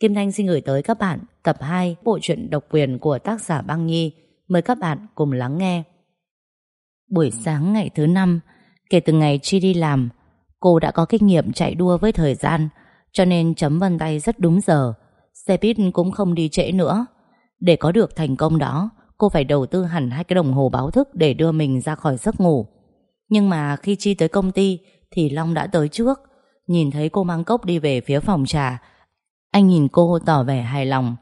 Kim Thanh xin gửi tới các bạn tập 2 bộ truyện độc quyền của tác giả Băng Nhi. Mời các bạn cùng lắng nghe. Buổi sáng ngày thứ năm, kể từ ngày Chi đi làm, cô đã có kinh nghiệm chạy đua với thời gian, cho nên chấm vân tay rất đúng giờ. Xe buýt cũng không đi trễ nữa. Để có được thành công đó, cô phải đầu tư hẳn hai cái đồng hồ báo thức để đưa mình ra khỏi giấc ngủ. Nhưng mà khi Chi tới công ty thì Long đã tới trước. Nhìn thấy cô mang cốc đi về phía phòng trà, anh nhìn cô tỏ vẻ hài lòng.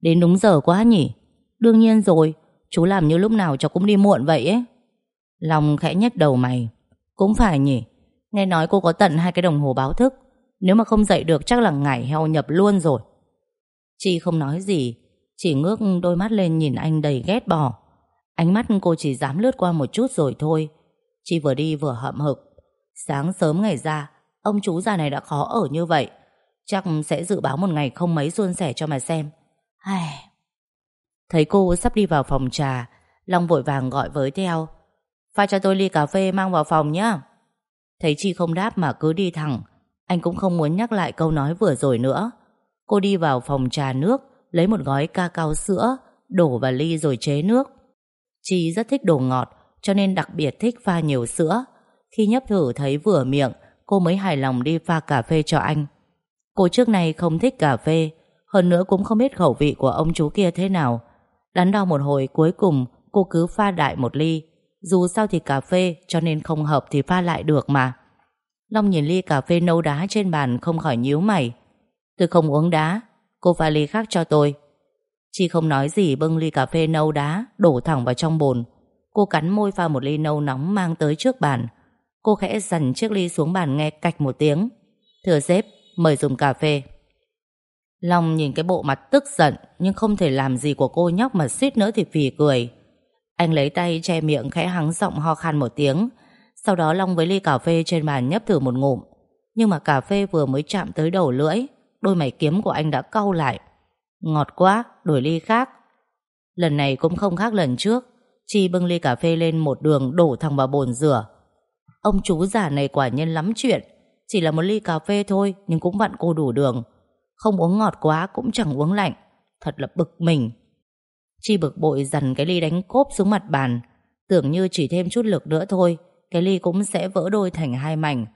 Đến đúng giờ quá nhỉ? Đương nhiên rồi, chú làm như lúc nào cháu cũng đi muộn vậy ấy. lòng khẽ nhếch đầu mày. Cũng phải nhỉ, nghe nói cô có tận hai cái đồng hồ báo thức. Nếu mà không dậy được chắc là ngải heo nhập luôn rồi. Chi không nói gì, chỉ ngước đôi mắt lên nhìn anh đầy ghét bỏ. Ánh mắt cô chỉ dám lướt qua một chút rồi thôi. Chi vừa đi vừa hậm hực. Sáng sớm ngày ra, ông chú già này đã khó ở như vậy. Chắc sẽ dự báo một ngày không mấy suôn sẻ cho mà xem. Ai... Thấy cô sắp đi vào phòng trà, Long vội vàng gọi với theo. Pha cho tôi ly cà phê mang vào phòng nhé. Thấy Chi không đáp mà cứ đi thẳng, anh cũng không muốn nhắc lại câu nói vừa rồi nữa. Cô đi vào phòng trà nước, lấy một gói ca cao sữa, đổ vào ly rồi chế nước. Chi rất thích đồ ngọt, cho nên đặc biệt thích pha nhiều sữa. Khi nhấp thử thấy vừa miệng, cô mới hài lòng đi pha cà phê cho anh. Cô trước này không thích cà phê, hơn nữa cũng không biết khẩu vị của ông chú kia thế nào. Đắn đo một hồi cuối cùng cô cứ pha đại một ly. Dù sao thì cà phê cho nên không hợp thì pha lại được mà. Long nhìn ly cà phê nâu đá trên bàn không khỏi nhíu mày. Tôi không uống đá, cô pha ly khác cho tôi. Chi không nói gì bưng ly cà phê nâu đá đổ thẳng vào trong bồn. Cô cắn môi pha một ly nâu nóng mang tới trước bàn. Cô khẽ dằn chiếc ly xuống bàn nghe cạch một tiếng. Thưa sếp, mời dùng cà phê. Long nhìn cái bộ mặt tức giận nhưng không thể làm gì của cô nhóc mà suýt nữa thì phì cười. Anh lấy tay che miệng khẽ hắng giọng ho khan một tiếng. Sau đó Long với ly cà phê trên bàn nhấp thử một ngụm. Nhưng mà cà phê vừa mới chạm tới đầu lưỡi, đôi mày kiếm của anh đã cau lại. Ngọt quá, đổi ly khác. Lần này cũng không khác lần trước. Chi bưng ly cà phê lên một đường đổ thẳng vào bồn rửa. Ông chú già này quả nhân lắm chuyện. Chỉ là một ly cà phê thôi nhưng cũng vặn cô đủ đường. Không uống ngọt quá cũng chẳng uống lạnh. Thật là bực mình. Chi bực bội dằn cái ly đánh cốp xuống mặt bàn. Tưởng như chỉ thêm chút lực nữa thôi, cái ly cũng sẽ vỡ đôi thành hai mảnh.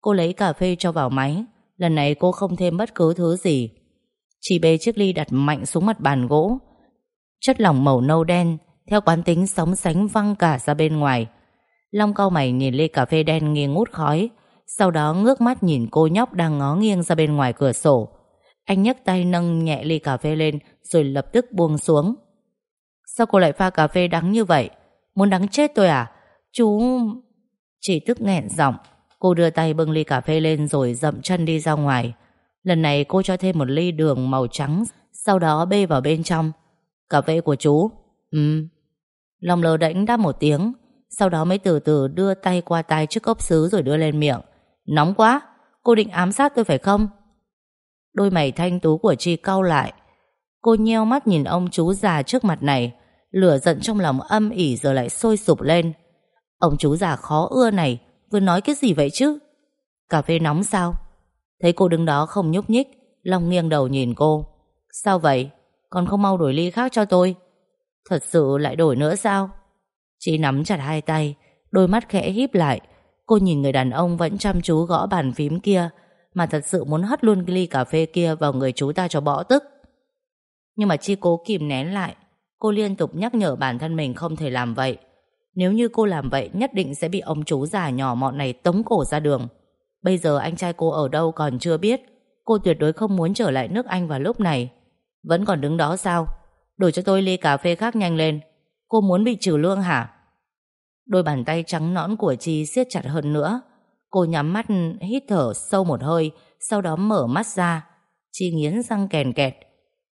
Cô lấy cà phê cho vào máy. Lần này cô không thêm bất cứ thứ gì. chi bê chiếc ly đặt mạnh xuống mặt bàn gỗ. Chất lỏng màu nâu đen, theo quán tính sóng sánh văng cả ra bên ngoài. Long cau mày nhìn ly cà phê đen nghi ngút khói, sau đó ngước mắt nhìn cô nhóc đang ngó nghiêng ra bên ngoài cửa sổ. Anh nhấc tay nâng nhẹ ly cà phê lên, rồi lập tức buông xuống. Sao cô lại pha cà phê đắng như vậy? Muốn đắng chết tôi à? Chú... Chỉ tức nghẹn giọng Cô đưa tay bưng ly cà phê lên rồi dậm chân đi ra ngoài. Lần này cô cho thêm một ly đường màu trắng, sau đó bê vào bên trong. Cà phê của chú? Ừ. Lòng lờ đễnh đáp một tiếng, sau đó mới từ từ đưa tay qua tay chiếc cốc sứ rồi đưa lên miệng. Nóng quá, cô định ám sát tôi phải không? Đôi mày thanh tú của Chi cau lại. Cô nheo mắt nhìn ông chú già trước mặt này, lửa giận trong lòng âm ỉ giờ lại sôi sụp lên. Ông chú già khó ưa này, vừa nói cái gì vậy chứ? Cà phê nóng sao? Thấy cô đứng đó không nhúc nhích, Long nghiêng đầu nhìn cô. Sao vậy? Còn không mau đổi ly khác cho tôi. Thật sự lại đổi nữa sao? Chị nắm chặt hai tay, đôi mắt khẽ híp lại, Cô nhìn người đàn ông vẫn chăm chú gõ bàn phím kia, Mà thật sự muốn hất luôn ly cà phê kia vào người chú ta cho bỏ tức. Nhưng mà Chi cố kìm nén lại, Cô liên tục nhắc nhở bản thân mình không thể làm vậy. Nếu như cô làm vậy, nhất định sẽ bị ông chú già nhỏ mọn này tống cổ ra đường. Bây giờ anh trai cô ở đâu còn chưa biết, Cô tuyệt đối không muốn trở lại nước Anh vào lúc này. Vẫn còn đứng đó sao? Đổi cho tôi ly cà phê khác nhanh lên. Cô muốn bị trừ lương hả? Đôi bàn tay trắng nõn của Chi siết chặt hơn nữa. Cô nhắm mắt hít thở sâu một hơi, sau đó mở mắt ra. Chi nghiến răng kèn kẹt.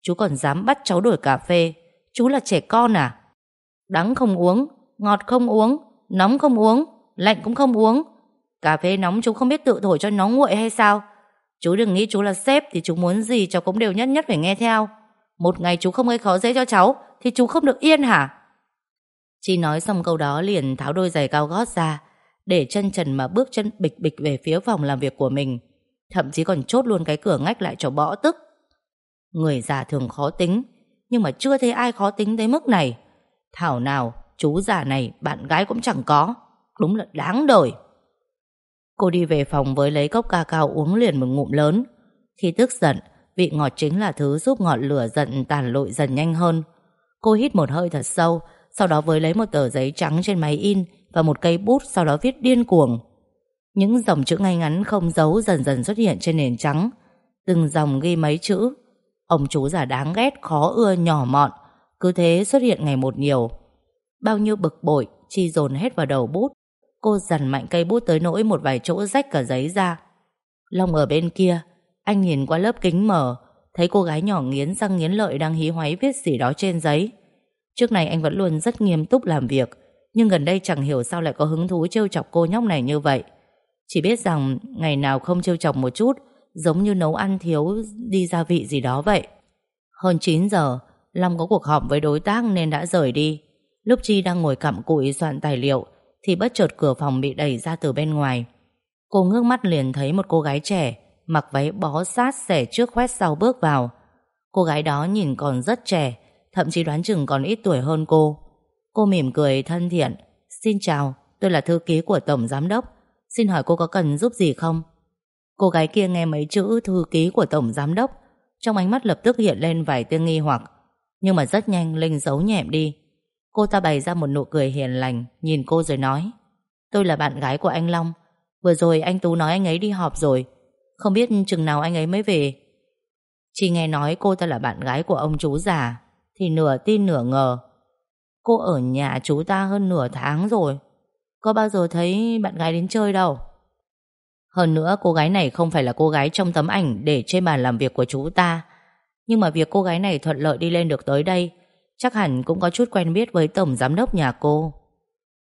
Chú còn dám bắt cháu đổi cà phê. Chú là trẻ con à? Đắng không uống, ngọt không uống, nóng không uống, lạnh cũng không uống. Cà phê nóng chú không biết tự thổi cho nó nguội hay sao? Chú đừng nghĩ chú là sếp thì chú muốn gì cháu cũng đều nhất nhất phải nghe theo. Một ngày chú không gây khó dễ cho cháu thì chú không được yên hả? Chi nói xong câu đó liền tháo đôi giày cao gót ra, để chân trần mà bước chân bịch bịch về phía phòng làm việc của mình. Thậm chí còn chốt luôn cái cửa ngách lại cho bõ tức. Người già thường khó tính Nhưng mà chưa thấy ai khó tính tới mức này. Thảo nào chú già này bạn gái cũng chẳng có. Đúng là đáng đời. Cô đi về phòng với lấy cốc ca cao uống liền một ngụm lớn. Khi tức giận Vị ngọt chính là thứ giúp ngọn lửa giận tàn lội dần nhanh hơn. Cô hít một hơi thật sâu sau đó với lấy một tờ giấy trắng trên máy in Và một cây bút sau đó viết điên cuồng. Những dòng chữ ngay ngắn không dấu dần dần xuất hiện trên nền trắng. Từng dòng ghi mấy chữ. Ông chú già đáng ghét, khó ưa, nhỏ mọn. Cứ thế xuất hiện ngày một nhiều. Bao nhiêu bực bội, Chi dồn hết vào đầu bút. Cô dằn mạnh cây bút tới nỗi một vài chỗ rách cả giấy ra. Long ở bên kia, Anh nhìn qua lớp kính mở Thấy cô gái nhỏ nghiến răng nghiến lợi Đang hí hoáy viết gì đó trên giấy. Trước này anh vẫn luôn rất nghiêm túc làm việc, Nhưng gần đây chẳng hiểu sao lại có hứng thú trêu chọc cô nhóc này như vậy. Chỉ biết rằng Ngày nào không trêu chọc một chút, Giống như nấu ăn thiếu đi gia vị gì đó vậy. Hơn 9 giờ, Long có cuộc họp với đối tác nên đã rời đi. Lúc Chi đang ngồi cặm cụi soạn tài liệu, Thì bất chợt cửa phòng bị đẩy ra từ bên ngoài. Cô ngước mắt liền thấy một cô gái trẻ, Mặc váy bó sát xẻ trước khoét sau bước vào. Cô gái đó nhìn còn rất trẻ Thậm chí đoán chừng còn ít tuổi hơn cô. Cô mỉm cười thân thiện. Xin chào, tôi là thư ký của Tổng Giám Đốc. Xin hỏi cô có cần giúp gì không? Cô gái kia nghe mấy chữ thư ký của Tổng Giám Đốc Trong ánh mắt lập tức hiện lên vài tia nghi hoặc Nhưng mà rất nhanh Linh giấu nhẹm đi. Cô ta bày ra một nụ cười hiền lành Nhìn cô rồi nói Tôi là bạn gái của anh Long. Vừa rồi anh Tú nói anh ấy đi họp rồi. Không biết chừng nào anh ấy mới về. Chỉ nghe nói cô ta là bạn gái của ông chú già. Thì nửa tin nửa ngờ. Cô ở nhà chú ta hơn nửa tháng rồi. Có bao giờ thấy bạn gái đến chơi đâu. Hơn nữa, cô gái này không phải là cô gái trong tấm ảnh Để trên bàn làm việc của chú ta. Nhưng mà việc cô gái này thuận lợi đi lên được tới đây, Chắc hẳn cũng có chút quen biết với tổng giám đốc nhà cô.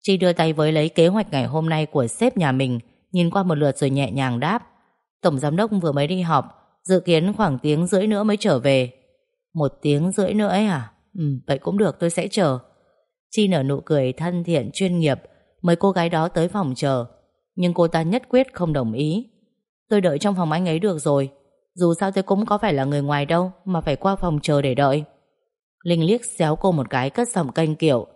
Chi đưa tay với lấy kế hoạch ngày hôm nay của sếp nhà mình, Nhìn qua một lượt rồi nhẹ nhàng đáp. Tổng giám đốc vừa mới đi họp, Dự kiến khoảng tiếng rưỡi nữa mới trở về. Một tiếng rưỡi nữa ấy à? Ừ vậy cũng được, tôi sẽ chờ. Chi nở nụ cười thân thiện, chuyên nghiệp, Mời cô gái đó tới phòng chờ. Nhưng cô ta nhất quyết không đồng ý. Tôi đợi trong phòng anh ấy được rồi. Dù sao tôi cũng có phải là người ngoài đâu, Mà phải qua phòng chờ để đợi. Linh liếc xéo cô một cái cất giọng canh kiểu.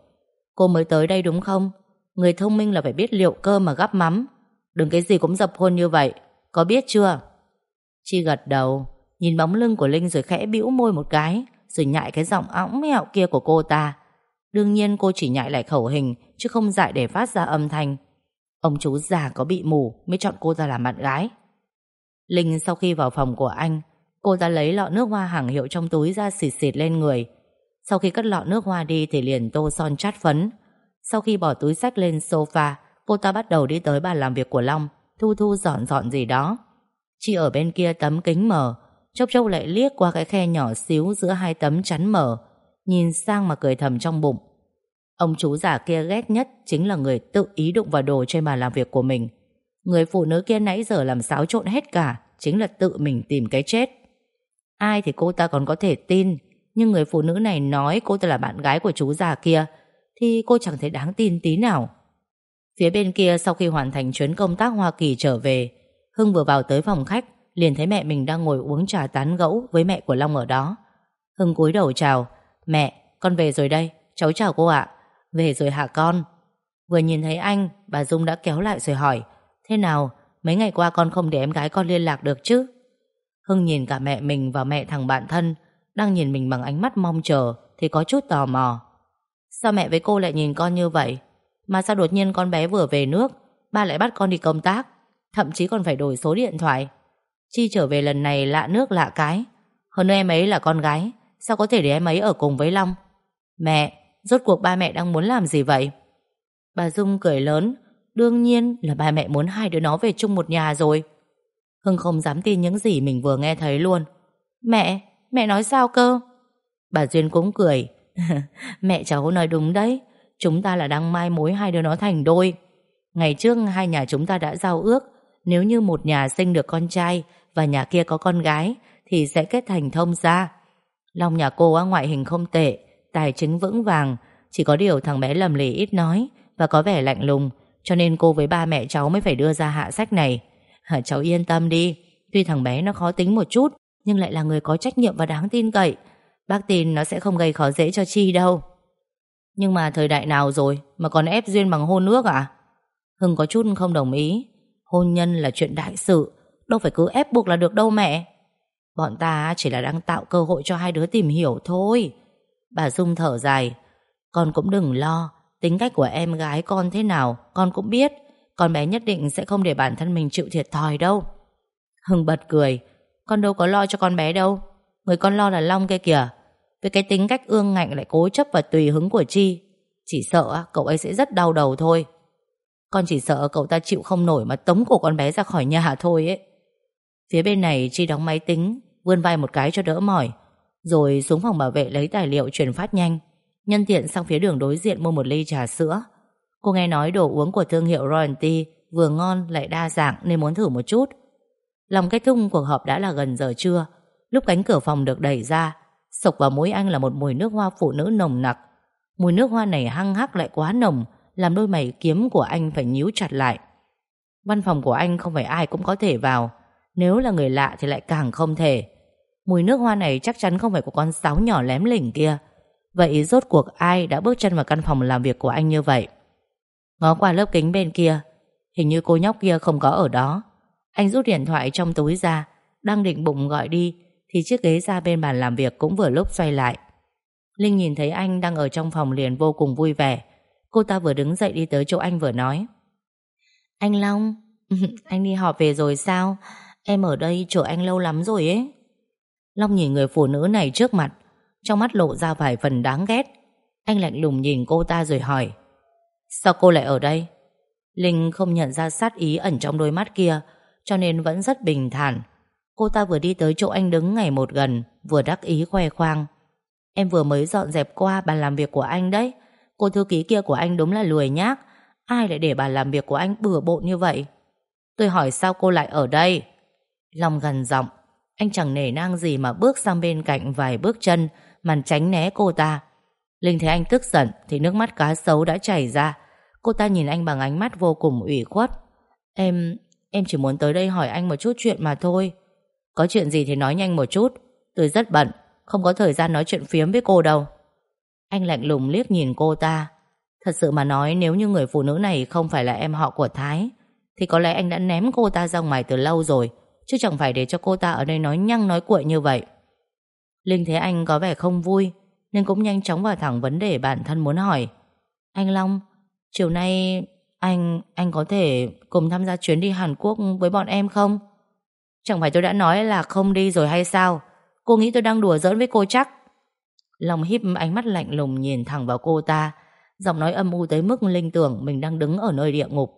Cô mới tới đây đúng không? Người thông minh là phải biết liệu cơ mà gắp mắm. Đừng cái gì cũng dập khuôn như vậy. Có biết chưa? Chi gật đầu. Nhìn bóng lưng của Linh rồi khẽ bĩu môi một cái Rồi nhại cái giọng óng mẹo kia của cô ta Đương nhiên cô chỉ nhại lại khẩu hình Chứ không dại để phát ra âm thanh Ông chú già có bị mù Mới chọn cô ta làm bạn gái Linh sau khi vào phòng của anh Cô ta lấy lọ nước hoa hàng hiệu trong túi ra xịt xịt lên người sau khi cất lọ nước hoa đi thì liền tô son chát phấn. Sau khi bỏ túi sách lên sofa, cô ta bắt đầu đi tới bàn làm việc của Long, thu thu dọn dọn gì đó. Chị ở bên kia tấm kính mở, chốc chốc lại liếc qua cái khe nhỏ xíu giữa hai tấm chắn mở, nhìn sang mà cười thầm trong bụng. Ông chú già kia ghét nhất chính là người tự ý đụng vào đồ trên bàn làm việc của mình. Người phụ nữ kia nãy giờ làm xáo trộn hết cả, chính là tự mình tìm cái chết. Ai thì cô ta còn có thể tin nhưng người phụ nữ này nói cô ta là bạn gái của chú già kia Thì cô chẳng thấy đáng tin tí nào Phía bên kia sau khi hoàn thành chuyến công tác Hoa Kỳ trở về Hưng vừa vào tới phòng khách Liền thấy mẹ mình đang ngồi uống trà tán gẫu Với mẹ của Long ở đó. Hưng cúi đầu chào Mẹ, con về rồi đây, cháu chào cô ạ. Về rồi hả con? Vừa nhìn thấy anh, bà Dung đã kéo lại rồi hỏi Thế nào, mấy ngày qua con không để em gái con liên lạc được chứ? Hưng nhìn cả mẹ mình và mẹ thằng bạn thân đang nhìn mình bằng ánh mắt mong chờ thì có chút tò mò. Sao mẹ với cô lại nhìn con như vậy? Mà sao đột nhiên con bé vừa về nước ba lại bắt con đi công tác? Thậm chí còn phải đổi số điện thoại? Chi trở về lần này lạ nước lạ cái Hơn nữa em ấy là con gái Sao có thể để em ấy ở cùng với Long Mẹ, rốt cuộc ba mẹ đang muốn làm gì vậy Bà Dung cười lớn Đương nhiên là ba mẹ muốn hai đứa nó về chung một nhà rồi Hưng không dám tin những gì mình vừa nghe thấy luôn Mẹ, Mẹ nói sao cơ? Bà Duyên cũng cười. Mẹ cháu nói đúng đấy. Chúng ta là đang mai mối hai đứa nó thành đôi. Ngày trước hai nhà chúng ta đã giao ước. Nếu như một nhà sinh được con trai và nhà kia có con gái thì sẽ kết thành thông gia. Long nhà cô á ngoại hình không tệ, tài chính vững vàng. Chỉ có điều thằng bé lầm lì ít nói và có vẻ lạnh lùng. Cho nên cô với ba mẹ cháu mới phải đưa ra hạ sách này. Hả cháu yên tâm đi. Tuy thằng bé nó khó tính một chút Nhưng lại là người có trách nhiệm và đáng tin cậy Bác tin nó sẽ không gây khó dễ cho Chi đâu Nhưng mà thời đại nào rồi Mà còn ép duyên bằng hôn nước à Hưng có chút không đồng ý Hôn nhân là chuyện đại sự, Đâu phải cứ ép buộc là được đâu mẹ. Bọn ta chỉ là đang tạo cơ hội cho hai đứa tìm hiểu thôi. Bà Dung thở dài, Con cũng đừng lo, Tính cách của em gái con thế nào Con cũng biết, Con bé nhất định sẽ không để bản thân mình chịu thiệt thòi đâu. Hưng bật cười, Con đâu có lo cho con bé đâu, Người con lo là Long kia kìa, Với cái tính cách ương ngạnh lại cố chấp và tùy hứng của Chi, Chỉ sợ cậu ấy sẽ rất đau đầu thôi. Con chỉ sợ cậu ta chịu không nổi Mà tống cổ con bé ra khỏi nhà thôi ấy. Phía bên này Chi đóng máy tính, Vươn vai một cái cho đỡ mỏi, Rồi xuống phòng bảo vệ lấy tài liệu truyền phát nhanh, Nhân tiện sang phía đường đối diện mua một ly trà sữa. Cô nghe nói đồ uống của thương hiệu Royalty Vừa ngon lại đa dạng nên muốn thử một chút. Lòng kết thúc cuộc họp đã là gần giờ trưa, Lúc cánh cửa phòng được đẩy ra, Sộc vào mũi anh là một mùi nước hoa phụ nữ nồng nặc. Mùi nước hoa này hăng hắc lại quá nồng làm đôi mày kiếm của anh phải nhíu chặt lại. Văn phòng của anh không phải ai cũng có thể vào, Nếu là người lạ thì lại càng không thể. Mùi nước hoa này chắc chắn không phải của con sáo nhỏ lém lỉnh kia. Vậy rốt cuộc ai đã bước chân vào căn phòng làm việc của anh như vậy? Ngó qua lớp kính bên kia, Hình như cô nhóc kia không có ở đó. Anh rút điện thoại trong túi ra, Đang định bụng gọi đi, Thì chiếc ghế ra bên bàn làm việc cũng vừa lúc xoay lại. Linh nhìn thấy anh đang ở trong phòng liền vô cùng vui vẻ. Cô ta vừa đứng dậy đi tới chỗ anh vừa nói. Anh Long Anh đi họp về rồi sao? Em ở đây chờ anh lâu lắm rồi ấy. Long nhìn người phụ nữ này trước mặt Trong mắt lộ ra vài phần đáng ghét. Anh lạnh lùng nhìn cô ta rồi hỏi Sao cô lại ở đây? Linh không nhận ra sát ý ẩn trong đôi mắt kia Cho nên vẫn rất bình thản. Cô ta vừa đi tới chỗ anh đứng ngày một gần Vừa đắc ý khoe khoang. Em vừa mới dọn dẹp qua bàn làm việc của anh đấy Cô thư ký kia của anh đúng là lười nhác. Ai lại để bà làm việc của anh bừa bộn như vậy? Tôi hỏi sao cô lại ở đây? Long gần giọng. Anh chẳng nể nang gì mà bước sang bên cạnh vài bước chân Màn tránh né cô ta. Linh thấy anh tức giận Thì nước mắt cá sấu đã chảy ra. Cô ta nhìn anh bằng ánh mắt vô cùng ủy khuất. Em, em chỉ muốn tới đây hỏi anh một chút chuyện mà thôi. Có chuyện gì thì nói nhanh một chút. Tôi rất bận Không có thời gian nói chuyện phiếm với cô đâu. Anh lạnh lùng liếc nhìn cô ta Thật sự mà nói, nếu như người phụ nữ này không phải là em họ của Thái, Thì có lẽ anh đã ném cô ta ra ngoài từ lâu rồi, Chứ chẳng phải để cho cô ta ở đây nói nhăng, nói cuội như vậy Linh thấy anh có vẻ không vui, Nên cũng nhanh chóng vào thẳng vấn đề bản thân muốn hỏi Anh Long, Chiều nay anh anh có thể cùng tham gia chuyến đi Hàn Quốc với bọn em không? Chẳng phải tôi đã nói là không đi rồi hay sao? Cô nghĩ tôi đang đùa giỡn với cô chắc? Lòng híp ánh mắt lạnh lùng nhìn thẳng vào cô ta. Giọng nói âm u tới mức linh tưởng mình đang đứng ở nơi địa ngục.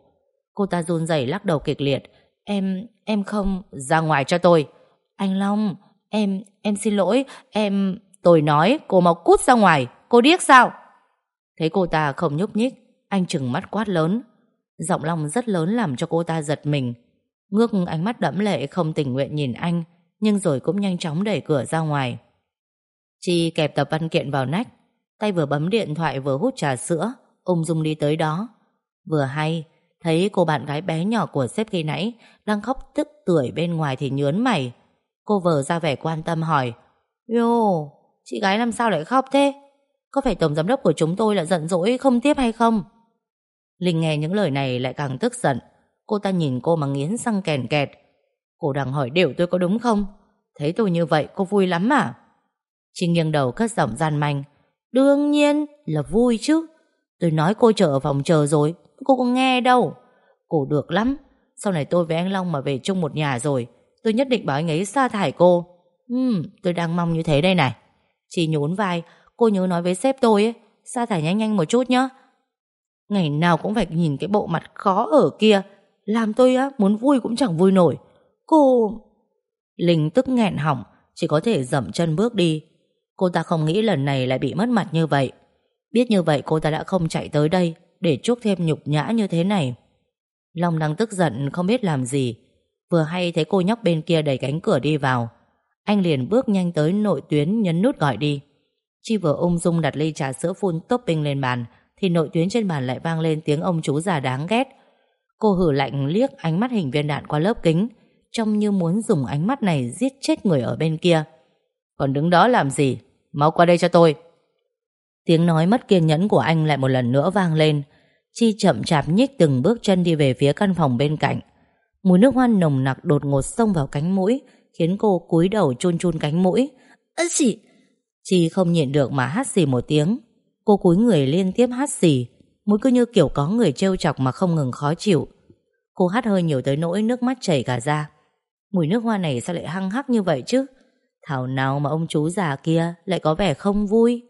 Cô ta run rẩy lắc đầu kịch liệt. Em, em không Ra ngoài cho tôi. Anh Long, em, em xin lỗi. Em, tôi nói cô mau cút ra ngoài. Cô điếc sao? Thấy cô ta không nhúc nhích anh chừng mắt quát lớn. Giọng Long rất lớn làm cho cô ta giật mình. Ngước ánh mắt đẫm lệ không tình nguyện nhìn anh Nhưng rồi cũng nhanh chóng đẩy cửa ra ngoài. Chi kẹp tập văn kiện vào nách Tay vừa bấm điện thoại vừa hút trà sữa Ung dung đi tới đó. Vừa hay Thấy cô bạn gái bé nhỏ của sếp khi nãy Đang khóc tức tưởi bên ngoài thì nhớn mày. Cô vờ ra vẻ quan tâm hỏi Yo, chị gái làm sao lại khóc thế? Có phải tổng giám đốc của chúng tôi là giận dỗi không tiếp hay không? Linh nghe những lời này lại càng tức giận. Cô ta nhìn cô mà nghiến răng kèn kẹt. Cô đang hỏi đều tôi có đúng không? Thấy tôi như vậy cô vui lắm à? Chị nghiêng đầu cất giọng gian manh. Đương nhiên là vui chứ. Tôi nói cô chờ ở phòng chờ rồi Cô có nghe đâu. Cô được lắm. Sau này tôi với anh Long mà về chung một nhà rồi Tôi nhất định bảo anh ấy sa thải cô. Ừm, tôi đang mong như thế đây này. Chị nhún vai Cô nhớ nói với sếp tôi ấy Sa thải nhanh nhanh một chút nhá. Ngày nào cũng phải nhìn cái bộ mặt khó ở kia Làm tôi á muốn vui cũng chẳng vui nổi. Cô... Linh tức nghẹn hỏng Chỉ có thể dậm chân bước đi. Cô ta không nghĩ lần này lại bị mất mặt như vậy. Biết như vậy cô ta đã không chạy tới đây Để chuốc thêm nhục nhã như thế này. Long đang tức giận không biết làm gì. Vừa hay thấy cô nhóc bên kia đẩy cánh cửa đi vào. Anh liền bước nhanh tới nội tuyến nhấn nút gọi đi. Chi vừa ung dung đặt ly trà sữa phun topping lên bàn thì nội tuyến trên bàn lại vang lên tiếng ông chú già đáng ghét. Cô hử lạnh liếc ánh mắt hình viên đạn qua lớp kính, Trông như muốn dùng ánh mắt này giết chết người ở bên kia. Còn đứng đó làm gì? Mau qua đây cho tôi. Tiếng nói mất kiên nhẫn của anh lại một lần nữa vang lên. Chi chậm chạp nhích từng bước chân đi về phía căn phòng bên cạnh. Mùi nước hoa nồng nặc đột ngột xông vào cánh mũi, Khiến cô cúi đầu chôn chôn cánh mũi. Ơ chị Chi không nhịn được mà hát xì một tiếng. Cô cúi người liên tiếp hát xì. Mũi cứ như kiểu có người trêu chọc mà không ngừng khó chịu. Cô hát hơi nhiều tới nỗi nước mắt chảy cả ra. Mùi nước hoa này sao lại hăng hắc như vậy chứ? Thảo nào mà ông chú già kia Lại có vẻ không vui.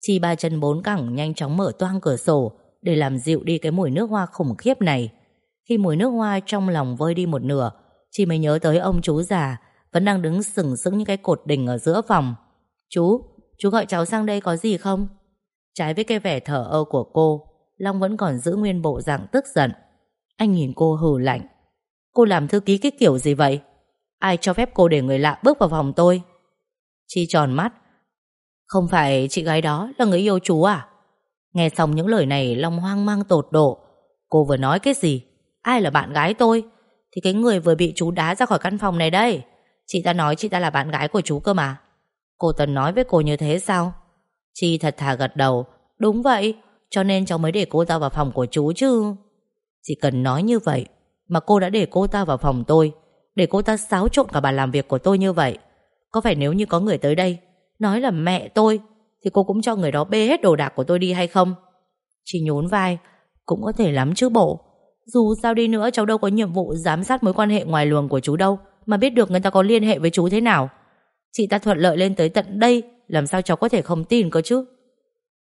Chi ba chân bốn cẳng nhanh chóng mở toang cửa sổ Để làm dịu đi cái mùi nước hoa khủng khiếp này. Khi mùi nước hoa trong lòng vơi đi một nửa Chi mới nhớ tới ông chú già Vẫn đang đứng sừng sững những cái cột đỉnh ở giữa phòng. Chú, chú gọi cháu sang đây có gì không? Trái với cái vẻ thở ơ của cô Long vẫn còn giữ nguyên bộ dạng tức giận. Anh nhìn cô hừ lạnh. Cô làm thư ký cái kiểu gì vậy? Ai cho phép cô để người lạ bước vào phòng tôi? Chi tròn mắt Không phải chị gái đó là người yêu chú à? Nghe xong những lời này, Long hoang mang tột độ Cô vừa nói cái gì? Ai là bạn gái tôi? Thì cái người vừa bị chú đá ra khỏi căn phòng này đây Chị ta nói chị ta là bạn gái của chú cơ mà Cô Tần nói với cô như thế sao? Chi thật thà gật đầu Đúng vậy, Cho nên cháu mới để cô ta vào phòng của chú chứ Chỉ cần nói như vậy Mà cô đã để cô ta vào phòng tôi để cô ta xáo trộn cả bàn làm việc của tôi như vậy, Có phải nếu như có người tới đây, Nói là mẹ tôi, Thì cô cũng cho người đó bê hết đồ đạc của tôi đi hay không? Chị nhún vai, Cũng có thể lắm chứ bộ. Dù sao đi nữa, cháu đâu có nhiệm vụ giám sát mối quan hệ ngoài luồng của chú đâu, Mà biết được người ta có liên hệ với chú thế nào. Chị ta thuận lợi lên tới tận đây, Làm sao cháu có thể không tin cơ chứ?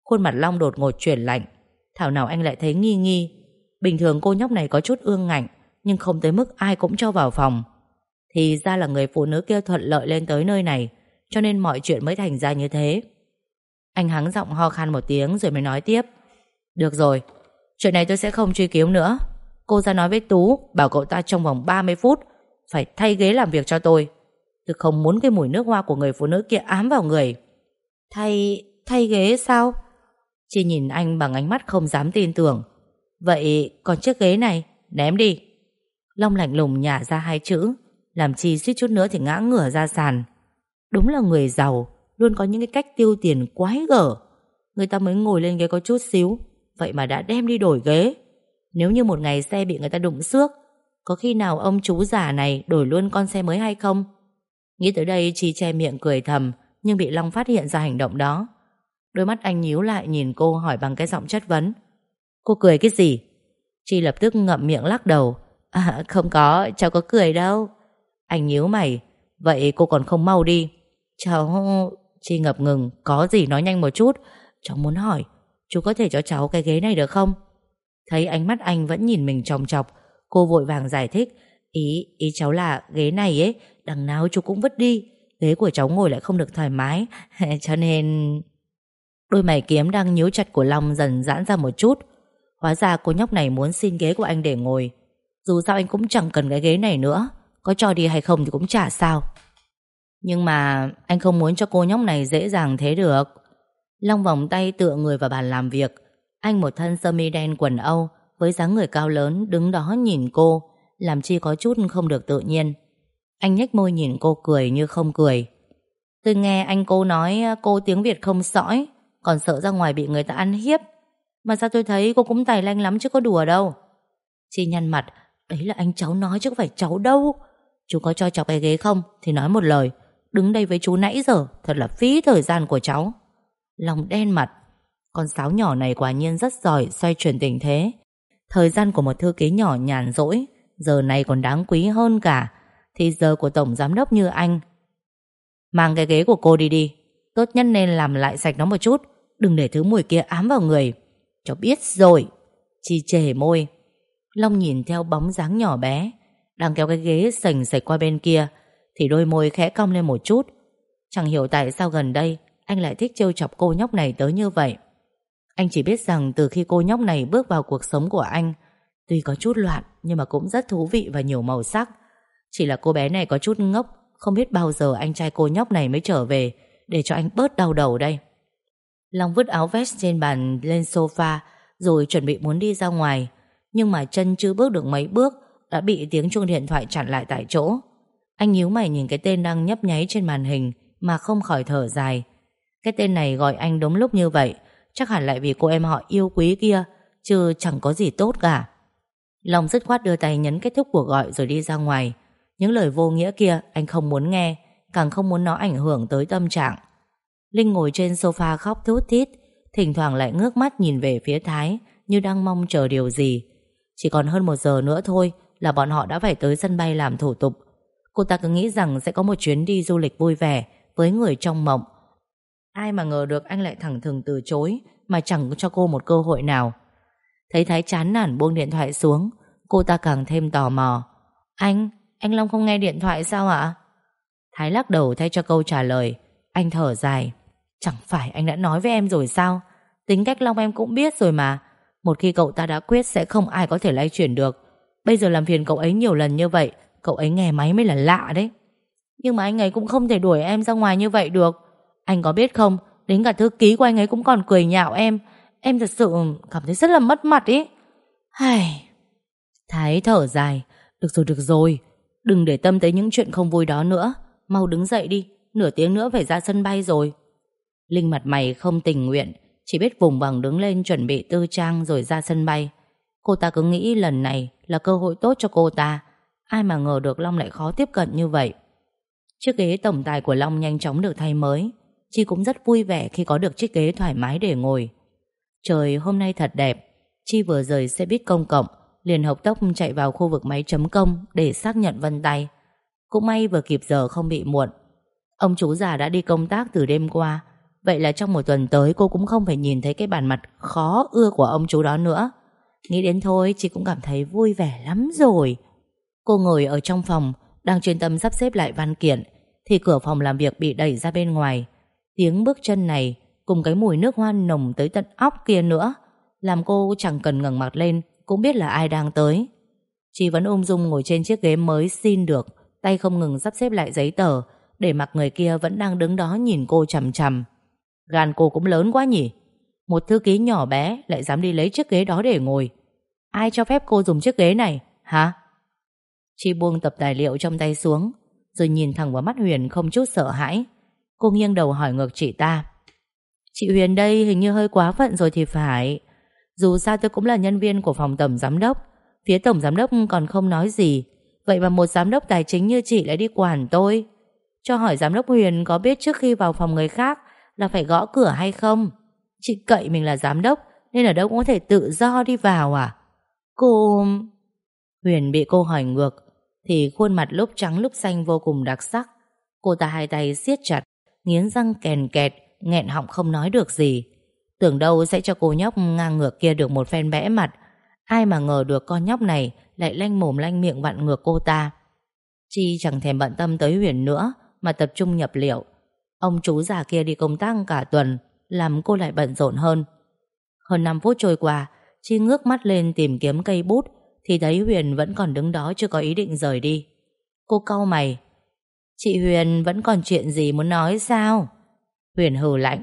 Khuôn mặt Long đột ngột chuyển lạnh. Thảo nào anh lại thấy nghi nghi. Bình thường cô nhóc này có chút ương ngạnh nhưng không tới mức ai cũng cho vào phòng. Thì ra là người phụ nữ kia thuận lợi lên tới nơi này Cho nên mọi chuyện mới thành ra như thế. Anh hắng giọng ho khan một tiếng Rồi mới nói tiếp. Được rồi, chuyện này tôi sẽ không truy cứu nữa. Cô ra nói với Tú Bảo cậu ta trong vòng 30 phút Phải thay ghế làm việc cho tôi. Tôi không muốn cái mùi nước hoa của người phụ nữ kia ám vào người. Thay... thay ghế sao? Chị nhìn anh bằng ánh mắt không dám tin tưởng. Vậy còn chiếc ghế này Ném đi Long lạnh lùng nhả ra hai chữ, Làm chi suýt chút nữa thì ngã ngửa ra sàn. Đúng là người giàu, Luôn có những cái cách tiêu tiền quái gở. Người ta mới ngồi lên ghế có chút xíu, Vậy mà đã đem đi đổi ghế. Nếu như một ngày xe bị người ta đụng xước, Có khi nào ông chú già này Đổi luôn con xe mới hay không? Nghĩ tới đây, Chi che miệng cười thầm, Nhưng bị Long phát hiện ra hành động đó. Đôi mắt anh nhíu lại nhìn cô hỏi bằng cái giọng chất vấn. Cô cười cái gì? Chi lập tức ngậm miệng lắc đầu. À không có, cháu có cười đâu. Anh nhíu mày Vậy cô còn không mau đi. Cháu... Chi ngập ngừng Có gì nói nhanh một chút. Cháu muốn hỏi Chú có thể cho cháu cái ghế này được không? Thấy ánh mắt anh vẫn nhìn mình tròng chọc Cô vội vàng giải thích. Ý, ý cháu là ghế này ấy Đằng nào chú cũng vứt đi. Ghế của cháu ngồi lại không được thoải mái Cho nên... Đôi mày kiếm đang nhíu chặt của Long dần giãn ra một chút. Hóa ra cô nhóc này muốn xin ghế của anh để ngồi. Dù sao anh cũng chẳng cần cái ghế này nữa. Có cho đi hay không thì cũng chả sao. Nhưng mà anh không muốn cho cô nhóc này dễ dàng thế được. Long vòng tay tựa người vào bàn làm việc. Anh một thân sơ mi đen quần Âu, Với dáng người cao lớn, đứng đó nhìn cô, Làm chi có chút không được tự nhiên. Anh nhếch môi nhìn cô cười như không cười. Tôi nghe anh cô nói, cô tiếng Việt không sõi, Còn sợ ra ngoài bị người ta ăn hiếp. Mà sao tôi thấy cô cũng tài lanh lắm chứ có đùa đâu. Chi nhăn mặt Đấy là anh cháu nói chứ không phải cháu đâu. Chú có cho cháu cái ghế không? Thì nói một lời. Đứng đây với chú nãy giờ. Thật là phí thời gian của cháu. Lòng đen mặt. Con sáo nhỏ này quả nhiên rất giỏi, xoay chuyển tình thế. Thời gian của một thư ký nhỏ nhàn rỗi. Giờ này còn đáng quý hơn cả. Thì giờ của tổng giám đốc như anh. Mang cái ghế của cô đi đi. Tốt nhất nên làm lại sạch nó một chút. Đừng để thứ mùi kia ám vào người. Cháu biết rồi. Chi chề môi. Long nhìn theo bóng dáng nhỏ bé, Đang kéo cái ghế sành sạch qua bên kia, Thì đôi môi khẽ cong lên một chút. Chẳng hiểu tại sao gần đây, Anh lại thích trêu chọc cô nhóc này tới như vậy. Anh chỉ biết rằng Từ khi cô nhóc này bước vào cuộc sống của anh, Tuy có chút loạn Nhưng mà cũng rất thú vị và nhiều màu sắc. Chỉ là cô bé này có chút ngốc, Không biết bao giờ anh trai cô nhóc này mới trở về Để cho anh bớt đau đầu đây. Long vứt áo vest trên bàn lên sofa, Rồi chuẩn bị muốn đi ra ngoài. Nhưng mà chân chưa bước được mấy bước đã bị tiếng chuông điện thoại chặn lại tại chỗ. Anh nhíu mày nhìn cái tên đang nhấp nháy trên màn hình mà không khỏi thở dài. Cái tên này gọi anh đúng lúc như vậy, chắc hẳn lại vì cô em họ yêu quý kia, chứ chẳng có gì tốt cả. Long dứt khoát đưa tay nhấn kết thúc cuộc gọi rồi đi ra ngoài. Những lời vô nghĩa kia anh không muốn nghe, càng không muốn nó ảnh hưởng tới tâm trạng. Linh ngồi trên sofa khóc thút thít, thỉnh thoảng lại ngước mắt nhìn về phía Thái như đang mong chờ điều gì. Chỉ còn hơn một giờ nữa thôi là bọn họ đã phải tới sân bay làm thủ tục. Cô ta cứ nghĩ rằng sẽ có một chuyến đi du lịch vui vẻ với người trong mộng. Ai mà ngờ được anh lại thẳng thừng từ chối mà chẳng cho cô một cơ hội nào. Thấy Thái chán nản buông điện thoại xuống, cô ta càng thêm tò mò. Anh, anh Long không nghe điện thoại sao ạ? Thái lắc đầu thay cho câu trả lời. Anh thở dài. Chẳng phải anh đã nói với em rồi sao? Tính cách Long em cũng biết rồi mà. Một khi cậu ta đã quyết sẽ không ai có thể lay chuyển được. Bây giờ làm phiền cậu ấy nhiều lần như vậy, cậu ấy nghe máy mới là lạ đấy. Nhưng mà anh ấy cũng không thể đuổi em ra ngoài như vậy được. Anh có biết không, đến cả thư ký của anh ấy cũng còn cười nhạo em. Em thật sự cảm thấy rất là mất mặt ý. Hài... Thái thở dài. Được rồi, được rồi. Đừng để tâm tới những chuyện không vui đó nữa. Mau đứng dậy đi, nửa tiếng nữa phải ra sân bay rồi. Linh mặt mày không tình nguyện, chỉ biết vùng bằng đứng lên chuẩn bị tư trang rồi ra sân bay. Cô ta cứ nghĩ lần này là cơ hội tốt cho cô ta. Ai mà ngờ được Long lại khó tiếp cận như vậy. Chiếc ghế tổng tài của Long nhanh chóng được thay mới. Chi cũng rất vui vẻ khi có được chiếc ghế thoải mái để ngồi. Trời hôm nay thật đẹp. Chi vừa rời xe buýt công cộng, liền hộc tốc chạy vào khu vực máy chấm công để xác nhận vân tay. Cũng may vừa kịp giờ không bị muộn. Ông chú già đã đi công tác từ đêm qua, vậy là trong một tuần tới cô cũng không phải nhìn thấy cái bản mặt khó ưa của ông chú đó nữa. Nghĩ đến thôi, chị cũng cảm thấy vui vẻ lắm rồi. Cô ngồi ở trong phòng, đang chuyên tâm sắp xếp lại văn kiện, thì cửa phòng làm việc bị đẩy ra bên ngoài. Tiếng bước chân này cùng cái mùi nước hoa nồng tới tận óc kia nữa, làm cô chẳng cần ngẩng mặt lên cũng biết là ai đang tới. Chị vẫn ung dung ngồi trên chiếc ghế mới xin được, tay không ngừng sắp xếp lại giấy tờ, để mặc người kia vẫn đang đứng đó nhìn cô chằm chằm. Gan cô cũng lớn quá nhỉ? Một thư ký nhỏ bé lại dám đi lấy chiếc ghế đó để ngồi. Ai cho phép cô dùng chiếc ghế này, hả? Chị buông tập tài liệu trong tay xuống, rồi nhìn thẳng vào mắt Huyền không chút sợ hãi. Cô nghiêng đầu hỏi ngược chị ta. Chị Huyền đây hình như hơi quá phận rồi thì phải. Dù sao tôi cũng là nhân viên của phòng tổng giám đốc. Phía tổng giám đốc còn không nói gì. Vậy mà một giám đốc tài chính như chị lại đi quản tôi. Cho hỏi giám đốc Huyền có biết trước khi vào phòng người khác là phải gõ cửa hay không? Chị cậy mình là giám đốc nên ở đâu cũng có thể tự do đi vào à? Cô... Huyền bị cô hỏi ngược thì khuôn mặt lúc trắng lúc xanh vô cùng đặc sắc. Cô ta hai tay siết chặt, nghiến răng kèn kẹt, nghẹn họng không nói được gì. Tưởng đâu sẽ cho cô nhóc ngang ngược kia được một phen bẽ mặt. Ai mà ngờ được con nhóc này lại lanh mồm lanh miệng vặn ngược cô ta. Chi chẳng thèm bận tâm tới Huyền nữa mà tập trung nhập liệu. Ông chú già kia đi công tác cả tuần làm cô lại bận rộn hơn. Hơn 5 phút trôi qua, Chi ngước mắt lên tìm kiếm cây bút thì thấy Huyền vẫn còn đứng đó chưa có ý định rời đi. Cô cau mày. Chị Huyền vẫn còn chuyện gì muốn nói sao? Huyền hừ lạnh.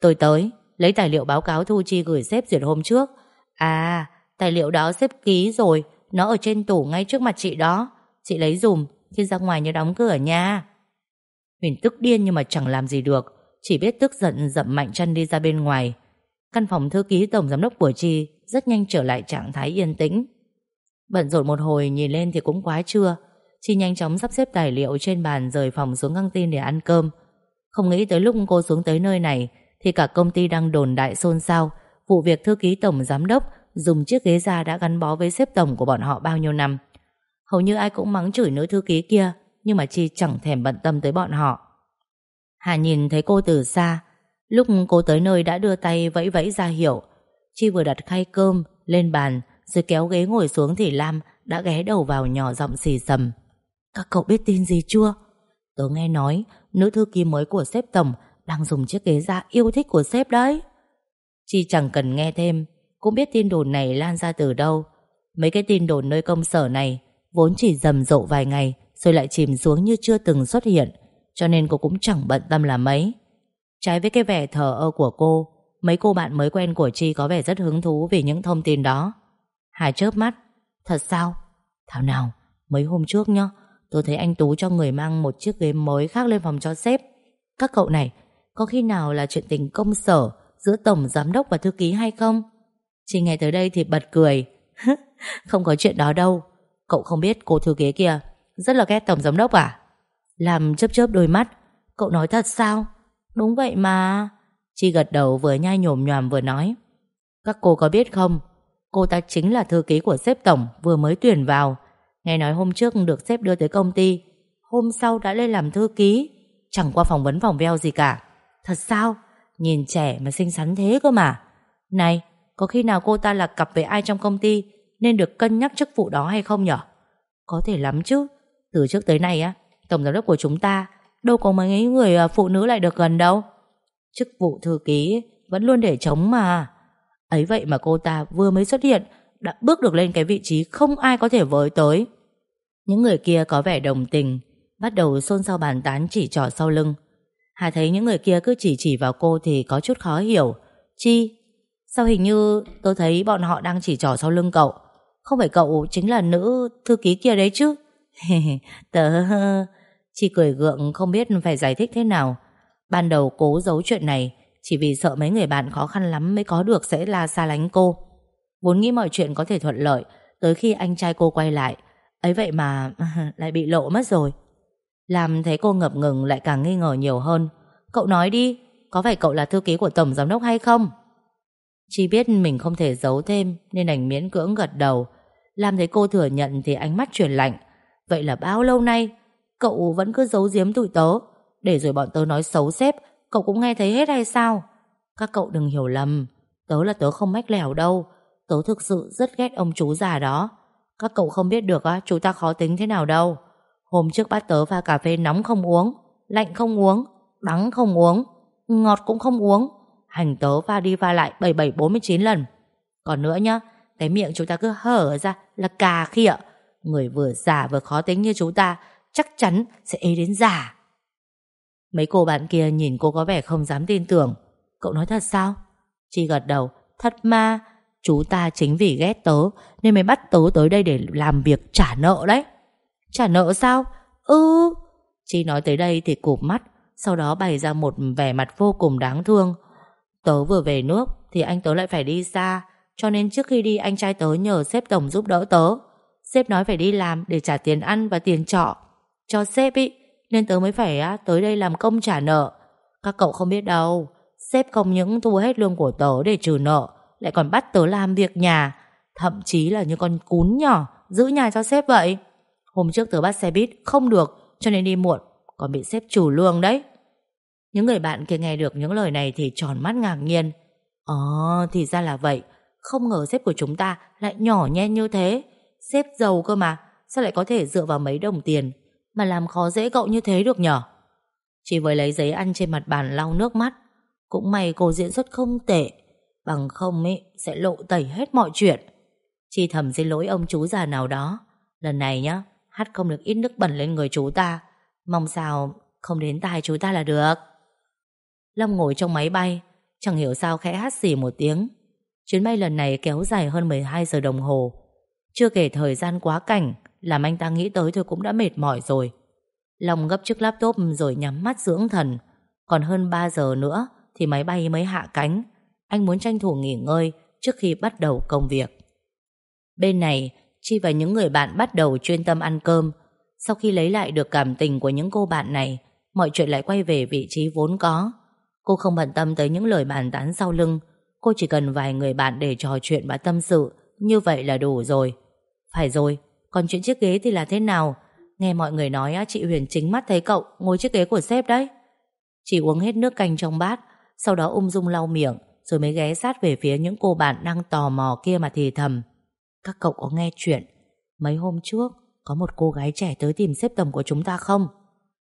Tôi tới, lấy tài liệu báo cáo thu chi gửi sếp duyệt hôm trước. À, tài liệu đó sếp ký rồi, nó ở trên tủ ngay trước mặt chị đó. Chị lấy dùm, khi ra ngoài nhớ đóng cửa nha. Huyền tức điên nhưng mà chẳng làm gì được, chỉ biết tức giận dậm mạnh chân đi ra bên ngoài. Căn phòng thư ký tổng giám đốc của Chi rất nhanh trở lại trạng thái yên tĩnh. Bận rộn một hồi nhìn lên thì cũng quá trưa. Chi nhanh chóng sắp xếp tài liệu trên bàn rời phòng xuống căng tin để ăn cơm. Không nghĩ tới lúc cô xuống tới nơi này thì cả công ty đang đồn đại xôn xao vụ việc thư ký tổng giám đốc dùng chiếc ghế da đã gắn bó với xếp tổng của bọn họ bao nhiêu năm. Hầu như ai cũng mắng chửi nữ thư ký kia nhưng mà Chi chẳng thèm bận tâm tới bọn họ. Hà nhìn thấy cô từ xa Lúc cô tới nơi đã đưa tay vẫy vẫy ra hiệu Chi vừa đặt khay cơm lên bàn Rồi kéo ghế ngồi xuống thì Lam đã ghé đầu vào nhỏ giọng xì sầm Các cậu biết tin gì chưa? Tớ nghe nói nữ thư ký mới của sếp tổng đang dùng chiếc ghế da yêu thích của sếp đấy. Chi chẳng cần nghe thêm, cũng biết tin đồn này lan ra từ đâu. Mấy cái tin đồn nơi công sở này vốn chỉ rầm rộ vài ngày rồi lại chìm xuống như chưa từng xuất hiện, cho nên cô cũng chẳng bận tâm là mấy. Trái với cái vẻ thờ ơ của cô, mấy cô bạn mới quen của Chi có vẻ rất hứng thú vì những thông tin đó. Hải chớp mắt, thật sao? Thảo nào Mấy hôm trước nhá Tôi thấy anh Tú cho người mang một chiếc ghế mới khác lên phòng cho sếp Các cậu này Có khi nào là chuyện tình công sở Giữa tổng giám đốc và thư ký hay không Chị nghe tới đây thì bật cười. Không có chuyện đó đâu Cậu không biết cô thư ký kia rất là ghét tổng giám đốc à? Làm chớp chớp đôi mắt. Cậu nói thật sao? Đúng vậy mà. Chi gật đầu vừa nhai nhồm nhòm vừa nói. Các cô có biết không? Cô ta chính là thư ký của sếp tổng Vừa mới tuyển vào. Nghe nói hôm trước được sếp đưa tới công ty. Hôm sau đã lên làm thư ký. Chẳng qua phỏng vấn phòng veo gì cả. Thật sao? Nhìn trẻ mà xinh xắn thế cơ mà. Này, có khi nào cô ta là cặp với ai trong công ty Nên được cân nhắc chức vụ đó hay không nhở? Có thể lắm chứ. Từ trước tới nay á, Tổng giám đốc của chúng ta, Đâu có mấy người à, phụ nữ lại được gần đâu. Chức vụ thư ký Vẫn luôn để trống mà. Ấy vậy mà cô ta vừa mới xuất hiện, Đã bước được lên cái vị trí không ai có thể với tới. Những người kia có vẻ đồng tình, Bắt đầu xôn xao bàn tán chỉ trỏ sau lưng. Hà thấy những người kia cứ chỉ chỉ vào cô Thì có chút khó hiểu. Chi, Sao hình như tôi thấy bọn họ đang chỉ trỏ sau lưng cậu? Không phải cậu chính là nữ thư ký kia đấy chứ? Tớ Chi cười gượng không biết phải giải thích thế nào. Ban đầu cố giấu chuyện này, Chỉ vì sợ mấy người bạn khó khăn lắm Mới có được sẽ là xa lánh cô. Vốn nghĩ mọi chuyện có thể thuận lợi, Tới khi anh trai cô quay lại. Ấy vậy mà lại bị lộ mất rồi. Làm thấy cô ngập ngừng lại càng nghi ngờ nhiều hơn. Cậu nói đi, Có phải cậu là thư ký của Tổng Giám đốc hay không? Chi biết mình không thể giấu thêm Nên đành miễn cưỡng gật đầu. Làm thấy cô thừa nhận thì ánh mắt chuyển lạnh. Vậy là bao lâu nay, Cậu vẫn cứ giấu giếm tụi tớ? Để rồi bọn tớ nói xấu sếp, Cậu cũng nghe thấy hết hay sao? Các cậu đừng hiểu lầm, Tớ là tớ không mách lẻo đâu. Tớ thực sự rất ghét ông chú già đó. Các cậu không biết được á, Chú ta khó tính thế nào đâu. Hôm trước bắt tớ pha cà phê nóng không uống, Lạnh không uống, Đắng không uống, Ngọt cũng không uống. Hành tớ pha đi pha lại 7749 lần. Còn nữa nhá, Cái miệng chúng ta cứ hở ra là cà khịa. Người vừa già vừa khó tính như chúng ta, Chắc chắn sẽ ế đến già. Mấy cô bạn kia nhìn cô có vẻ không dám tin tưởng. Cậu nói thật sao? Chi gật đầu. Thật mà, Chú ta chính vì ghét tớ Nên mới bắt tớ tới đây để làm việc trả nợ đấy. Trả nợ sao? Ừ. Chi nói tới đây thì cụp mắt, Sau đó bày ra một vẻ mặt vô cùng đáng thương. Tớ vừa về nước Thì anh tớ lại phải đi xa, Cho nên trước khi đi anh trai tớ nhờ xếp tổng giúp đỡ tớ. Sếp nói phải đi làm Để trả tiền ăn và tiền trọ Cho sếp ý Nên tớ mới phải á, tới đây làm công trả nợ Các cậu không biết đâu Sếp không những thu hết lương của tớ để trừ nợ Lại còn bắt tớ làm việc nhà Thậm chí là như con cún nhỏ Giữ nhà cho sếp vậy Hôm trước tớ bắt xe buýt không được Cho nên đi muộn Còn bị sếp chủ lương đấy những người bạn kia nghe được những lời này thì tròn mắt ngạc nhiên. Ồ, thì ra là vậy. Không ngờ sếp của chúng ta lại nhỏ nhen như thế. Sếp giàu cơ mà, sao lại có thể dựa vào mấy đồng tiền mà làm khó dễ cậu như thế được nhở? Chỉ với lấy giấy ăn trên mặt bàn lau nước mắt. Cũng may cô diễn xuất không tệ. Bằng không ấy sẽ lộ tẩy hết mọi chuyện. Chi thầm xin lỗi ông chú già nào đó. Lần này nhá, hát không được ít nước bẩn lên người chú ta. Mong sao không đến tai chú ta là được. Long ngồi trong máy bay Chẳng hiểu sao khẽ hát xỉ một tiếng Chuyến bay lần này kéo dài hơn 12 giờ đồng hồ chưa kể thời gian quá cảnh, Làm anh ta nghĩ tới thôi cũng đã mệt mỏi rồi. Long gấp chiếc laptop rồi nhắm mắt dưỡng thần. Còn hơn 3 giờ nữa Thì máy bay mới hạ cánh. Anh muốn tranh thủ nghỉ ngơi Trước khi bắt đầu công việc. Bên này, Chi và những người bạn bắt đầu chuyên tâm ăn cơm. Sau khi lấy lại được cảm tình của những cô bạn này, Mọi chuyện lại quay về vị trí vốn có. Cô không bận tâm tới những lời bàn tán sau lưng. Cô chỉ cần vài người bạn để trò chuyện và tâm sự. Như vậy là đủ rồi. Phải rồi, còn chuyện chiếc ghế thì là thế nào? Nghe mọi người nói chị Huyền chính mắt thấy cậu Ngồi chiếc ghế của sếp đấy. Chị uống hết nước canh trong bát Sau đó ung dung lau miệng Rồi mới ghé sát về phía những cô bạn đang tò mò kia mà thì thầm. Các cậu có nghe chuyện Mấy hôm trước Có một cô gái trẻ tới tìm sếp tầm của chúng ta không?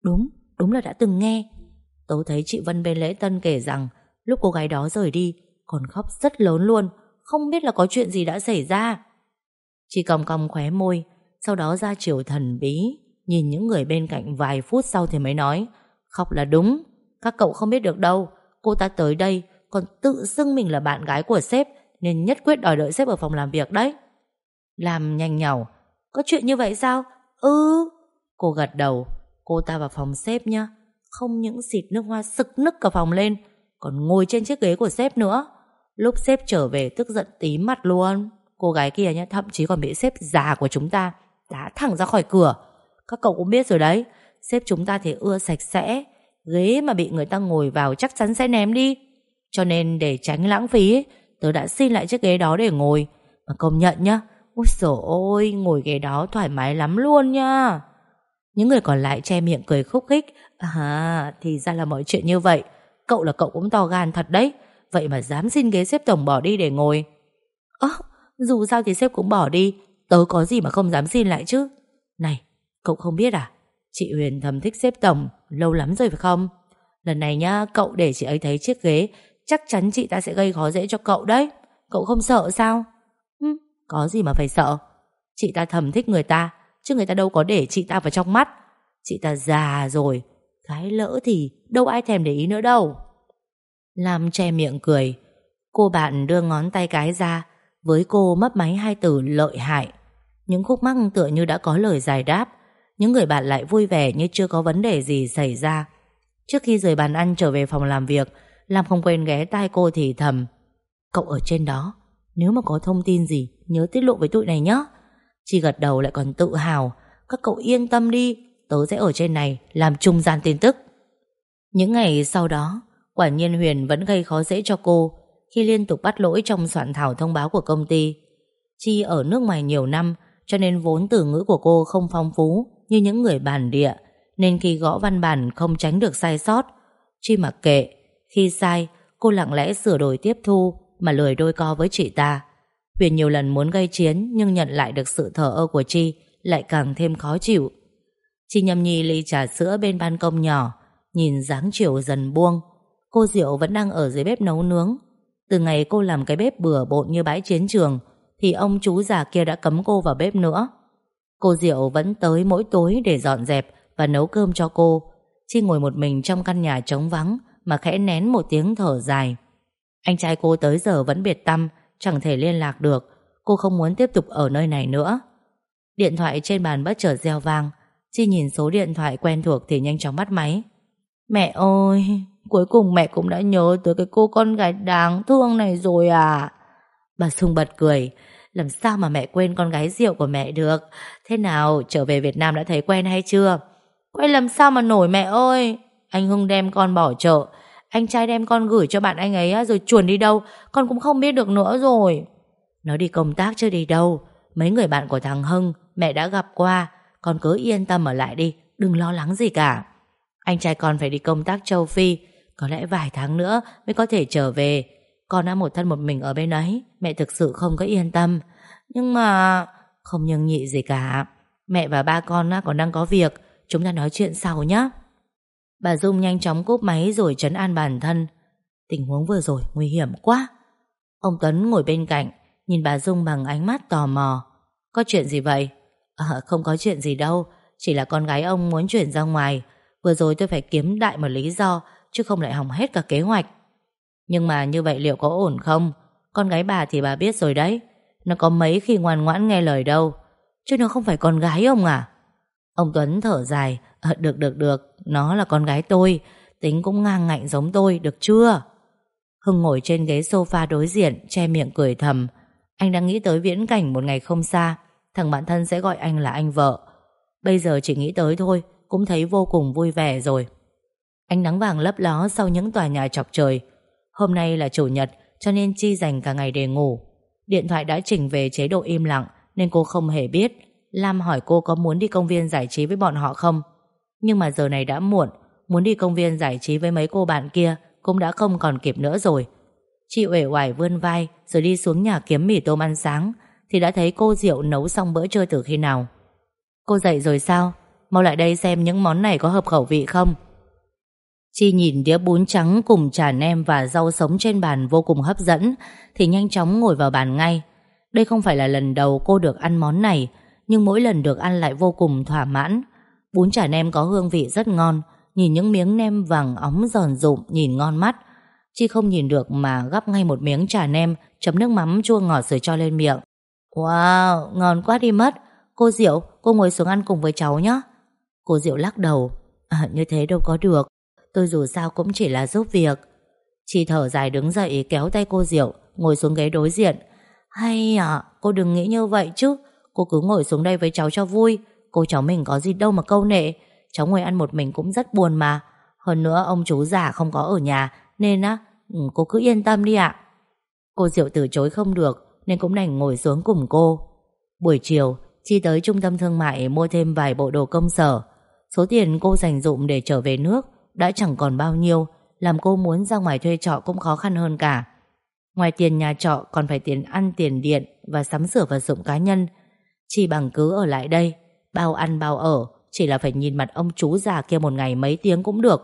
Đúng, đúng là đã từng nghe. Tớ thấy chị Vân bên lễ tân kể rằng lúc cô gái đó rời đi còn khóc rất lớn luôn, không biết là có chuyện gì đã xảy ra. Chị còng còng khóe môi, sau đó ra chiều thần bí, nhìn những người bên cạnh vài phút sau thì mới nói, khóc là đúng, các cậu không biết được đâu, cô ta tới đây còn tự xưng mình là bạn gái của sếp nên nhất quyết đòi đợi sếp ở phòng làm việc đấy. Làm nhanh nhảu, Có chuyện như vậy sao? Ừ Cô gật đầu Cô ta vào phòng sếp nhá Không những xịt nước hoa sực nức cả phòng lên Còn ngồi trên chiếc ghế của sếp nữa Lúc sếp trở về tức giận tím mặt luôn Cô gái kia nhé Thậm chí còn bị sếp già của chúng ta Đá thẳng ra khỏi cửa. Các cậu cũng biết rồi đấy, Sếp chúng ta thì ưa sạch sẽ, Ghế mà bị người ta ngồi vào chắc chắn sẽ ném đi. Cho nên để tránh lãng phí, Tớ đã xin lại chiếc ghế đó để ngồi. Mà công nhận nhá, Ôi dồi ôi Ngồi ghế đó thoải mái lắm luôn nha Những người còn lại che miệng cười khúc khích. À thì ra là mọi chuyện như vậy. Cậu là cậu cũng to gan thật đấy. Vậy mà dám xin ghế xếp tổng bỏ đi để ngồi. Ơ dù sao thì sếp cũng bỏ đi. Tớ có gì mà không dám xin lại chứ? Này cậu không biết à? Chị Huyền thầm thích xếp tổng Lâu lắm rồi phải không? Lần này nhá cậu để chị ấy thấy chiếc ghế Chắc chắn chị ta sẽ gây khó dễ cho cậu đấy. Cậu không sợ sao? Ừ, Có gì mà phải sợ. Chị ta thầm thích người ta Chứ người ta đâu có để chị ta vào trong mắt. Chị ta già rồi Cái lỡ thì đâu ai thèm để ý nữa đâu. Lam che miệng cười. Cô bạn đưa ngón tay cái ra với cô mấp máy hai từ lợi hại Những khúc mắc tựa như đã có lời giải đáp. Những người bạn lại vui vẻ như chưa có vấn đề gì xảy ra. Trước khi rời bàn ăn trở về phòng làm việc, Lam không quên ghé tai cô thì thầm, Cậu ở trên đó, Nếu mà có thông tin gì, Nhớ tiết lộ với tụi này nhé. Chi gật đầu lại còn tự hào, Các cậu yên tâm đi, Tớ sẽ ở trên này làm trung gian tin tức. Những ngày sau đó, Quả nhiên Huyền vẫn gây khó dễ cho cô. Khi liên tục bắt lỗi trong soạn thảo thông báo của công ty. Chi ở nước ngoài nhiều năm, Cho nên vốn từ ngữ của cô không phong phú Như những người bản địa, Nên khi gõ văn bản không tránh được sai sót. Chi mặc kệ, Khi sai, cô lặng lẽ sửa đổi tiếp thu Mà lười đôi co với chị ta. Huyền nhiều lần muốn gây chiến Nhưng nhận lại được sự thờ ơ của Chi Lại càng thêm khó chịu. Chi nhâm nhi ly trà sữa bên ban công nhỏ, Nhìn dáng chiều dần buông. Cô Diệu vẫn đang ở dưới bếp nấu nướng từ ngày cô làm cái bếp bừa bộn như bãi chiến trường, Thì ông chú già kia đã cấm cô vào bếp nữa. Cô Diệu vẫn tới mỗi tối để dọn dẹp Và nấu cơm cho cô. Chi ngồi một mình trong căn nhà trống vắng Mà khẽ nén một tiếng thở dài. Anh trai cô tới giờ vẫn biệt tâm, Chẳng thể liên lạc được. Cô không muốn tiếp tục ở nơi này nữa. Điện thoại trên bàn bất chợt reo vang. Chi nhìn số điện thoại quen thuộc Thì nhanh chóng bắt máy. Mẹ ơi! Cuối cùng mẹ cũng đã nhớ tới cái cô con gái đáng thương này rồi à. Bà Sung bật cười. Làm sao mà mẹ quên con gái rượu của mẹ được? Thế nào, trở về Việt Nam đã thấy quen hay chưa? Quen làm sao mà nổi mẹ ơi? Anh Hưng đem con bỏ chợ. Anh trai đem con gửi cho bạn anh ấy Rồi chuồn đi đâu? Con cũng không biết được nữa rồi. Nó đi công tác chứ đi đâu? Mấy người bạn của thằng Hưng, Mẹ đã gặp qua. Con cứ yên tâm ở lại đi, Đừng lo lắng gì cả. Anh trai con phải đi công tác châu Phi có lẽ vài tháng nữa mới có thể trở về. Con đã một thân một mình ở bên ấy Mẹ thực sự không có yên tâm. Nhưng mà Không nhưng nhị gì cả. Mẹ và ba con còn đang có việc. Chúng ta nói chuyện sau nhé Bà Dung nhanh chóng cúp máy rồi trấn an bản thân. Tình huống vừa rồi nguy hiểm quá. Ông Tuấn ngồi bên cạnh Nhìn bà Dung bằng ánh mắt tò mò. Có chuyện gì vậy? À, không có chuyện gì đâu. Chỉ là con gái ông muốn chuyển ra ngoài. Vừa rồi tôi phải kiếm đại một lý do chứ không lại hỏng hết cả kế hoạch. Nhưng mà như vậy liệu có ổn không? Con gái bà thì bà biết rồi đấy. Nó có mấy khi ngoan ngoãn nghe lời đâu. Chứ nó không phải con gái ông à? Ông Tuấn thở dài. À, được được được, nó là con gái tôi. Tính cũng ngang ngạnh giống tôi, được chưa? Hưng ngồi trên ghế sofa đối diện, che miệng cười thầm. Anh đang nghĩ tới viễn cảnh một ngày không xa. Thằng bạn thân sẽ gọi anh là anh vợ. Bây giờ chỉ nghĩ tới thôi, cũng thấy vô cùng vui vẻ rồi. Ánh nắng vàng lấp ló sau những tòa nhà chọc trời. Hôm nay là chủ nhật, Cho nên Chi dành cả ngày để ngủ. Điện thoại đã chỉnh về chế độ im lặng, Nên cô không hề biết. Lam hỏi cô có muốn đi công viên giải trí với bọn họ không? Nhưng mà giờ này đã muộn, Muốn đi công viên giải trí với mấy cô bạn kia Cũng đã không còn kịp nữa rồi. Chị uể oải vươn vai, Rồi đi xuống nhà kiếm mì tôm ăn sáng, Thì đã thấy cô Diệu nấu xong bữa trưa từ khi nào. Cô dậy rồi sao? Mau lại đây xem những món này có hợp khẩu vị không? Chi nhìn đĩa bún trắng cùng chả nem và rau sống trên bàn vô cùng hấp dẫn thì nhanh chóng ngồi vào bàn ngay. Đây không phải là lần đầu cô được ăn món này nhưng mỗi lần được ăn lại vô cùng thỏa mãn. Bún chả nem có hương vị rất ngon nhìn những miếng nem vàng óng giòn rụm nhìn ngon mắt. Chi không nhìn được mà gắp ngay một miếng chả nem chấm nước mắm chua ngọt rồi cho lên miệng. Wow, ngon quá đi mất. Cô Diệu Cô ngồi xuống ăn cùng với cháu nhé Cô Diệu lắc đầu À như thế đâu có được Tôi dù sao cũng chỉ là giúp việc. Chi thở dài đứng dậy, kéo tay cô Diệu, Ngồi xuống ghế đối diện. Hay à cô đừng nghĩ như vậy chứ. Cô cứ ngồi xuống đây với cháu cho vui. Cô cháu mình có gì đâu mà câu nệ. Cháu ngồi ăn một mình cũng rất buồn mà. Hơn nữa ông chú già không có ở nhà, Nên á ừ, cô cứ yên tâm đi ạ. Cô Diệu từ chối không được, Nên cũng đành ngồi xuống cùng cô. Buổi chiều Chi tới trung tâm thương mại mua thêm vài bộ đồ công sở. Số tiền cô dành dụng để trở về nước đã chẳng còn bao nhiêu Làm cô muốn ra ngoài thuê trọ cũng khó khăn hơn cả. Ngoài tiền nhà trọ còn phải tiền ăn tiền điện Và sắm sửa vật dụng cá nhân. Chỉ bằng cứ ở lại đây Bao ăn bao ở Chỉ là phải nhìn mặt ông chú già kia một ngày mấy tiếng cũng được.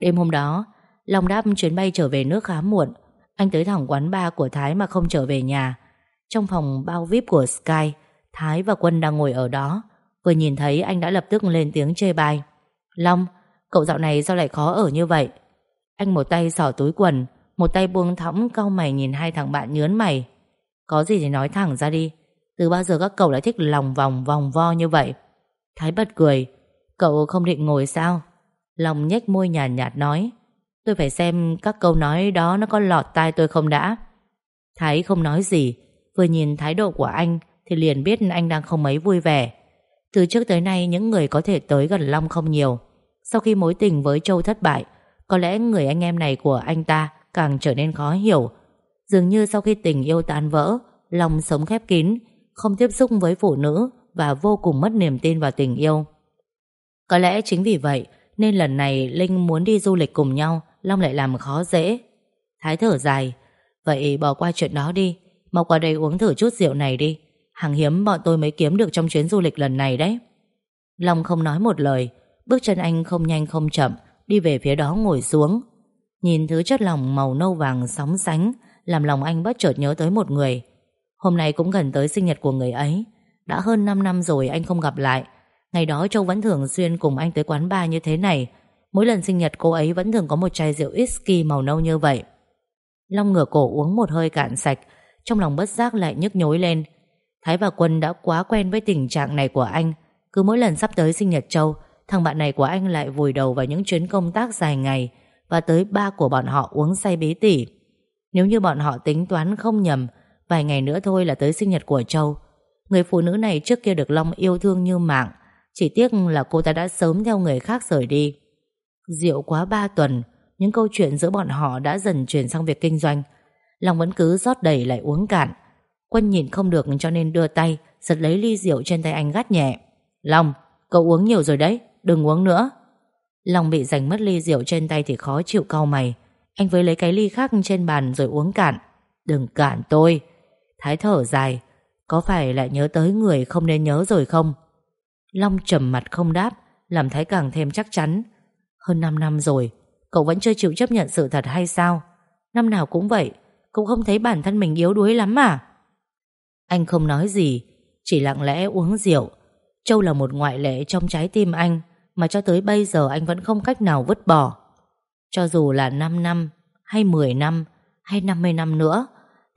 Đêm hôm đó Long đáp chuyến bay trở về nước khá muộn. Anh tới thẳng quán bar của Thái mà không trở về nhà. Trong phòng bao VIP của Sky Thái và Quân đang ngồi ở đó. Vừa nhìn thấy anh đã lập tức lên tiếng chê bai. Long, cậu dạo này sao lại khó ở như vậy? Anh một tay xỏ túi quần Một tay buông thõng cau mày nhìn hai thằng bạn nhớn mày. Có gì thì nói thẳng ra đi Từ bao giờ các cậu lại thích lòng vòng vòng vo như vậy? Thái bật cười Cậu không định ngồi sao? Long nhếch môi nhàn nhạt, nhạt nói Tôi phải xem các câu nói đó nó có lọt tai tôi không đã. Thái không nói gì Vừa nhìn thái độ của anh Thì liền biết anh đang không mấy vui vẻ. Từ trước tới nay những người có thể tới gần Long không nhiều. Sau khi mối tình với Châu thất bại, Có lẽ người anh em này của anh ta Càng trở nên khó hiểu. Dường như sau khi tình yêu tan vỡ Long sống khép kín, Không tiếp xúc với phụ nữ Và vô cùng mất niềm tin vào tình yêu. Có lẽ chính vì vậy Nên lần này Linh muốn đi du lịch cùng nhau, Long lại làm khó dễ. Thái thở dài, Vậy bỏ qua chuyện đó đi, Mau qua đây uống thử chút rượu này đi. Hàng hiếm bọn tôi mới kiếm được trong chuyến du lịch lần này đấy. Long không nói một lời Bước chân anh không nhanh không chậm, Đi về phía đó ngồi xuống. Nhìn thứ chất lỏng màu nâu vàng sóng sánh, Làm lòng anh bất chợt nhớ tới một người. Hôm nay cũng gần tới sinh nhật của người ấy. Đã hơn 5 năm rồi anh không gặp lại. Ngày đó Châu vẫn thường xuyên cùng anh tới quán bar như thế này. Mỗi lần sinh nhật cô ấy vẫn thường có một chai rượu whisky màu nâu như vậy. Long ngửa cổ uống một hơi cạn sạch, Trong lòng bất giác lại nhức nhối lên. Thái và Quân đã quá quen với tình trạng này của anh. Cứ mỗi lần sắp tới sinh nhật Châu Thằng bạn này của anh lại vùi đầu vào những chuyến công tác dài ngày Và tới ba của bọn họ uống say bí tỉ. Nếu như bọn họ tính toán không nhầm Vài ngày nữa thôi là tới sinh nhật của Châu. Người phụ nữ này trước kia được Long yêu thương như mạng Chỉ tiếc là cô ta đã sớm theo người khác rời đi. Rượu quá ba tuần Những câu chuyện giữa bọn họ đã dần chuyển sang việc kinh doanh. Long vẫn cứ rót đầy lại uống cạn. Quân nhìn không được cho nên đưa tay Giật lấy ly rượu trên tay anh gắt nhẹ. Long, cậu uống nhiều rồi đấy. Đừng uống nữa. Long bị giành mất ly rượu trên tay thì khó chịu cau mày. Anh với lấy cái ly khác trên bàn rồi uống cạn. Đừng cản tôi. Thái thở dài. Có phải lại nhớ tới người không nên nhớ rồi không? Long trầm mặt không đáp, Làm Thái càng thêm chắc chắn. Hơn 5 năm rồi, Cậu vẫn chưa chịu chấp nhận sự thật hay sao? Năm nào cũng vậy, Cậu không thấy bản thân mình yếu đuối lắm à? Anh không nói gì, Chỉ lặng lẽ uống rượu. Châu là một ngoại lệ trong trái tim anh. Mà cho tới bây giờ anh vẫn không cách nào vứt bỏ. Cho dù là 5 năm, Hay 10 năm, Hay 50 năm nữa,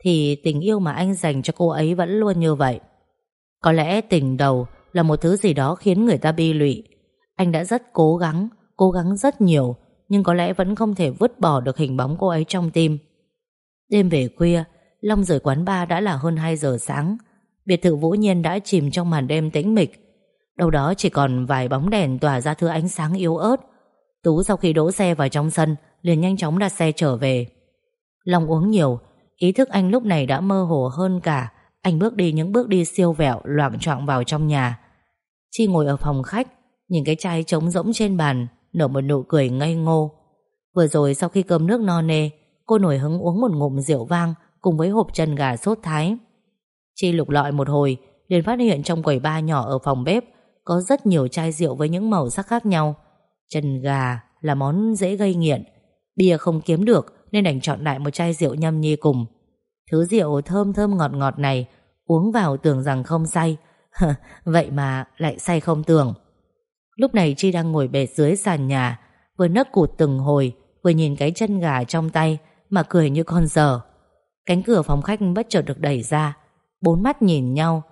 Thì tình yêu mà anh dành cho cô ấy vẫn luôn như vậy. Có lẽ tình đầu Là một thứ gì đó khiến người ta bi lụy. Anh đã rất cố gắng Cố gắng rất nhiều, Nhưng có lẽ vẫn không thể vứt bỏ được hình bóng cô ấy trong tim. Đêm về khuya, Long rời quán bar đã là hơn 2 giờ sáng. Biệt thự Vũ Nhiên đã chìm trong màn đêm tĩnh mịch. Đâu đó chỉ còn vài bóng đèn tỏa ra thứ ánh sáng yếu ớt Tú sau khi đỗ xe vào trong sân liền nhanh chóng đặt xe trở về Long uống nhiều Ý thức anh lúc này đã mơ hồ hơn cả Anh bước đi những bước đi siêu vẹo Loạn trọng vào trong nhà Chi ngồi ở phòng khách Nhìn cái chai trống rỗng trên bàn nở một nụ cười ngây ngô. Vừa rồi sau khi cơm nước no nê, cô nổi hứng uống một ngụm rượu vang cùng với hộp chân gà sốt thái. Chi lục lọi một hồi, liền phát hiện trong quầy ba nhỏ ở phòng bếp có rất nhiều chai rượu với những màu sắc khác nhau. Chân gà là món dễ gây nghiện, bia không kiếm được nên đành chọn lại một chai rượu nhâm nhi cùng. Thứ rượu thơm thơm ngọt ngọt này uống vào tưởng rằng không say, vậy mà lại say không tưởng. Lúc này Chi đang ngồi bệt dưới sàn nhà Vừa nấc cụt từng hồi Vừa nhìn cái chân gà trong tay Mà cười như con dở Cánh cửa phòng khách bất chợt được đẩy ra Bốn mắt nhìn nhau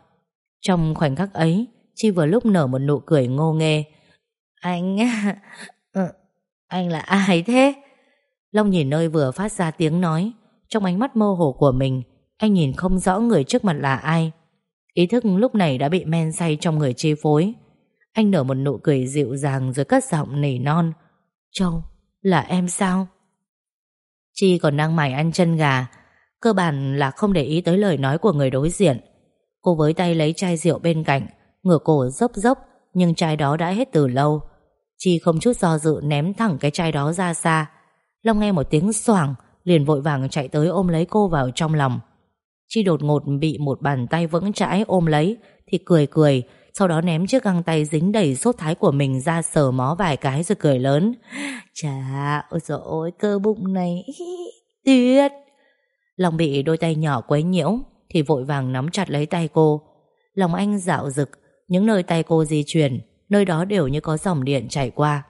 Trong khoảnh khắc ấy Chi vừa lúc nở một nụ cười ngô nghê. Anh... Ờ, anh là ai thế? Long nhìn nơi vừa phát ra tiếng nói. Trong ánh mắt mơ hồ của mình Anh nhìn không rõ người trước mặt là ai. Ý thức lúc này đã bị men say trong người chi phối. Anh nở một nụ cười dịu dàng Rồi cất giọng nỉ non. Châu, là em sao? Chi còn đang mải ăn chân gà. Cơ bản là không để ý tới lời nói của người đối diện. Cô với tay lấy chai rượu bên cạnh Ngửa cổ dốc dốc Nhưng chai đó đã hết từ lâu. Chi không chút do dự ném thẳng cái chai đó ra xa. Long nghe một tiếng xoảng Liền vội vàng chạy tới ôm lấy cô vào trong lòng. Chi đột ngột bị một bàn tay vững chãi ôm lấy Thì cười cười Sau đó ném chiếc găng tay dính đầy sốt thái của mình ra sờ mó vài cái rồi cười lớn. Chà, ôi dồi ôi, cơ bụng này Tuyệt Long bị đôi tay nhỏ quấy nhiễu Thì vội vàng nắm chặt lấy tay cô. Lòng anh dạo rực những nơi tay cô di chuyển, Nơi đó đều như có dòng điện chảy qua.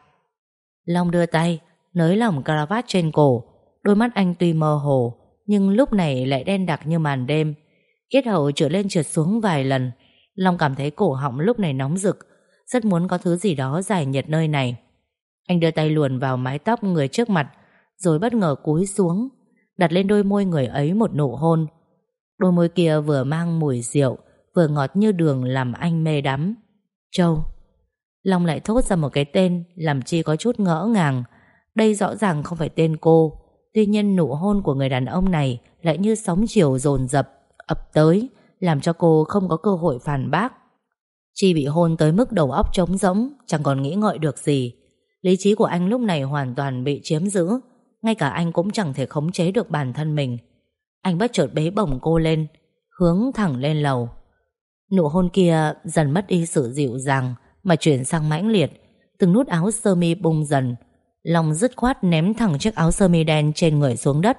Long đưa tay, Nới lỏng cravat trên cổ. Đôi mắt anh tuy mơ hồ, Nhưng lúc này lại đen đặc như màn đêm. Yết hậu trượt lên trượt xuống vài lần. Long cảm thấy cổ họng lúc này nóng rực, Rất muốn có thứ gì đó giải nhiệt nơi này. Anh đưa tay luồn vào mái tóc người trước mặt, Rồi bất ngờ cúi xuống, Đặt lên đôi môi người ấy một nụ hôn. Đôi môi kia vừa mang mùi rượu Vừa ngọt như đường làm anh mê đắm. Châu, Long lại thốt ra một cái tên Làm Chi có chút ngỡ ngàng. Đây rõ ràng không phải tên cô. Tuy nhiên nụ hôn của người đàn ông này Lại như sóng chiều dồn dập, ập tới, Làm cho cô không có cơ hội phản bác. Chi bị hôn tới mức đầu óc trống rỗng, Chẳng còn nghĩ ngợi được gì. Lý trí của anh lúc này hoàn toàn bị chiếm giữ, Ngay cả anh cũng chẳng thể khống chế được bản thân mình. Anh bất chợt bế bổng cô lên, Hướng thẳng lên lầu. Nụ hôn kia dần mất đi sự dịu dàng Mà chuyển sang mãnh liệt. Từng nút áo sơ mi bung dần. Long dứt khoát ném thẳng chiếc áo sơ mi đen trên người xuống đất.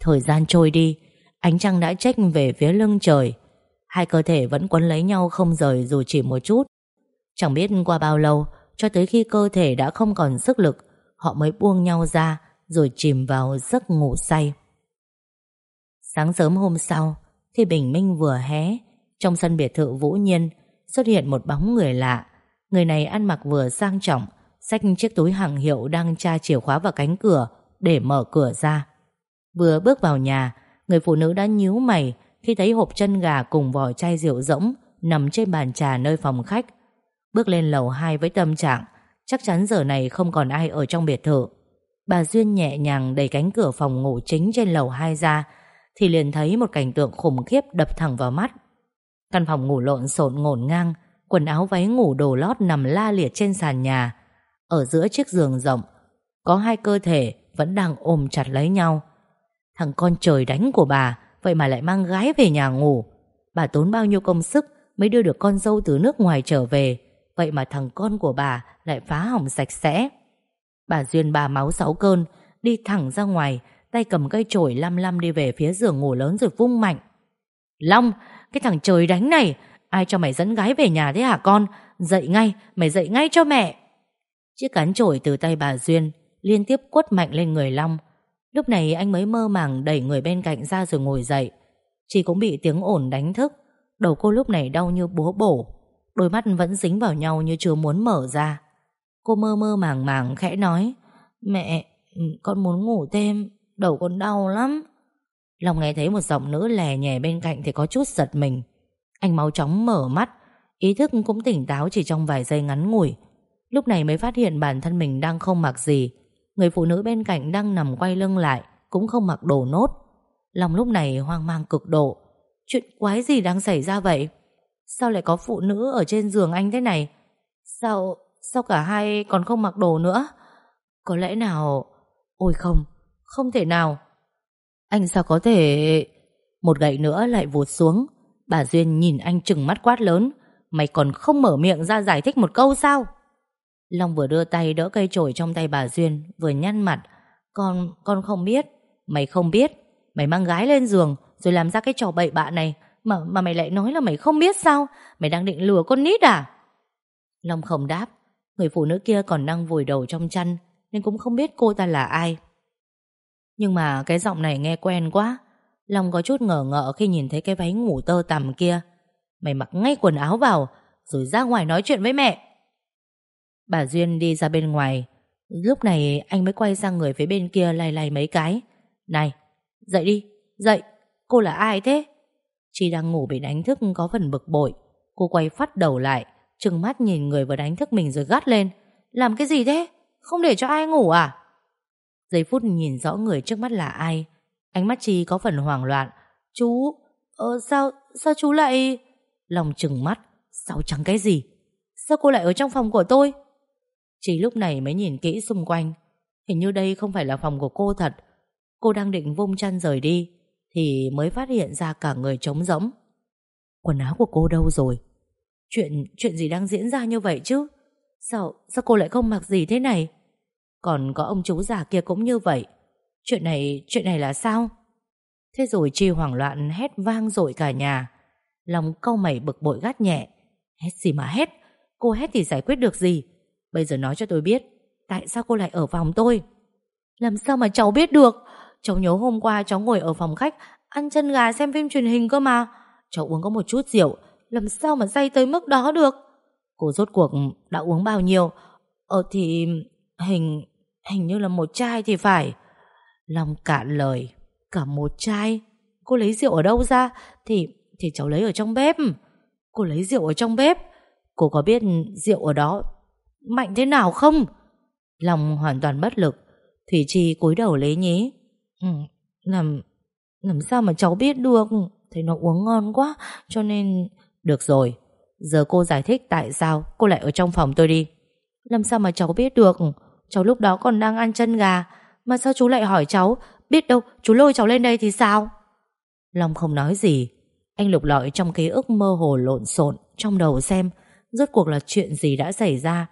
Thời gian trôi đi, Ánh trăng đã trách về phía lưng trời. Hai cơ thể vẫn quấn lấy nhau không rời dù chỉ một chút. Chẳng biết qua bao lâu, Cho tới khi cơ thể đã không còn sức lực, Họ mới buông nhau ra Rồi chìm vào giấc ngủ say. Sáng sớm hôm sau, Khi bình minh vừa hé trong sân biệt thự Vũ Nhiên Xuất hiện một bóng người lạ. Người này ăn mặc vừa sang trọng, Xách chiếc túi hàng hiệu đang tra chìa khóa vào cánh cửa Để mở cửa ra. Vừa bước vào nhà, Người phụ nữ đã nhíu mày Khi thấy hộp chân gà cùng vỏ chai rượu rỗng Nằm trên bàn trà nơi phòng khách. Bước lên lầu 2 với tâm trạng, Chắc chắn giờ này không còn ai ở trong biệt thự. Bà Duyên nhẹ nhàng đẩy cánh cửa phòng ngủ chính trên lầu 2 ra Thì liền thấy một cảnh tượng khủng khiếp đập thẳng vào mắt. Căn phòng ngủ lộn xộn ngổn ngang, Quần áo váy ngủ đồ lót nằm la liệt trên sàn nhà. Ở giữa chiếc giường rộng, Có hai cơ thể vẫn đang ôm chặt lấy nhau. Thằng con trời đánh của bà, Vậy mà lại mang gái về nhà ngủ. Bà tốn bao nhiêu công sức Mới đưa được con dâu từ nước ngoài trở về, Vậy mà thằng con của bà Lại phá hỏng sạch sẽ. Bà Duyên bà máu sáu cơn, Đi thẳng ra ngoài, Tay cầm cây chổi lăm lăm đi về phía giường ngủ lớn rồi vung mạnh. Long cái thằng trời đánh này Ai cho mày dẫn gái về nhà thế hả con? Dậy ngay Mày dậy ngay cho mẹ. Chiếc cán chổi từ tay bà Duyên Liên tiếp quất mạnh lên người Long. Lúc này anh mới mơ màng đẩy người bên cạnh ra rồi ngồi dậy. Chị cũng bị tiếng ồn đánh thức. Đầu cô lúc này đau như búa bổ. Đôi mắt vẫn dính vào nhau như chưa muốn mở ra. Cô mơ mơ màng màng khẽ nói Mẹ, ừ, con muốn ngủ thêm. Đầu con đau lắm. Long nghe thấy một giọng nữ lè nhẹ bên cạnh Thì có chút giật mình. Anh mau chóng mở mắt, Ý thức cũng tỉnh táo chỉ trong vài giây ngắn ngủi. Lúc này mới phát hiện bản thân mình đang không mặc gì. Người phụ nữ bên cạnh đang nằm quay lưng lại, Cũng không mặc đồ nốt. Lòng lúc này hoang mang cực độ. Chuyện quái gì đang xảy ra vậy? Sao lại có phụ nữ ở trên giường anh thế này? Sao Sao cả hai còn không mặc đồ nữa? Có lẽ nào Ôi không Không thể nào. Anh sao có thể? Một gậy nữa lại vụt xuống. Bà Duyên nhìn anh chừng mắt quát lớn. Mày còn không mở miệng ra giải thích một câu sao? Long vừa đưa tay đỡ cây chổi trong tay bà Duyên Vừa nhăn mặt. Con, con không biết. Mày không biết. Mày mang gái lên giường Rồi làm ra cái trò bậy bạ này. Mà mà mày lại nói là mày không biết sao? Mày đang định lừa con nít à? Long không đáp. Người phụ nữ kia còn đang vùi đầu trong chăn Nên cũng không biết cô ta là ai. Nhưng mà cái giọng này nghe quen quá. Long có chút ngờ ngợ khi nhìn thấy cái váy ngủ tơ tằm kia. Mày mặc ngay quần áo vào, Rồi ra ngoài nói chuyện với mẹ. Bà Duyên đi ra bên ngoài. Lúc này anh mới quay sang người phía bên kia lay lay mấy cái. Này, Dậy đi, Dậy. Cô là ai thế? Chi đang ngủ bị đánh thức có phần bực bội. Cô quay phát đầu lại, Trừng mắt nhìn người vừa đánh thức mình rồi gắt lên. Làm cái gì thế? Không để cho ai ngủ à? Giây phút nhìn rõ người trước mắt là ai? Ánh mắt Chi có phần hoảng loạn. Chú Ờ sao Sao chú lại Lòng trừng mắt. Sao chẳng cái gì? Sao cô lại ở trong phòng của tôi? Chi lúc này mới nhìn kỹ xung quanh. Hình như đây không phải là phòng của cô thật. Cô đang định vung chăn rời đi, Thì mới phát hiện ra cả người trống rỗng. Quần áo của cô đâu rồi? Chuyện chuyện gì đang diễn ra như vậy chứ? Sao Sao cô lại không mặc gì thế này? Còn có ông chú già kia cũng như vậy. Chuyện này Chuyện này là sao? Thế rồi Chi hoảng loạn hét vang dội cả nhà. Lòng câu mày bực bội gắt nhẹ. Hét gì mà hét? Cô hét thì giải quyết được gì? Bây giờ nói cho tôi biết, Tại sao cô lại ở phòng tôi? Làm sao mà cháu biết được? Cháu nhớ hôm qua cháu ngồi ở phòng khách, Ăn chân gà xem phim truyền hình cơ mà. Cháu uống có một chút rượu, Làm sao mà say tới mức đó được? Cô rốt cuộc đã uống bao nhiêu? Ờ thì hình Hình như là một chai thì phải. Long cạn lời Cả một chai? Cô lấy rượu ở đâu ra? Thì thì cháu lấy ở trong bếp. Cô lấy rượu ở trong bếp? Cô có biết rượu ở đó Mạnh thế nào không? Long hoàn toàn bất lực. Thủy Chi cúi đầu lấy nhí. Ừ, Làm Làm sao mà cháu biết được? Thấy nó uống ngon quá Cho nên Được rồi Giờ cô giải thích tại sao cô lại ở trong phòng tôi đi. Làm sao mà cháu biết được? Cháu lúc đó còn đang ăn chân gà, Mà sao chú lại hỏi cháu, Biết đâu, chú lôi cháu lên đây thì sao? Long không nói gì. Anh lục lọi trong ký ức mơ hồ lộn xộn Trong đầu xem, Rốt cuộc là chuyện gì đã xảy ra.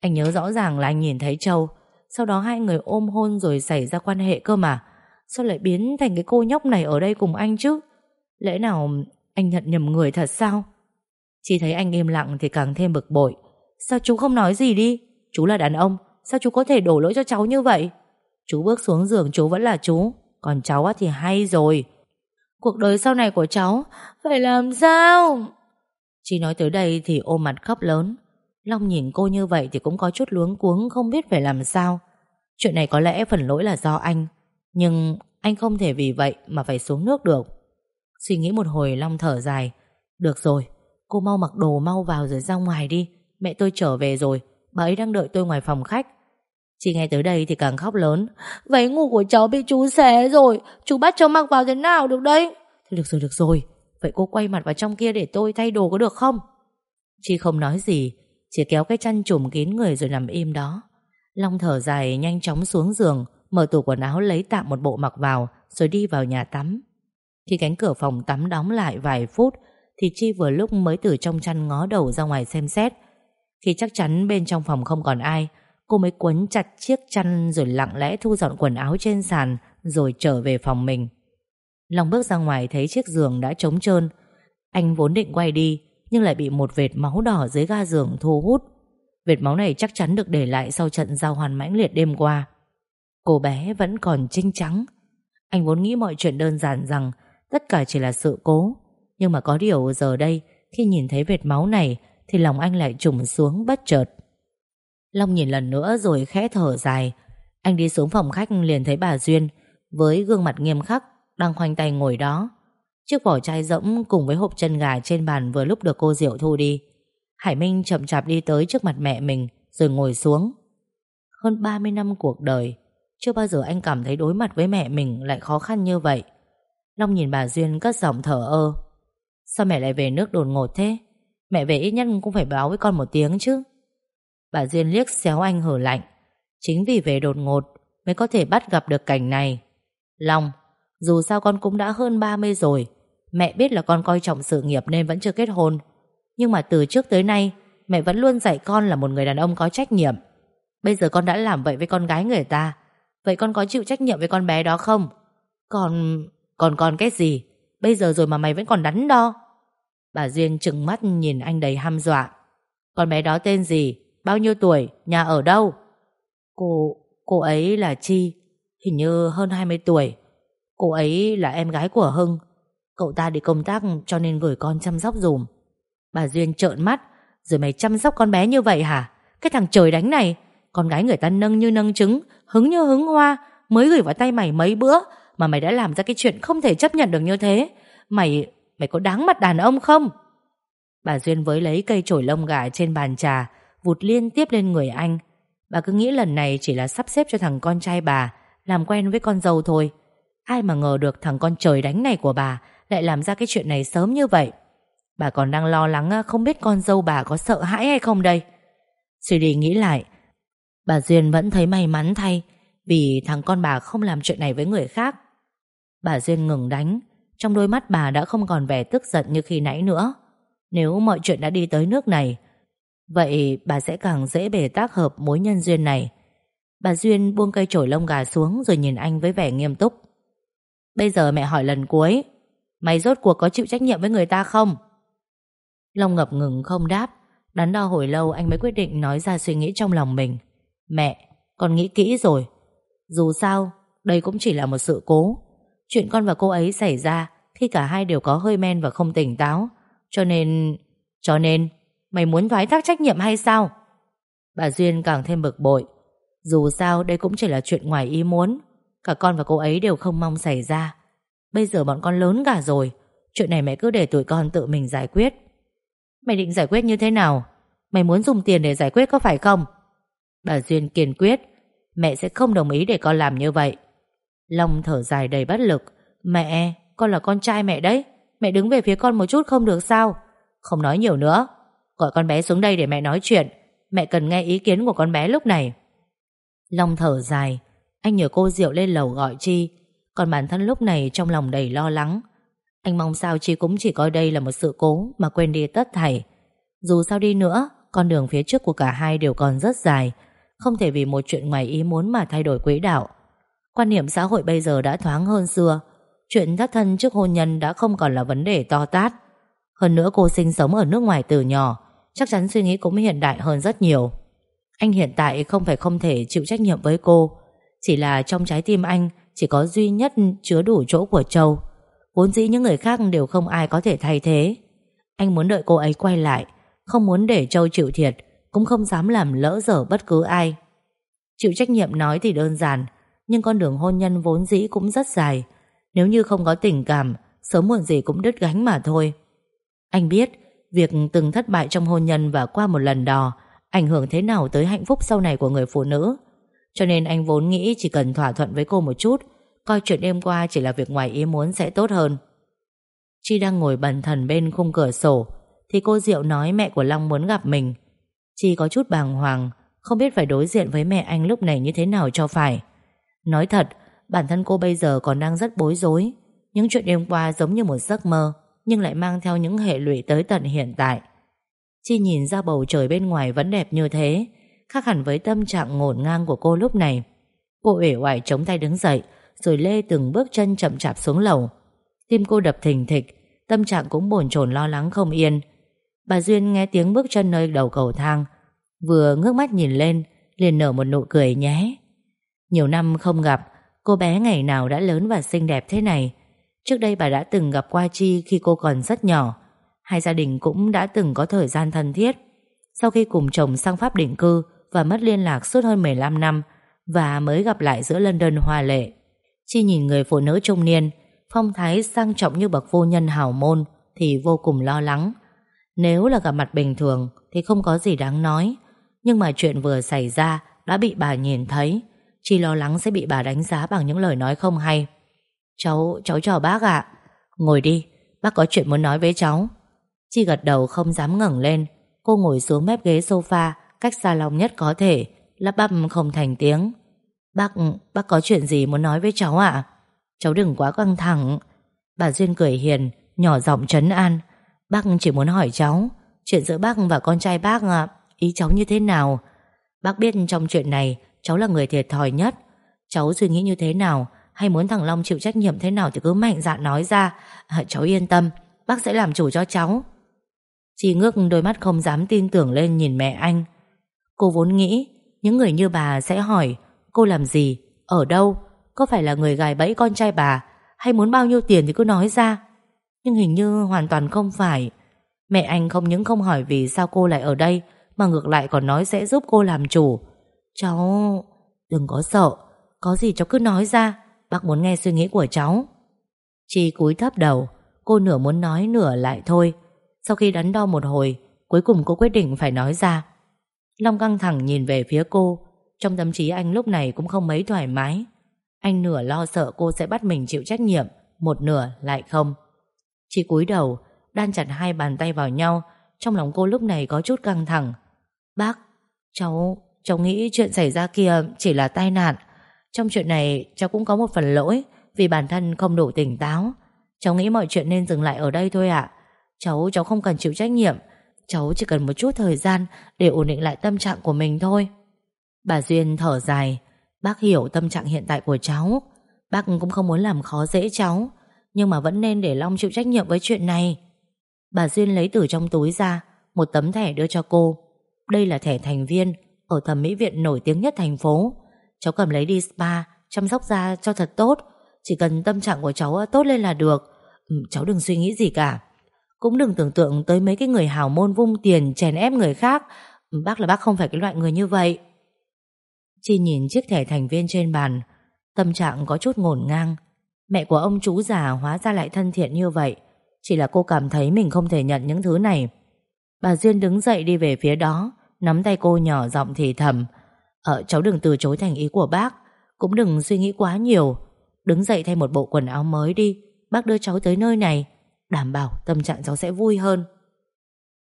Anh nhớ rõ ràng là anh nhìn thấy Châu. Sau đó hai người ôm hôn rồi xảy ra quan hệ cơ mà. Sao lại biến thành cái cô nhóc này ở đây cùng anh chứ? Lẽ nào anh nhận nhầm người thật sao? Chỉ thấy anh im lặng thì càng thêm bực bội. Sao chú không nói gì đi? Chú là đàn ông Sao chú có thể đổ lỗi cho cháu như vậy? Chú bước xuống giường chú vẫn là chú. Còn cháu thì hay rồi. Cuộc đời sau này của cháu Phải làm sao? Chị nói tới đây thì ôm mặt khóc lớn. Long nhìn cô như vậy thì cũng có chút luống cuống Không biết phải làm sao. Chuyện này có lẽ phần lỗi là do anh. Nhưng anh không thể vì vậy Mà phải xuống nước được. Suy nghĩ một hồi Long thở dài. Được rồi, cô mau mặc đồ mau vào rồi ra ngoài đi. Mẹ tôi trở về rồi. Bà ấy đang đợi tôi ngoài phòng khách. Chị nghe tới đây thì càng khóc lớn. Váy ngủ của cháu bị chú xé rồi. Chú bắt cháu mặc vào thế nào được đấy? Được rồi được rồi. Vậy cô quay mặt vào trong kia để tôi thay đồ có được không? Chị không nói gì, Chỉ kéo cái chăn trùm kín người rồi nằm im đó. Long thở dài nhanh chóng xuống giường, Mở tủ quần áo lấy tạm một bộ mặc vào, Rồi đi vào nhà tắm. Khi cánh cửa phòng tắm đóng lại vài phút, Thì Chi vừa lúc mới từ trong chăn ngó đầu ra ngoài xem xét. Khi chắc chắn bên trong phòng không còn ai Cô mới quấn chặt chiếc chăn rồi lặng lẽ thu dọn quần áo trên sàn, rồi trở về phòng mình. Long bước ra ngoài thấy chiếc giường đã trống trơn. Anh vốn định quay đi, nhưng lại bị một vệt máu đỏ dưới ga giường thu hút. Vệt máu này chắc chắn được để lại sau trận giao hoàn mãnh liệt đêm qua. Cô bé vẫn còn trinh trắng. Anh vốn nghĩ mọi chuyện đơn giản rằng tất cả chỉ là sự cố. Nhưng mà có điều giờ đây, khi nhìn thấy vệt máu này, thì lòng anh lại trùng xuống bất chợt. Long nhìn lần nữa rồi khẽ thở dài. Anh đi xuống phòng khách liền thấy bà Duyên Với gương mặt nghiêm khắc Đang khoanh tay ngồi đó. Chiếc vỏ chai rỗng cùng với hộp chân gà trên bàn Vừa lúc được cô Diệu thu đi. Hải Minh chậm chạp đi tới trước mặt mẹ mình Rồi ngồi xuống. Hơn 30 năm cuộc đời, Chưa bao giờ anh cảm thấy đối mặt với mẹ mình Lại khó khăn như vậy. Long nhìn bà Duyên cất giọng thở ơ. Sao mẹ lại về nước đột ngột thế? Mẹ về ít nhất cũng phải báo với con một tiếng chứ. Bà Duyên liếc xéo anh hở lạnh. Chính vì về đột ngột Mới có thể bắt gặp được cảnh này. Long, Dù sao con cũng đã hơn 30 rồi. Mẹ biết là con coi trọng sự nghiệp nên vẫn chưa kết hôn. Nhưng mà từ trước tới nay, Mẹ vẫn luôn dạy con là một người đàn ông có trách nhiệm. Bây giờ con đã làm vậy với con gái người ta. Vậy con có chịu trách nhiệm với con bé đó không? Còn... còn còn cái gì? Bây giờ rồi mà mày vẫn còn đắn đo. Bà Duyên trừng mắt nhìn anh đầy ham dọa. Con bé đó tên gì? Bao nhiêu tuổi? Nhà ở đâu? Cô... cô ấy là Chi Hình như hơn 20 tuổi. Cô ấy là em gái của Hưng. Cậu ta đi công tác cho nên gửi con chăm sóc dùm. Bà Duyên trợn mắt Rồi mày chăm sóc con bé như vậy hả? Cái thằng trời đánh này Con gái người ta nâng như nâng trứng Hứng như hứng hoa Mới gửi vào tay mày mấy bữa Mà mày đã làm ra cái chuyện không thể chấp nhận được như thế. Mày, mày có đáng mặt đàn ông không? Bà Duyên với lấy cây chổi lông gà trên bàn trà Vụt liên tiếp lên người anh. Bà cứ nghĩ lần này chỉ là sắp xếp cho thằng con trai bà, Làm quen với con dâu thôi. Ai mà ngờ được thằng con trời đánh này của bà Lại làm ra cái chuyện này sớm như vậy. Bà còn đang lo lắng à, không biết con dâu bà có sợ hãi hay không đây. Suy đi nghĩ lại, Bà Duyên vẫn thấy may mắn thay Vì thằng con bà không làm chuyện này với người khác. Bà Duyên ngừng đánh, Trong đôi mắt bà đã không còn vẻ tức giận như khi nãy nữa. Nếu mọi chuyện đã đi tới nước này Vậy bà sẽ càng dễ bề tác hợp mối nhân duyên này. Bà Duyên buông cây chổi lông gà xuống Rồi nhìn anh với vẻ nghiêm túc. Bây giờ mẹ hỏi lần cuối Mày rốt cuộc có chịu trách nhiệm với người ta không? Long ngập ngừng không đáp Đắn đo hồi lâu anh mới quyết định nói ra suy nghĩ trong lòng mình. Mẹ, con nghĩ kỹ rồi. Dù sao, đây cũng chỉ là một sự cố. Chuyện con và cô ấy xảy ra Khi cả hai đều có hơi men và không tỉnh táo. Cho nên... Cho nên Mày muốn thoái thác trách nhiệm hay sao? Bà Duyên càng thêm bực bội. Dù sao đây cũng chỉ là chuyện ngoài ý muốn. Cả con và cô ấy đều không mong xảy ra. Bây giờ bọn con lớn cả rồi. Chuyện này mẹ cứ để tụi con tự mình giải quyết. Mày định giải quyết như thế nào? Mày muốn dùng tiền để giải quyết có phải không? Bà Duyên kiên quyết. Mẹ sẽ không đồng ý để con làm như vậy. Long thở dài đầy bất lực. Mẹ, con là con trai mẹ đấy. Mẹ đứng về phía con một chút không được sao? Không nói nhiều nữa. Gọi con bé xuống đây để mẹ nói chuyện. Mẹ cần nghe ý kiến của con bé lúc này. Long thở dài. Anh nhờ cô Diệu lên lầu gọi Chi. Còn bản thân lúc này trong lòng đầy lo lắng. Anh mong sao Chi cũng chỉ coi đây là một sự cố Mà quên đi tất thảy. Dù sao đi nữa, Con đường phía trước của cả hai đều còn rất dài. Không thể vì một chuyện ngoài ý muốn mà thay đổi quỹ đạo. Quan niệm xã hội bây giờ đã thoáng hơn xưa. Chuyện thất thân trước hôn nhân đã không còn là vấn đề to tát. Hơn nữa cô sinh sống ở nước ngoài từ nhỏ. Chắc chắn suy nghĩ cũng hiện đại hơn rất nhiều. Anh hiện tại không phải không thể chịu trách nhiệm với cô. Chỉ là trong trái tim anh, Chỉ có duy nhất chứa đủ chỗ của Châu. Vốn dĩ những người khác đều không ai có thể thay thế. Anh muốn đợi cô ấy quay lại, Không muốn để Châu chịu thiệt, Cũng không dám làm lỡ dở bất cứ ai. Chịu trách nhiệm nói thì đơn giản, Nhưng con đường hôn nhân vốn dĩ cũng rất dài. Nếu như không có tình cảm, Sớm muộn gì cũng đứt gánh mà thôi. Anh biết Việc từng thất bại trong hôn nhân và qua một lần đò ảnh hưởng thế nào tới hạnh phúc sau này của người phụ nữ. Cho nên anh vốn nghĩ chỉ cần thỏa thuận với cô một chút, coi chuyện đêm qua chỉ là việc ngoài ý muốn sẽ tốt hơn. Chi đang ngồi bần thần bên khung cửa sổ, thì cô Diệu nói mẹ của Long muốn gặp mình. Chi có chút bàng hoàng, không biết phải đối diện với mẹ anh lúc này như thế nào cho phải. Nói thật, bản thân cô bây giờ còn đang rất bối rối. Những chuyện đêm qua giống như một giấc mơ nhưng lại mang theo những hệ lụy tới tận hiện tại. Chi nhìn ra bầu trời bên ngoài vẫn đẹp như thế, khác hẳn với tâm trạng ngổn ngang của cô lúc này. Cô uể oải chống tay đứng dậy, rồi lê từng bước chân chậm chạp xuống lầu. Tim cô đập thình thịch, tâm trạng cũng bồn chồn lo lắng không yên. Bà Duyên nghe tiếng bước chân nơi đầu cầu thang, vừa ngước mắt nhìn lên, liền nở một nụ cười nhé. Nhiều năm không gặp, cô bé ngày nào đã lớn và xinh đẹp thế này. Trước đây bà đã từng gặp qua Chi khi cô còn rất nhỏ. Hai gia đình cũng đã từng có thời gian thân thiết. Sau khi cùng chồng sang Pháp định cư và mất liên lạc suốt hơn 15 năm và mới gặp lại giữa London hòa lệ. Chi nhìn người phụ nữ trung niên, phong thái sang trọng như bậc vô nhân hào môn thì vô cùng lo lắng. Nếu là gặp mặt bình thường thì không có gì đáng nói. Nhưng mà chuyện vừa xảy ra đã bị bà nhìn thấy. Chi lo lắng sẽ bị bà đánh giá bằng những lời nói không hay. Cháu, cháu chào bác ạ. Ngồi đi, bác có chuyện muốn nói với cháu. Chi gật đầu không dám ngẩng lên. Cô ngồi xuống mép ghế sofa Cách xa lòng nhất có thể Lắp bắp không thành tiếng. Bác, bác có chuyện gì muốn nói với cháu ạ? Cháu đừng quá căng thẳng. Bà Duyên cười hiền Nhỏ giọng trấn an. Bác chỉ muốn hỏi cháu Chuyện giữa bác và con trai bác ạ Ý cháu như thế nào? Bác biết trong chuyện này Cháu là người thiệt thòi nhất. Cháu suy nghĩ như thế nào hay muốn thằng Long chịu trách nhiệm thế nào Thì cứ mạnh dạn nói ra. À, Cháu yên tâm Bác sẽ làm chủ cho cháu. Chị ngước đôi mắt không dám tin tưởng lên nhìn mẹ anh. Cô vốn nghĩ Những người như bà sẽ hỏi Cô làm gì, ở đâu? Có phải là người gài bẫy con trai bà? Hay muốn bao nhiêu tiền thì cứ nói ra? Nhưng hình như hoàn toàn không phải. Mẹ anh không những không hỏi vì sao cô lại ở đây Mà ngược lại còn nói sẽ giúp cô làm chủ. Cháu... Đừng có sợ Có gì cháu cứ nói ra. Bác muốn nghe suy nghĩ của cháu. Chi cúi thấp đầu, Cô nửa muốn nói nửa lại thôi. Sau khi đắn đo một hồi, Cuối cùng cô quyết định phải nói ra. Long căng thẳng nhìn về phía cô. Trong tâm trí anh lúc này cũng không mấy thoải mái. Anh nửa lo sợ cô sẽ bắt mình chịu trách nhiệm, Một nửa lại không. Chi cúi đầu, Đan chặt hai bàn tay vào nhau. Trong lòng cô lúc này có chút căng thẳng. Bác, Cháu Cháu nghĩ chuyện xảy ra kia chỉ là tai nạn. Trong chuyện này, cháu cũng có một phần lỗi, Vì bản thân không đủ tỉnh táo. Cháu nghĩ mọi chuyện nên dừng lại ở đây thôi ạ. Cháu cháu không cần chịu trách nhiệm. Cháu chỉ cần một chút thời gian Để ổn định lại tâm trạng của mình thôi. Bà Duyên thở dài. Bác hiểu tâm trạng hiện tại của cháu. Bác cũng không muốn làm khó dễ cháu, Nhưng mà vẫn nên để Long chịu trách nhiệm với chuyện này. Bà Duyên lấy từ trong túi ra Một tấm thẻ đưa cho cô. Đây là thẻ thành viên Ở thẩm mỹ viện nổi tiếng nhất thành phố. Cháu cầm lấy đi spa Chăm sóc da cho thật tốt. Chỉ cần tâm trạng của cháu tốt lên là được. Ừ, Cháu đừng suy nghĩ gì cả. Cũng đừng tưởng tượng tới mấy cái người hào môn vung tiền Chèn ép người khác. Ừ, bác là bác không phải cái loại người như vậy. Chi nhìn chiếc thẻ thành viên trên bàn. Tâm trạng có chút ngổn ngang. Mẹ của ông chú già hóa ra lại thân thiện như vậy. Chỉ là cô cảm thấy mình không thể nhận những thứ này. Bà Duyên đứng dậy đi về phía đó Nắm tay cô nhỏ giọng thì thầm. Ờ cháu đừng từ chối thành ý của bác. Cũng đừng suy nghĩ quá nhiều. Đứng dậy thay một bộ quần áo mới đi. Bác đưa cháu tới nơi này. Đảm bảo tâm trạng cháu sẽ vui hơn.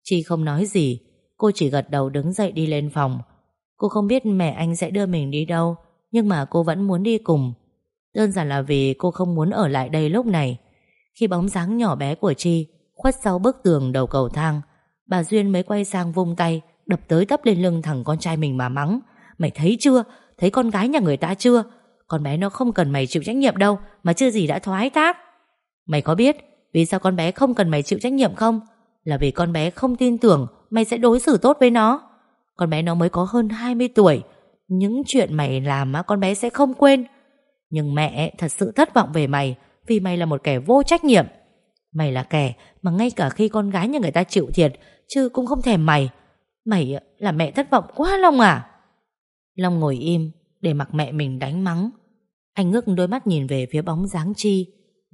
Chi không nói gì. Cô chỉ gật đầu đứng dậy đi lên phòng. Cô không biết mẹ anh sẽ đưa mình đi đâu, Nhưng mà cô vẫn muốn đi cùng. Đơn giản là vì cô không muốn ở lại đây lúc này. Khi bóng dáng nhỏ bé của Chi Khuất sau bức tường đầu cầu thang, Bà Duyên mới quay sang vung tay, Đập tới tấp lên lưng thằng con trai mình mà mắng. Mày thấy chưa? Thấy con gái nhà người ta chưa? Con bé nó không cần mày chịu trách nhiệm đâu, Mà chưa gì đã thoái thác. Mày có biết vì sao con bé không cần mày chịu trách nhiệm không? Là vì con bé không tin tưởng Mày sẽ đối xử tốt với nó. Con bé nó mới có hơn 20 tuổi. Những chuyện mày làm mà con bé sẽ không quên. Nhưng mẹ thật sự thất vọng về mày Vì mày là một kẻ vô trách nhiệm. Mày là kẻ mà ngay cả khi con gái nhà người ta chịu thiệt, Chứ cũng không thèm mày. Mày là mẹ thất vọng quá lòng à? Long ngồi im Để mặc mẹ mình đánh mắng. Anh ngước đôi mắt nhìn về phía bóng dáng Chi,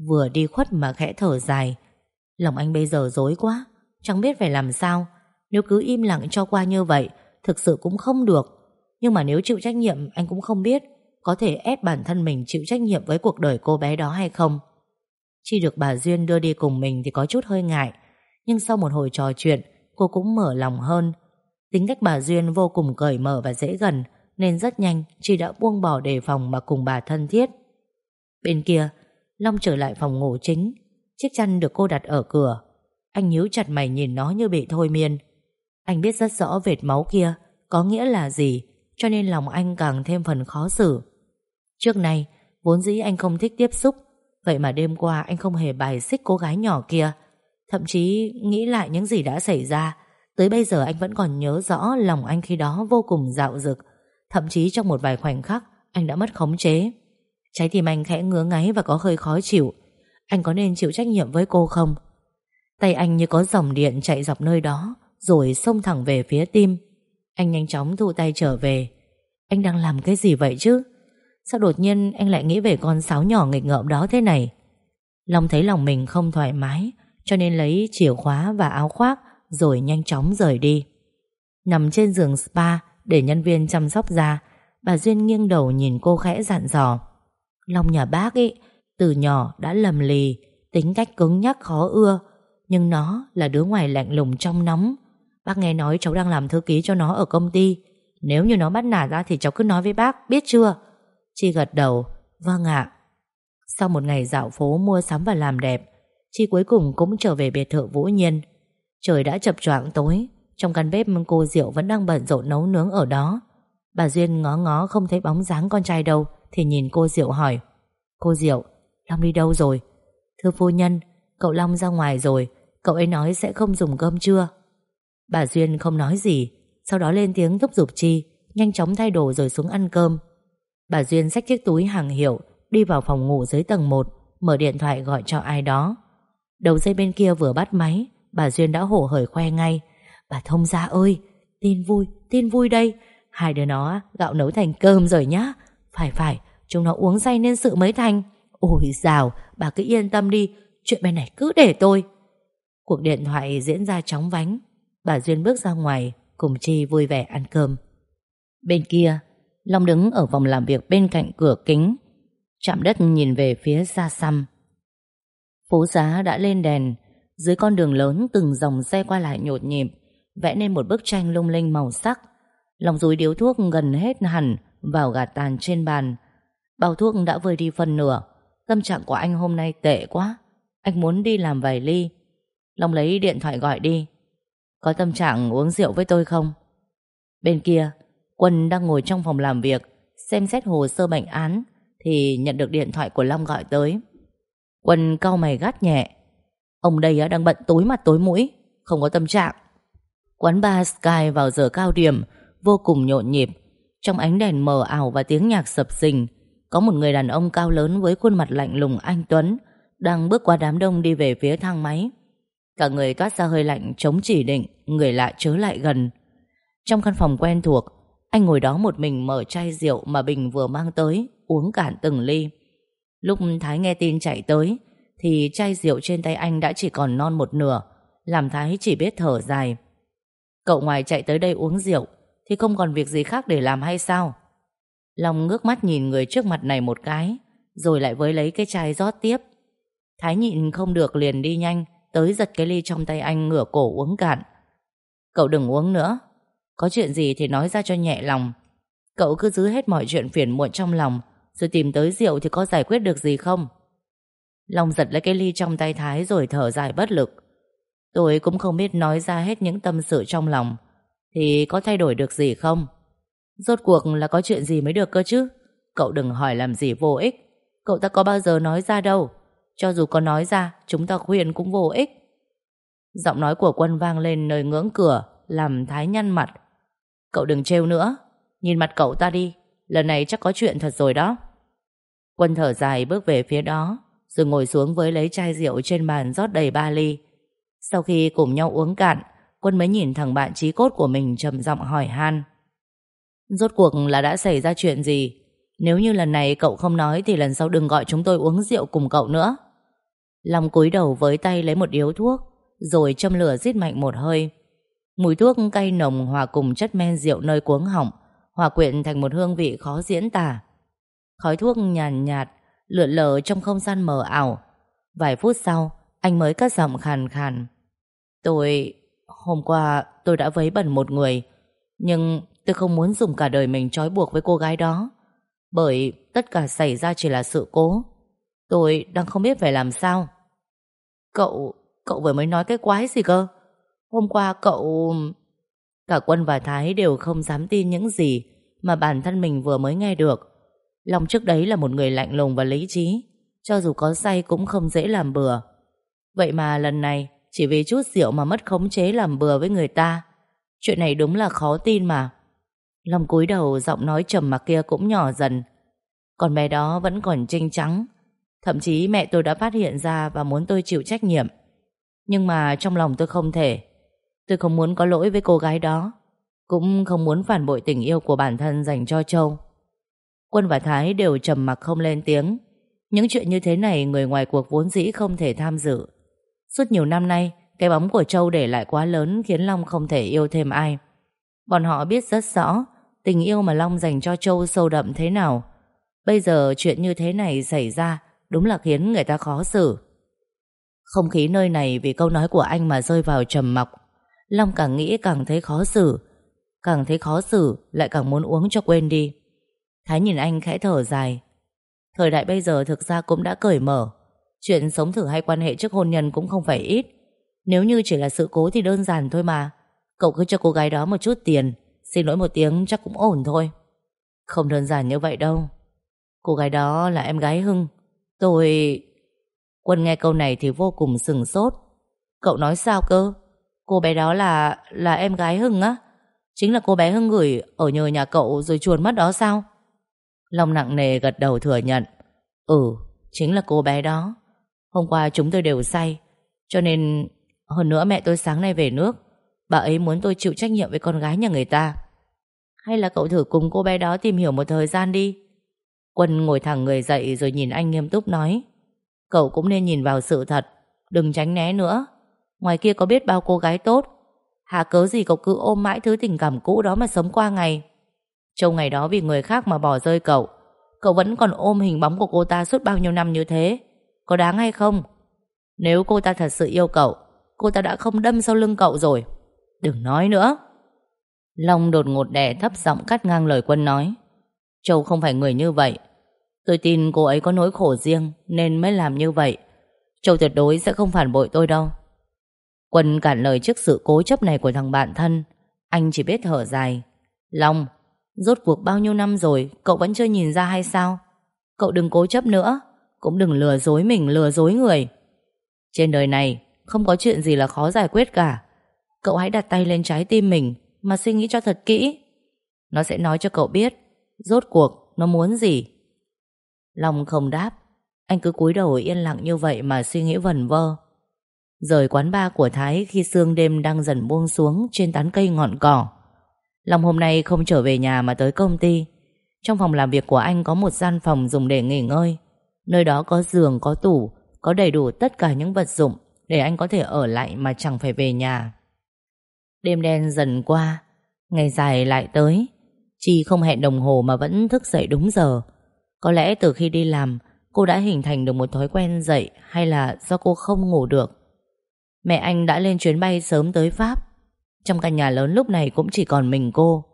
Vừa đi khuất mà khẽ thở dài. Lòng anh bây giờ dối quá, Chẳng biết phải làm sao. Nếu cứ im lặng cho qua như vậy, Thực sự cũng không được. Nhưng mà nếu chịu trách nhiệm, anh cũng không biết Có thể ép bản thân mình chịu trách nhiệm Với cuộc đời cô bé đó hay không. Chi được bà Duyên đưa đi cùng mình Thì có chút hơi ngại, Nhưng sau một hồi trò chuyện, Cô cũng mở lòng hơn. Tính cách bà Duyên vô cùng cởi mở và dễ gần. Nên rất nhanh Chi đã buông bỏ đề phòng mà cùng bà thân thiết. Bên kia, Long trở lại phòng ngủ chính. Chiếc chăn được cô đặt ở cửa. Anh nhíu chặt mày nhìn nó như bị thôi miên. Anh biết rất rõ vệt máu kia Có nghĩa là gì, Cho nên lòng anh càng thêm phần khó xử. Trước nay, Vốn dĩ anh không thích tiếp xúc, Vậy mà đêm qua anh không hề bài xích cô gái nhỏ kia. Thậm chí nghĩ lại những gì đã xảy ra, Tới bây giờ anh vẫn còn nhớ rõ Lòng anh khi đó vô cùng dạo dực. Thậm chí trong một vài khoảnh khắc, Anh đã mất khống chế. Trái tim anh khẽ ngứa ngáy và có hơi khó chịu. Anh có nên chịu trách nhiệm với cô không? Tay anh như có dòng điện chạy dọc nơi đó, Rồi xông thẳng về phía tim. Anh nhanh chóng thu tay trở về. Anh đang làm cái gì vậy chứ? Sao đột nhiên anh lại nghĩ về con sáo nhỏ nghịch ngợm đó thế này? Long thấy lòng mình không thoải mái, Cho nên lấy chìa khóa và áo khoác, Rồi nhanh chóng rời đi. Nằm trên giường spa để nhân viên chăm sóc da, Bà Duyên nghiêng đầu nhìn cô khẽ dặn dò. Long nhà bác ấy Từ nhỏ đã lầm lì, Tính cách cứng nhắc khó ưa, Nhưng nó là đứa ngoài lạnh lùng trong nóng. Bác nghe nói cháu đang làm thư ký cho nó ở công ty. Nếu như nó bắt nạt ra thì cháu cứ nói với bác, Biết chưa? Chi gật đầu Vâng ạ. Sau một ngày dạo phố mua sắm và làm đẹp, Chi cuối cùng cũng trở về biệt thự Vũ Nhiên. Trời đã chập choạng tối trong căn bếp cô Diệu vẫn đang bận rộn nấu nướng ở đó. Bà Duyên ngó ngó không thấy bóng dáng con trai đâu Thì nhìn cô Diệu hỏi Cô Diệu, Long đi đâu rồi? Thưa phu nhân, cậu Long ra ngoài rồi Cậu ấy nói sẽ không dùng cơm trưa. Bà Duyên không nói gì Sau đó lên tiếng thúc giục Chi Nhanh chóng thay đồ rồi xuống ăn cơm. Bà Duyên xách chiếc túi hàng hiệu Đi vào phòng ngủ dưới tầng 1 Mở điện thoại gọi cho ai đó. Đầu dây bên kia vừa bắt máy Bà Duyên đã hổ hởi khoe ngay Bà thông gia ơi Tin vui, tin vui đây. Hai đứa nó gạo nấu thành cơm rồi nhá. Phải phải, chúng nó uống say nên sự mới thành. Ôi dào, bà cứ yên tâm đi Chuyện bên này cứ để tôi. Cuộc điện thoại diễn ra chóng vánh. Bà Duyên bước ra ngoài Cùng Chi vui vẻ ăn cơm. Bên kia Long đứng ở vòng làm việc bên cạnh cửa kính. Chạm đất nhìn về phía xa xăm. Phố giá đã lên đèn. Dưới con đường lớn từng dòng xe qua lại nhột nhịp. Vẽ nên một bức tranh lung linh màu sắc. Lòng dúi điếu thuốc gần hết hẳn Vào gạt tàn trên bàn. Bao thuốc đã vơi đi phần nửa. Tâm trạng của anh hôm nay tệ quá. Anh muốn đi làm vài ly. Long lấy điện thoại gọi đi. Có tâm trạng uống rượu với tôi không? Bên kia, Quân đang ngồi trong phòng làm việc, Xem xét hồ sơ bệnh án, Thì nhận được điện thoại của Long gọi tới. Quân cau mày gắt nhẹ. Ông đây đang bận tối mặt tối mũi, Không có tâm trạng. Quán bar Sky vào giờ cao điểm, Vô cùng nhộn nhịp. Trong ánh đèn mờ ảo và tiếng nhạc sập sình, Có một người đàn ông cao lớn Với khuôn mặt lạnh lùng anh Tuấn Đang bước qua đám đông đi về phía thang máy. Cả người toát ra hơi lạnh chống chỉ định, Người lạ chớ lại gần. Trong căn phòng quen thuộc, Anh ngồi đó một mình mở chai rượu Mà Bình vừa mang tới, Uống cạn từng ly. Lúc Thái nghe tin chạy tới, Thì chai rượu trên tay anh đã chỉ còn non một nửa, Làm Thái chỉ biết thở dài. Cậu ngoài chạy tới đây uống rượu, Thì không còn việc gì khác để làm hay sao? Long ngước mắt nhìn người trước mặt này một cái, Rồi lại với lấy cái chai rót tiếp. Thái nhịn không được liền đi nhanh, Tới giật cái ly trong tay anh ngửa cổ uống cạn. Cậu đừng uống nữa, Có chuyện gì thì nói ra cho nhẹ lòng. Cậu cứ giữ hết mọi chuyện phiền muộn trong lòng, Rồi tìm tới rượu thì có giải quyết được gì không? Long giật lấy cái ly trong tay Thái Rồi thở dài bất lực. Tôi cũng không biết nói ra hết những tâm sự trong lòng. Thì có thay đổi được gì không? Rốt cuộc là có chuyện gì mới được cơ chứ? Cậu đừng hỏi làm gì vô ích. Cậu ta có bao giờ nói ra đâu. Cho dù có nói ra, Chúng ta khuyên cũng vô ích. Giọng nói của quân vang lên nơi ngưỡng cửa, Làm Thái nhăn mặt. Cậu đừng trêu nữa. Nhìn mặt cậu ta đi. Lần này chắc có chuyện thật rồi đó. Quân thở dài bước về phía đó, Rồi ngồi xuống với lấy chai rượu trên bàn rót đầy ba ly. Sau khi cùng nhau uống cạn Quân mới nhìn thằng bạn trí cốt của mình trầm giọng hỏi han. Rốt cuộc là đã xảy ra chuyện gì? Nếu như lần này cậu không nói Thì lần sau đừng gọi chúng tôi uống rượu cùng cậu nữa. Long cúi đầu với tay lấy một điếu thuốc Rồi châm lửa rít mạnh một hơi. Mùi thuốc cay nồng hòa cùng chất men rượu nơi cuống họng Hòa quyện thành một hương vị khó diễn tả. Khói thuốc nhàn nhạt, nhạt Lượn lờ trong không gian mờ ảo. Vài phút sau anh mới cất giọng khàn khàn. Tôi... Hôm qua tôi đã vấy bẩn một người, Nhưng tôi không muốn dùng cả đời mình trói buộc với cô gái đó, Bởi tất cả xảy ra chỉ là sự cố. Tôi đang không biết phải làm sao. Cậu... Cậu vừa mới nói cái quái gì cơ? Hôm qua cậu... Cả Quân và Thái đều không dám tin những gì Mà bản thân mình vừa mới nghe được. Long trước đấy là một người lạnh lùng và lý trí, Cho dù có say cũng không dễ làm bừa. Vậy mà lần này, Chỉ vì chút rượu mà mất khống chế làm bừa với người ta. Chuyện này đúng là khó tin mà. Long cúi đầu, giọng nói trầm mặc kia cũng nhỏ dần. Còn bé đó vẫn còn trinh trắng. Thậm chí mẹ tôi đã phát hiện ra Và muốn tôi chịu trách nhiệm. Nhưng mà trong lòng tôi không thể. Tôi không muốn có lỗi với cô gái đó. Cũng không muốn phản bội tình yêu của bản thân dành cho Châu. Quân và Thái đều trầm mặc không lên tiếng. Những chuyện như thế này Người ngoài cuộc vốn dĩ không thể tham dự. Suốt nhiều năm nay, Cái bóng của Châu để lại quá lớn Khiến Long không thể yêu thêm ai. Bọn họ biết rất rõ Tình yêu mà Long dành cho Châu sâu đậm thế nào. Bây giờ chuyện như thế này xảy ra Đúng là khiến người ta khó xử. Không khí nơi này vì câu nói của anh mà rơi vào trầm mặc. Long càng nghĩ càng thấy khó xử. Càng thấy khó xử, Lại càng muốn uống cho quên đi. Thái nhìn anh khẽ thở dài. Thời đại bây giờ thực ra cũng đã cởi mở. Chuyện sống thử hay quan hệ trước hôn nhân cũng không phải ít. Nếu như chỉ là sự cố thì đơn giản thôi mà. Cậu cứ cho cô gái đó một chút tiền. Xin lỗi một tiếng, chắc cũng ổn thôi. Không đơn giản như vậy đâu. Cô gái đó là em gái Hưng. Tôi... Quân nghe câu này thì vô cùng sừng sốt. Cậu nói sao cơ? Cô bé đó là... là em gái Hưng á? Chính là cô bé Hưng gửi Ở nhờ nhà cậu rồi chuồn mất đó sao? Long nặng nề gật đầu thừa nhận. Ừ Chính là cô bé đó. Hôm qua chúng tôi đều say, Cho nên Hơn nữa mẹ tôi sáng nay về nước, Bà ấy muốn tôi chịu trách nhiệm với con gái nhà người ta. Hay là cậu thử cùng cô bé đó tìm hiểu một thời gian đi. Quân ngồi thẳng người dậy rồi nhìn anh nghiêm túc nói, Cậu cũng nên nhìn vào sự thật, Đừng tránh né nữa. Ngoài kia có biết bao cô gái tốt, Hà cớ gì cậu cứ ôm mãi thứ tình cảm cũ đó mà sống qua ngày? Châu ngày đó vì người khác mà bỏ rơi cậu Cậu vẫn còn ôm hình bóng của cô ta suốt bao nhiêu năm như thế. Có đáng hay không? Nếu cô ta thật sự yêu cậu, Cô ta đã không đâm sau lưng cậu rồi. Đừng nói nữa. Long đột ngột đè thấp giọng cắt ngang lời quân nói. Châu không phải người như vậy. Tôi tin cô ấy có nỗi khổ riêng Nên mới làm như vậy. Châu tuyệt đối sẽ không phản bội tôi đâu. Quân cản lời trước sự cố chấp này của thằng bạn thân. Anh chỉ biết thở dài. Long, Rốt cuộc bao nhiêu năm rồi, Cậu vẫn chưa nhìn ra hay sao? Cậu đừng cố chấp nữa. Cũng đừng lừa dối mình, lừa dối người Trên đời này, không có chuyện gì là khó giải quyết cả Cậu hãy đặt tay lên trái tim mình Mà suy nghĩ cho thật kỹ Nó sẽ nói cho cậu biết Rốt cuộc nó muốn gì Long không đáp Anh cứ cúi đầu yên lặng như vậy Mà suy nghĩ vẩn vơ Rời quán bar của Thái khi sương đêm đang dần buông xuống trên tán cây ngọn cỏ. Long hôm nay không trở về nhà mà tới công ty. Trong phòng làm việc của anh có một gian phòng dùng để nghỉ ngơi. Nơi đó có giường, có tủ, có đầy đủ tất cả những vật dụng để anh có thể ở lại mà chẳng phải về nhà. Đêm đen dần qua, ngày dài lại tới. Chi không hẹn đồng hồ mà vẫn thức dậy đúng giờ. Có lẽ từ khi đi làm, cô đã hình thành được một thói quen dậy hay là do cô không ngủ được. Mẹ anh đã lên chuyến bay sớm tới Pháp Trong căn nhà lớn lúc này cũng chỉ còn mình cô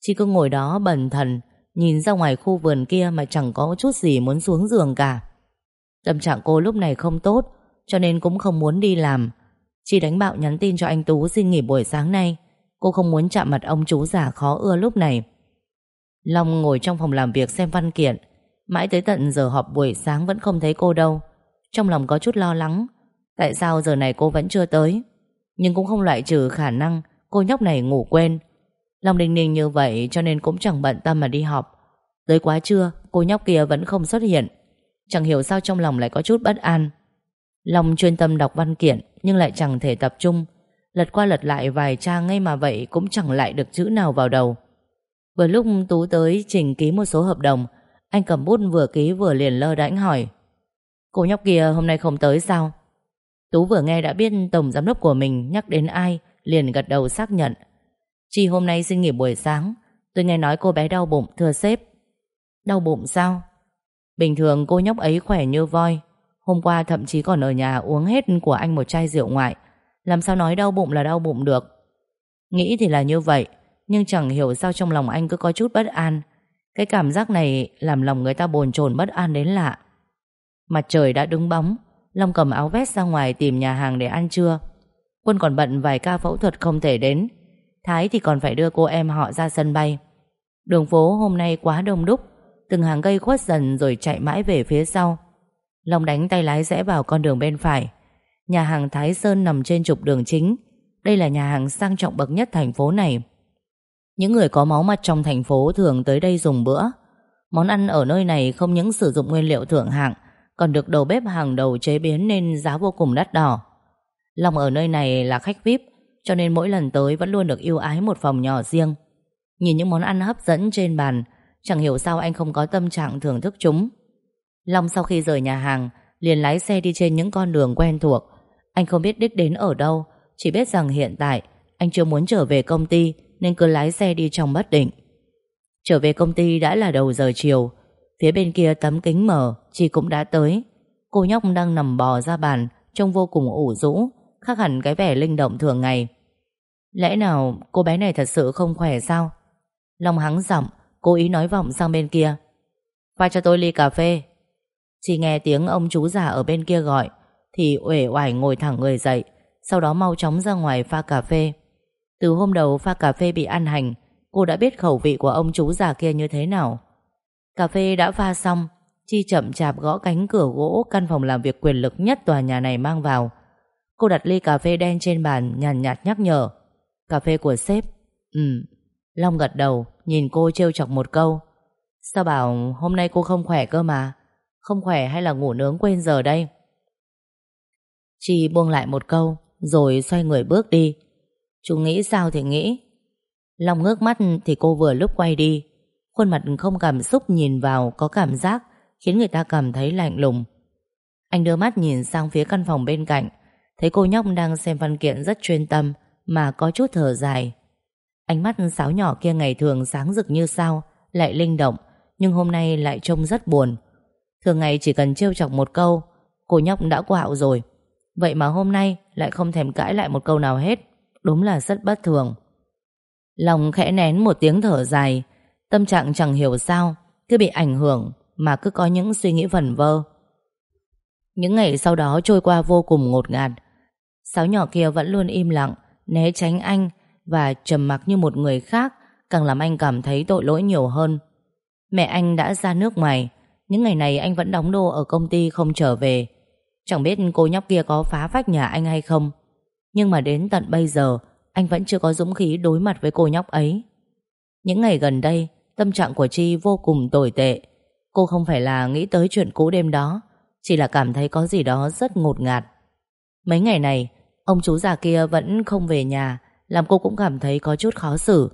Chi cứ ngồi đó bần thần Nhìn ra ngoài khu vườn kia Mà chẳng có chút gì muốn xuống giường cả. Tâm trạng cô lúc này không tốt, Cho nên cũng không muốn đi làm. Chị đánh bạo nhắn tin cho anh Tú xin nghỉ buổi sáng nay. Cô không muốn chạm mặt ông chú già khó ưa lúc này. Long ngồi trong phòng làm việc xem văn kiện. Mãi tới tận giờ họp buổi sáng vẫn không thấy cô đâu. Trong lòng có chút lo lắng, Tại sao giờ này cô vẫn chưa tới? Nhưng cũng không loại trừ khả năng Cô nhóc này ngủ quên. Long đình ninh như vậy cho nên cũng chẳng bận tâm mà đi học. Tới quá trưa Cô nhóc kia vẫn không xuất hiện. Chẳng hiểu sao trong lòng lại có chút bất an. Long chuyên tâm đọc văn kiện Nhưng lại chẳng thể tập trung. Lật qua lật lại vài trang ngay mà vậy Cũng chẳng lại được chữ nào vào đầu. Vừa lúc Tú tới trình ký một số hợp đồng Anh cầm bút vừa ký vừa liền lơ đãnh hỏi Cô nhóc kia hôm nay không tới sao? Tú vừa nghe đã biết tổng giám đốc của mình nhắc đến ai, liền gật đầu xác nhận. Chi hôm nay xin nghỉ buổi sáng, tôi nghe nói cô bé đau bụng, thưa sếp. Đau bụng sao? Bình thường cô nhóc ấy khỏe như voi. Hôm qua thậm chí còn ở nhà uống hết của anh một chai rượu ngoại. Làm sao nói đau bụng là đau bụng được? Nghĩ thì là như vậy, nhưng chẳng hiểu sao trong lòng anh cứ có chút bất an. Cái cảm giác này làm lòng người ta bồn chồn bất an đến lạ. Mặt trời đã đứng bóng, Long cầm áo vest ra ngoài tìm nhà hàng để ăn trưa Quân còn bận vài ca phẫu thuật không thể đến Thái thì còn phải đưa cô em họ ra sân bay. Đường phố hôm nay quá đông đúc Từng hàng cây khuất dần rồi chạy mãi về phía sau. Long đánh tay lái rẽ vào con đường bên phải. Nhà hàng Thái Sơn nằm trên trục đường chính. Đây là nhà hàng sang trọng bậc nhất thành phố này. Những người có máu mặt trong thành phố thường tới đây dùng bữa. Món ăn ở nơi này không những sử dụng nguyên liệu thượng hạng còn được đầu bếp hàng đầu chế biến nên giá vô cùng đắt đỏ. Long ở nơi này là khách VIP, cho nên mỗi lần tới vẫn luôn được yêu ái một phòng nhỏ riêng. Nhìn những món ăn hấp dẫn trên bàn, chẳng hiểu sao anh không có tâm trạng thưởng thức chúng. Long sau khi rời nhà hàng, liền lái xe đi trên những con đường quen thuộc. Anh không biết đích đến ở đâu, chỉ biết rằng hiện tại anh chưa muốn trở về công ty nên cứ lái xe đi trong bất định. Trở về công ty đã là đầu giờ chiều, Phía bên kia tấm kính mở Chị cũng đã tới Cô nhóc đang nằm bò ra bàn Trông vô cùng ủ rũ Khác hẳn cái vẻ linh động thường ngày. Lẽ nào cô bé này thật sự không khỏe sao? Long hắng giọng, Cố ý nói vọng sang bên kia. Pha cho tôi ly cà phê. Chỉ nghe tiếng ông chú già ở bên kia gọi, Thì uể oải ngồi thẳng người dậy, Sau đó mau chóng ra ngoài pha cà phê. Từ hôm đầu pha cà phê bị ăn hành, Cô đã biết khẩu vị của ông chú già kia như thế nào. Cà phê đã pha xong, Chi chậm chạp gõ cánh cửa gỗ Căn phòng làm việc quyền lực nhất tòa nhà này mang vào. Cô đặt ly cà phê đen trên bàn Nhàn nhạt, nhắc nhở. Cà phê của sếp. Ừ. Long gật đầu Nhìn cô trêu chọc một câu. Sao bảo hôm nay cô không khỏe cơ mà? Không khỏe hay là ngủ nướng quên giờ đây? Chi buông lại một câu Rồi xoay người bước đi. Chú nghĩ sao thì nghĩ. Long ngước mắt thì cô vừa lúc quay đi. Khuôn mặt không cảm xúc nhìn vào Có cảm giác Khiến người ta cảm thấy lạnh lùng. Anh đưa mắt nhìn sang phía căn phòng bên cạnh. Thấy cô nhóc đang xem văn kiện rất chuyên tâm Mà có chút thở dài. Ánh mắt sáo nhỏ kia ngày thường sáng rực như sao, Lại linh động, Nhưng hôm nay lại trông rất buồn. Thường ngày chỉ cần trêu chọc một câu, Cô nhóc đã quạo rồi. Vậy mà hôm nay lại không thèm cãi lại một câu nào hết, Đúng là rất bất thường. Lòng khẽ nén một tiếng thở dài, Tâm trạng chẳng hiểu sao, Cứ bị ảnh hưởng Mà cứ có những suy nghĩ vẩn vơ. Những ngày sau đó trôi qua vô cùng ngột ngạt Sáu nhỏ kia vẫn luôn im lặng, Né tránh anh Và trầm mặc như một người khác, Càng làm anh cảm thấy tội lỗi nhiều hơn. Mẹ anh đã ra nước ngoài, Những ngày này anh vẫn đóng đô ở công ty không trở về. Chẳng biết cô nhóc kia có phá phách nhà anh hay không, Nhưng mà đến tận bây giờ, Anh vẫn chưa có dũng khí đối mặt với cô nhóc ấy. Những ngày gần đây, Tâm trạng của Chi vô cùng tồi tệ. Cô không phải là nghĩ tới chuyện cũ đêm đó, Chỉ là cảm thấy có gì đó rất ngột ngạt. Mấy ngày này Ông chú già kia vẫn không về nhà, Làm cô cũng cảm thấy có chút khó xử.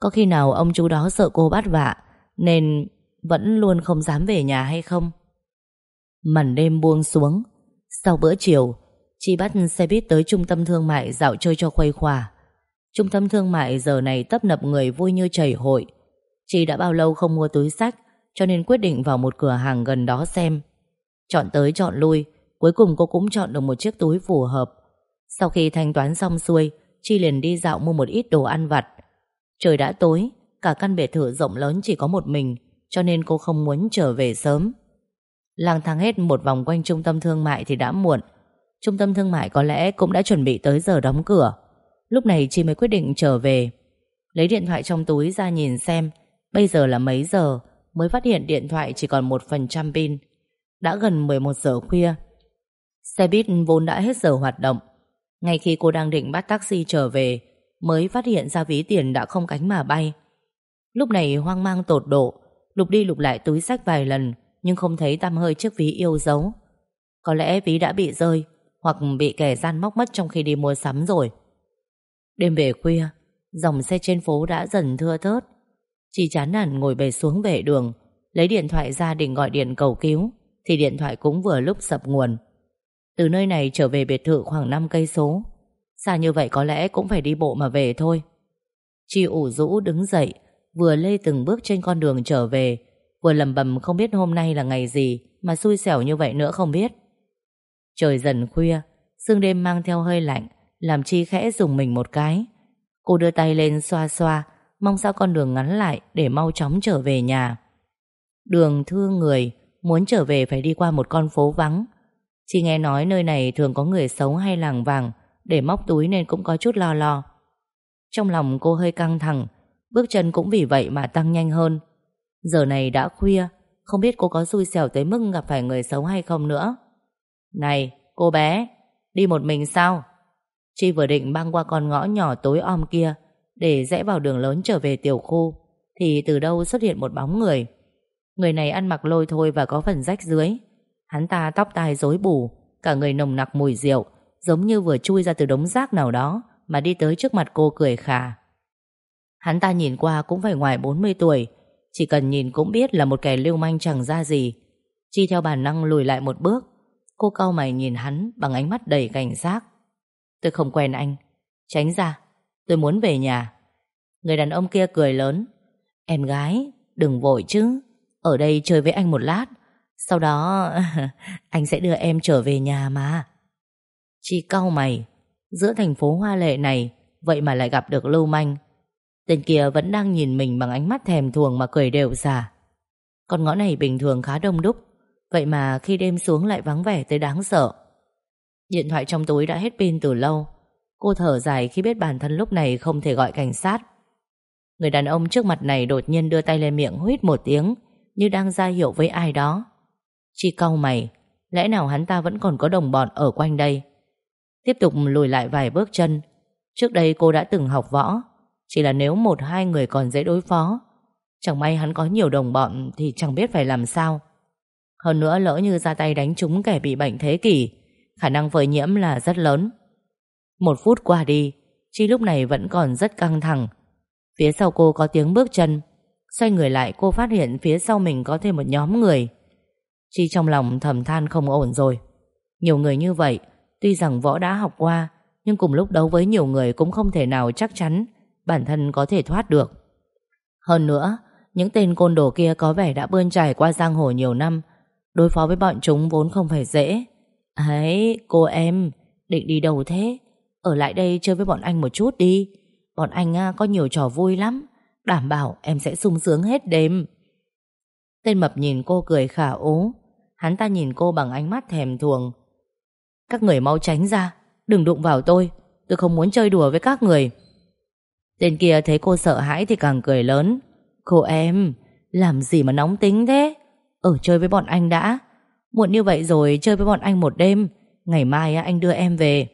Có khi nào ông chú đó sợ cô bắt vạ, Nên vẫn luôn không dám về nhà hay không? Màn đêm buông xuống. Sau bữa chiều, Chị bắt xe buýt tới trung tâm thương mại dạo chơi cho khuây khỏa. Trung tâm thương mại giờ này tấp nập người vui như chảy hội. Chị đã bao lâu không mua túi sách, Cho nên quyết định vào một cửa hàng gần đó xem. Chọn tới chọn lui, Cuối cùng cô cũng chọn được một chiếc túi phù hợp. Sau khi thanh toán xong xuôi, Chi liền đi dạo mua một ít đồ ăn vặt. Trời đã tối, Cả căn biệt thự rộng lớn chỉ có một mình, Cho nên cô không muốn trở về sớm. Lang thang hết một vòng quanh trung tâm thương mại thì đã muộn. Trung tâm thương mại có lẽ cũng đã chuẩn bị tới giờ đóng cửa. Lúc này chi mới quyết định trở về. Lấy điện thoại trong túi ra nhìn xem, Bây giờ là mấy giờ, Mới phát hiện điện thoại chỉ còn một phần trăm pin. Đã gần 11 giờ khuya. Xe buýt vốn đã hết giờ hoạt động ngay khi cô đang định bắt taxi trở về Mới phát hiện ra ví tiền đã không cánh mà bay Lúc này hoang mang tột độ Lục đi lục lại túi sách vài lần nhưng không thấy tăm hơi chiếc ví yêu dấu. Có lẽ ví đã bị rơi hoặc bị kẻ gian móc mất trong khi đi mua sắm rồi. Đêm về khuya, dòng xe trên phố đã dần thưa thớt. Chị chán nản ngồi bề xuống vệ đường, lấy điện thoại ra định gọi điện cầu cứu, thì điện thoại cũng vừa lúc sập nguồn. Từ nơi này trở về biệt thự khoảng 5 cây số. Xa như vậy có lẽ cũng phải đi bộ mà về thôi. chi ủ rũ đứng dậy, vừa lê từng bước trên con đường trở về, Vừa lầm bầm không biết hôm nay là ngày gì Mà xui xẻo như vậy nữa không biết Trời dần khuya Sương đêm mang theo hơi lạnh Làm Chi khẽ dùng mình một cái Cô đưa tay lên xoa xoa Mong sao con đường ngắn lại để mau chóng trở về nhà Đường thương người Muốn trở về phải đi qua một con phố vắng Chi nghe nói nơi này thường có người xấu hay làng vàng, Để móc túi nên cũng có chút lo lo. Trong lòng cô hơi căng thẳng, Bước chân cũng vì vậy mà tăng nhanh hơn. Giờ này đã khuya, Không biết cô có xui xẻo tới mức gặp phải người xấu hay không nữa. Này, cô bé, Đi một mình sao? Chi vừa định băng qua con ngõ nhỏ tối om kia, Để rẽ vào đường lớn trở về tiểu khu, Thì từ đâu xuất hiện một bóng người. Người này ăn mặc lôi thôi và có phần rách dưới. Hắn ta tóc tai rối bù, Cả người nồng nặc mùi rượu, Giống như vừa chui ra từ đống rác nào đó, Mà đi tới trước mặt cô cười khà. Hắn ta nhìn qua cũng phải ngoài 40 tuổi, chỉ cần nhìn cũng biết là một kẻ lưu manh chẳng ra gì. Chi theo bản năng lùi lại một bước, Cô cau mày nhìn hắn bằng ánh mắt đầy cảnh giác. Tôi không quen anh, Tránh ra, Tôi muốn về nhà. Người đàn ông kia cười lớn, Em gái, đừng vội chứ, Ở đây chơi với anh một lát sau đó anh sẽ đưa em trở về nhà mà Chi cau mày Giữa thành phố hoa lệ này Vậy mà lại gặp được lưu manh Tên kia vẫn đang nhìn mình bằng ánh mắt thèm thuồng mà cười đều xả Con ngõ này bình thường khá đông đúc, vậy mà khi đêm xuống lại vắng vẻ tới đáng sợ. Điện thoại trong túi đã hết pin từ lâu. Cô thở dài khi biết bản thân lúc này không thể gọi cảnh sát. Người đàn ông trước mặt này đột nhiên đưa tay lên miệng huýt một tiếng, như đang ra hiệu với ai đó. Chi cau mày, lẽ nào hắn ta vẫn còn có đồng bọn ở quanh đây? Tiếp tục lùi lại vài bước chân. Trước đây cô đã từng học võ, chỉ là nếu một hai người còn dễ đối phó Chẳng may hắn có nhiều đồng bọn Thì chẳng biết phải làm sao Hơn nữa lỡ như ra tay đánh trúng kẻ bị bệnh thế kỷ Khả năng phơi nhiễm là rất lớn Một phút qua đi Chi lúc này vẫn còn rất căng thẳng Phía sau cô có tiếng bước chân Xoay người lại cô phát hiện phía sau mình có thêm một nhóm người Chi trong lòng thầm than không ổn rồi. Nhiều người như vậy, Tuy rằng võ đã học qua, Nhưng cùng lúc đấu với nhiều người cũng không thể nào chắc chắn Bản thân có thể thoát được. Hơn nữa, Những tên côn đồ kia có vẻ đã bươn trải qua giang hồ nhiều năm. Đối phó với bọn chúng vốn không phải dễ. Ấy, cô em, Định đi đâu thế? Ở lại đây chơi với bọn anh một chút đi. Bọn anh à, có nhiều trò vui lắm. Đảm bảo em sẽ sung sướng hết đêm. Tên mập nhìn cô cười khả ố. Hắn ta nhìn cô bằng ánh mắt thèm thuồng. Các người mau tránh ra, Đừng đụng vào tôi Tôi không muốn chơi đùa với các người. Tên kia thấy cô sợ hãi thì càng cười lớn. Cô em, Làm gì mà nóng tính thế? Ở chơi với bọn anh đã. Muộn như vậy rồi chơi với bọn anh một đêm, Ngày mai anh đưa em về.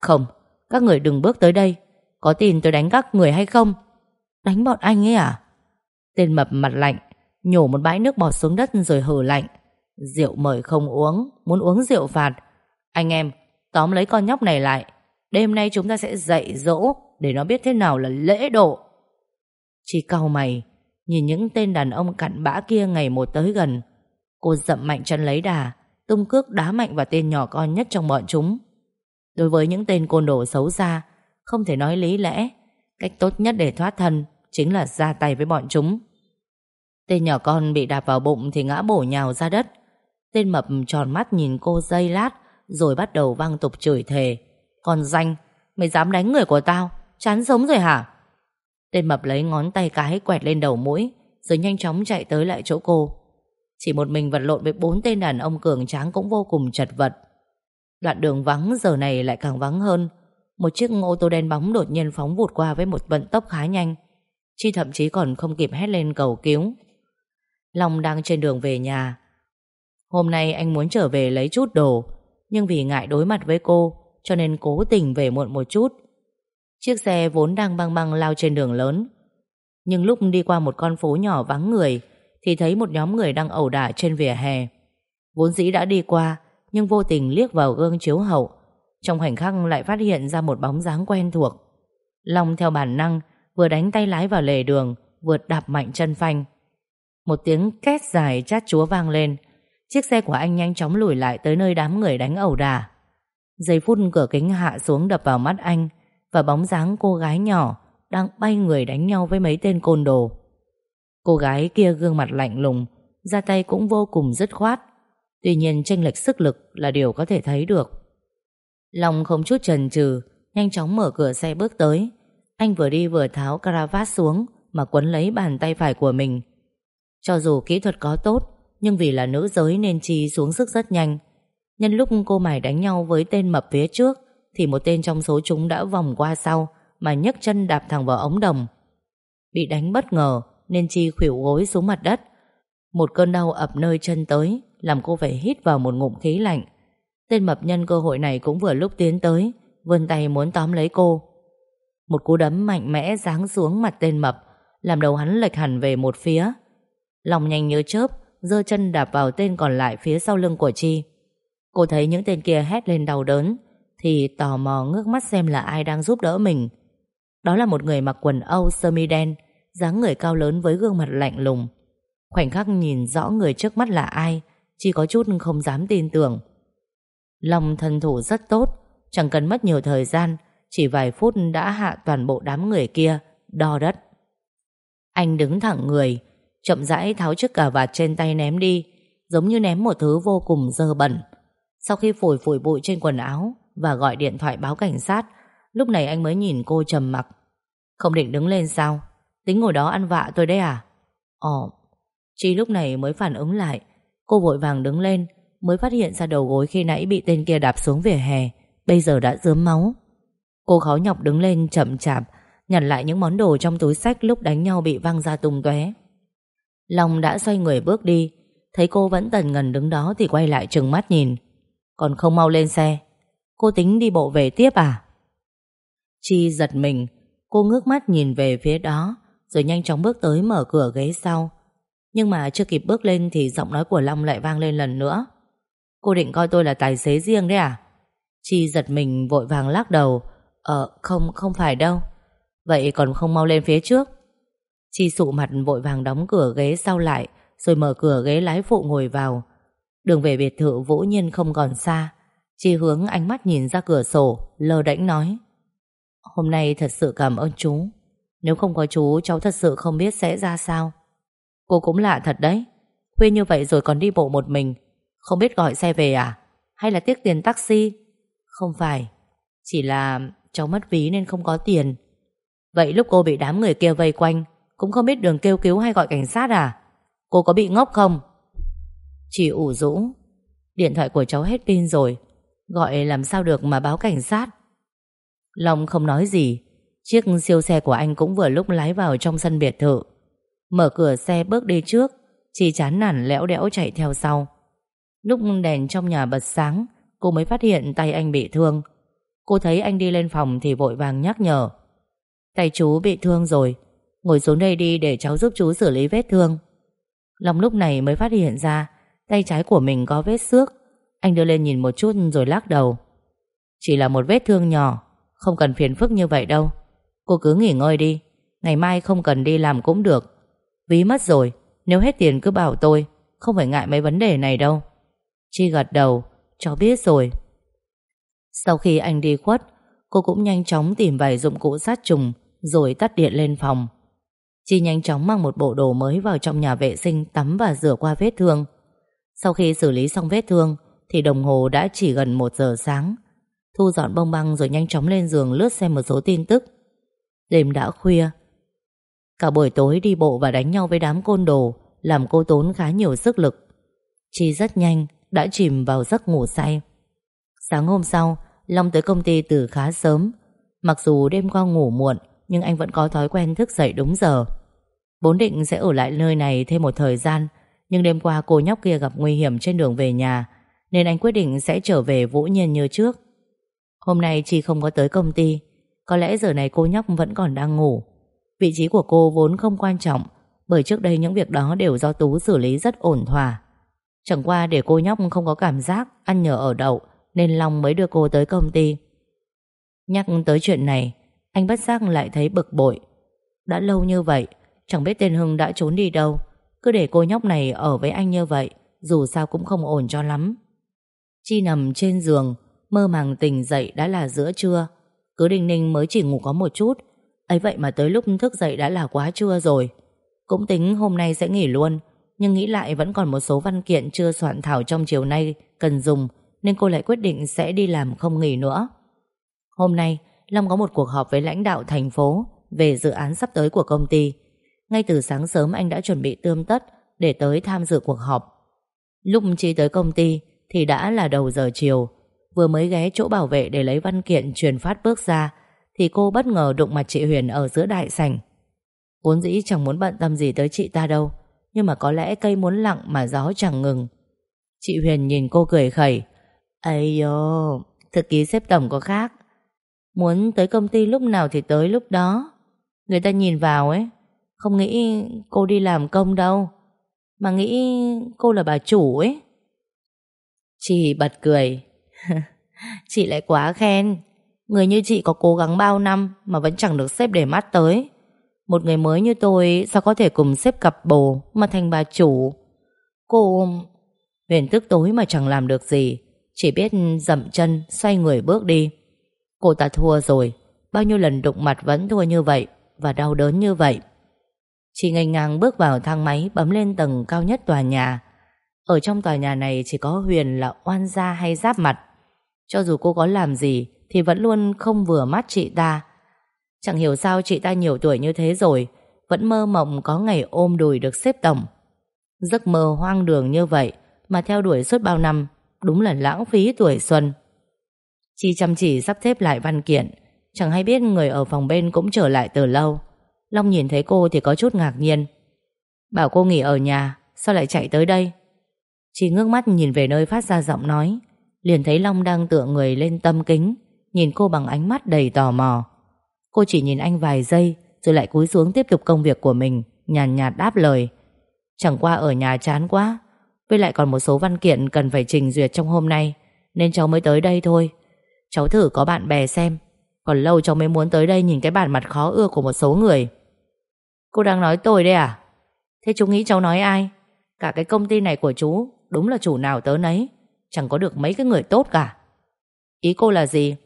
Không, Các người đừng bước tới đây. Có tin tôi đánh các người hay không? Đánh bọn anh ấy à? Tên mập mặt lạnh, Nhổ một bãi nước bọt xuống đất rồi hừ lạnh. Rượu mời không uống, Muốn uống rượu phạt. Anh em, tóm lấy con nhóc này lại. Đêm nay chúng ta sẽ dạy dỗ Để nó biết thế nào là lễ độ. Chị cau mày, Nhìn những tên đàn ông cặn bã kia ngày một tới gần. Cô dậm mạnh chân lấy đà, Tung cước đá mạnh vào tên nhỏ con nhất trong bọn chúng. Đối với những tên côn đồ xấu xa, Không thể nói lý lẽ. Cách tốt nhất để thoát thân Chính là ra tay với bọn chúng. Tên nhỏ con bị đạp vào bụng Thì ngã bổ nhào ra đất. Tên mập tròn mắt nhìn cô dây lát, Rồi bắt đầu văng tục chửi thề. Còn danh, Mày dám đánh người của tao? Chán sống rồi hả? Tên mập lấy ngón tay cái quẹt lên đầu mũi, Rồi nhanh chóng chạy tới lại chỗ cô. Chỉ một mình vật lộn với bốn tên đàn ông cường tráng Cũng vô cùng chật vật. Đoạn đường vắng giờ này lại càng vắng hơn. Một chiếc ô tô đen bóng đột nhiên phóng vụt qua Với một vận tốc khá nhanh, Chi thậm chí còn không kịp hét lên cầu cứu. Long đang trên đường về nhà Hôm nay anh muốn trở về lấy chút đồ, Nhưng vì ngại đối mặt với cô, Cho nên cố tình về muộn một chút. Chiếc xe vốn đang băng băng lao trên đường lớn. Nhưng lúc đi qua một con phố nhỏ vắng người, Thì thấy một nhóm người đang ẩu đả trên vỉa hè. Vốn dĩ đã đi qua, Nhưng vô tình liếc vào gương chiếu hậu. Trong khoảnh khắc lại phát hiện ra một bóng dáng quen thuộc. Long, theo bản năng, Vừa đánh tay lái vào lề đường, Vừa đạp mạnh chân phanh. Một tiếng két dài chát chúa vang lên. Chiếc xe của anh nhanh chóng lùi lại Tới nơi đám người đánh ẩu đả. Giây phút cửa kính hạ xuống đập vào mắt anh Và bóng dáng cô gái nhỏ Đang bay người đánh nhau với mấy tên côn đồ. Cô gái kia gương mặt lạnh lùng ra tay cũng vô cùng dứt khoát. Tuy nhiên tranh lệch sức lực Là điều có thể thấy được. Long không chút chần chừ, Nhanh chóng mở cửa xe bước tới. Anh vừa đi vừa tháo caravat xuống Mà quấn lấy bàn tay phải của mình. Cho dù kỹ thuật có tốt nhưng vì là nữ giới nên Chi xuống sức rất nhanh. Nhân lúc cô mải đánh nhau với tên mập phía trước, Thì một tên trong số chúng đã vòng qua sau, Mà nhấc chân đạp thẳng vào ống đồng. Bị đánh bất ngờ, Nên Chi khuỷu gối xuống mặt đất. Một cơn đau ập nơi chân tới, Làm cô phải hít vào một ngụm khí lạnh. Tên mập nhân cơ hội này cũng vừa lúc tiến tới, vươn tay muốn tóm lấy cô. Một cú đấm mạnh mẽ giáng xuống mặt tên mập, Làm đầu hắn lệch hẳn về một phía. Lòng nhanh như chớp giơ chân đạp vào tên còn lại phía sau lưng của Chi. Cô thấy những tên kia hét lên đau đớn, Thì tò mò ngước mắt xem là ai đang giúp đỡ mình. Đó là một người mặc quần Âu sơ mi đen, dáng người cao lớn với gương mặt lạnh lùng. Khoảnh khắc nhìn rõ người trước mắt là ai, Chi có chút không dám tin tưởng. Lòng thần thủ rất tốt, Chẳng cần mất nhiều thời gian, chỉ vài phút đã hạ toàn bộ đám người kia, Đo đất. Anh đứng thẳng người Chậm rãi tháo chiếc cà vạt trên tay ném đi, Giống như ném một thứ vô cùng dơ bẩn. Sau khi phủi phủi bụi trên quần áo Và gọi điện thoại báo cảnh sát, Lúc này anh mới nhìn cô trầm mặc. Không định đứng lên sao? Tính ngồi đó ăn vạ tôi đấy à? Ồ Chi lúc này mới phản ứng lại, Cô vội vàng đứng lên, Mới phát hiện ra đầu gối khi nãy bị tên kia đạp xuống vỉa hè, Bây giờ đã dướm máu. Cô khó nhọc đứng lên chậm chạp, Nhặt lại những món đồ trong túi sách Lúc đánh nhau bị văng ra tung tóe. Long đã xoay người bước đi. Thấy cô vẫn tần ngần đứng đó Thì quay lại trừng mắt nhìn. Còn không mau lên xe. Cô tính đi bộ về tiếp à? Chi giật mình. Cô ngước mắt nhìn về phía đó, Rồi nhanh chóng bước tới mở cửa ghế sau. Nhưng mà chưa kịp bước lên Thì giọng nói của Long lại vang lên lần nữa. Cô định coi tôi là tài xế riêng đấy à? Chi giật mình vội vàng lắc đầu. Ờ không không phải đâu. Vậy còn không mau lên phía trước. Chi sụ mặt vội vàng đóng cửa ghế sau lại, Rồi mở cửa ghế lái phụ ngồi vào. Đường về biệt thự Vũ Nhiên không còn xa. Chi hướng ánh mắt nhìn ra cửa sổ, Lơ đễnh nói, Hôm nay thật sự cảm ơn chú. Nếu không có chú, cháu thật sự không biết sẽ ra sao. Cô cũng lạ thật đấy. Khuya như vậy rồi còn đi bộ một mình. Không biết gọi xe về à? Hay là tiếc tiền taxi? Không phải. Chỉ là cháu mất ví nên không có tiền. Vậy lúc cô bị đám người kia vây quanh cũng không biết đường kêu cứu hay gọi cảnh sát à? Cô có bị ngốc không? Chỉ ủ rũ. Điện thoại của cháu hết pin rồi. Gọi làm sao được mà báo cảnh sát? Long không nói gì. Chiếc siêu xe của anh cũng vừa lúc lái vào trong sân biệt thự. Mở cửa xe bước đi trước Chỉ chán nản lẽo đẽo chạy theo sau. Lúc đèn trong nhà bật sáng, Cô mới phát hiện tay anh bị thương. Cô thấy anh đi lên phòng thì vội vàng nhắc nhở. Tay chú bị thương rồi Ngồi xuống đây đi để cháu giúp chú xử lý vết thương. Long lúc này mới phát hiện ra Tay trái của mình có vết xước. Anh đưa lên nhìn một chút rồi lắc đầu. Chỉ là một vết thương nhỏ, Không cần phiền phức như vậy đâu. Cô cứ nghỉ ngơi đi, Ngày mai không cần đi làm cũng được. Ví mất rồi, Nếu hết tiền cứ bảo tôi, Không phải ngại mấy vấn đề này đâu. Chi gật đầu Cháu biết rồi. Sau khi anh đi khuất, Cô cũng nhanh chóng tìm vài dụng cụ sát trùng Rồi tắt điện lên phòng. Chi nhanh chóng mang một bộ đồ mới vào trong nhà vệ sinh Tắm và rửa qua vết thương. Sau khi xử lý xong vết thương, Thì đồng hồ đã chỉ gần một giờ sáng. Thu dọn bông băng rồi nhanh chóng lên giường Lướt xem một số tin tức. Đêm đã khuya. Cả buổi tối đi bộ và đánh nhau với đám côn đồ Làm cô tốn khá nhiều sức lực. Chi rất nhanh, Đã chìm vào giấc ngủ say. Sáng hôm sau, Long tới công ty từ khá sớm. Mặc dù đêm qua ngủ muộn nhưng anh vẫn có thói quen thức dậy đúng giờ. Bốn định sẽ ở lại nơi này thêm một thời gian, Nhưng đêm qua cô nhóc kia gặp nguy hiểm trên đường về nhà, Nên anh quyết định sẽ trở về Vũ Nhiên như trước. Hôm nay Chi không có tới công ty, Có lẽ giờ này cô nhóc vẫn còn đang ngủ. Vị trí của cô vốn không quan trọng, Bởi trước đây những việc đó đều do Tú xử lý rất ổn thỏa. Chẳng qua để cô nhóc không có cảm giác Ăn nhờ ở đậu, Nên Long mới đưa cô tới công ty. Nhắc tới chuyện này anh bất giác lại thấy bực bội. Đã lâu như vậy, Chẳng biết tên Hưng đã trốn đi đâu. Cứ để cô nhóc này ở với anh như vậy, Dù sao cũng không ổn cho lắm. Chi nằm trên giường, Mơ màng tỉnh dậy đã là giữa trưa. Cứ đinh ninh mới chỉ ngủ có một chút. Ấy vậy mà tới lúc thức dậy đã là quá trưa rồi. Cũng tính hôm nay sẽ nghỉ luôn, Nhưng nghĩ lại vẫn còn một số văn kiện chưa soạn thảo trong chiều nay Cần dùng, Nên cô lại quyết định sẽ đi làm không nghỉ nữa. Hôm nay Long có một cuộc họp với lãnh đạo thành phố Về dự án sắp tới của công ty Ngay từ sáng sớm anh đã chuẩn bị tươm tất Để tới tham dự cuộc họp Lúc Chi tới công ty Thì đã là đầu giờ chiều Vừa mới ghé chỗ bảo vệ để lấy văn kiện truyền phát bước ra thì cô bất ngờ đụng mặt chị Huyền ở giữa đại sảnh. Vốn dĩ chẳng muốn bận tâm gì tới chị ta đâu, nhưng mà có lẽ cây muốn lặng mà gió chẳng ngừng. Chị Huyền nhìn cô cười khẩy. Ây dô, thực ký xếp tổng có khác. Muốn tới công ty lúc nào thì tới lúc đó. Người ta nhìn vào ấy, không nghĩ cô đi làm công đâu, mà nghĩ cô là bà chủ ấy. Chị bật cười. chị lại quá khen. Người như chị có cố gắng bao năm Mà vẫn chẳng được xếp để mắt tới Một người mới như tôi Sao có thể cùng xếp cặp bồ Mà thành bà chủ Cô... Huyền tức tối mà chẳng làm được gì Chỉ biết dậm chân Xoay người bước đi Cô ta thua rồi Bao nhiêu lần đụng mặt vẫn thua như vậy Và đau đớn như vậy Chị ngây ngang bước vào thang máy Bấm lên tầng cao nhất tòa nhà Ở trong tòa nhà này chỉ có Huyền là oan gia hay giáp mặt Cho dù cô có làm gì thì vẫn luôn không vừa mắt chị ta. Chẳng hiểu sao chị ta nhiều tuổi như thế rồi, vẫn mơ mộng có ngày ôm đùi được xếp tổng. Giấc mơ hoang đường như vậy mà theo đuổi suốt bao năm, đúng là lãng phí tuổi xuân. Chi chăm chỉ sắp xếp lại văn kiện, chẳng hay biết người ở phòng bên cũng trở lại từ lâu. Long nhìn thấy cô thì có chút ngạc nhiên. Bảo cô nghỉ ở nhà, sao lại chạy tới đây? Chi ngước mắt nhìn về nơi phát ra giọng nói, liền thấy Long đang tựa người lên tâm kính, Nhìn cô bằng ánh mắt đầy tò mò Cô chỉ nhìn anh vài giây Rồi lại cúi xuống tiếp tục công việc của mình Nhàn nhạt, nhạt đáp lời Chẳng qua ở nhà chán quá Với lại còn một số văn kiện cần phải trình duyệt trong hôm nay Nên cháu mới tới đây thôi Cháu thử có bạn bè xem. Còn lâu cháu mới muốn tới đây nhìn cái bản mặt khó ưa của một số người. Cô đang nói tôi đây à? Thế chú nghĩ cháu nói ai? Cả cái công ty này của chú, Đúng là chủ nào tớ nấy. Chẳng có được mấy cái người tốt cả. Ý cô là gì?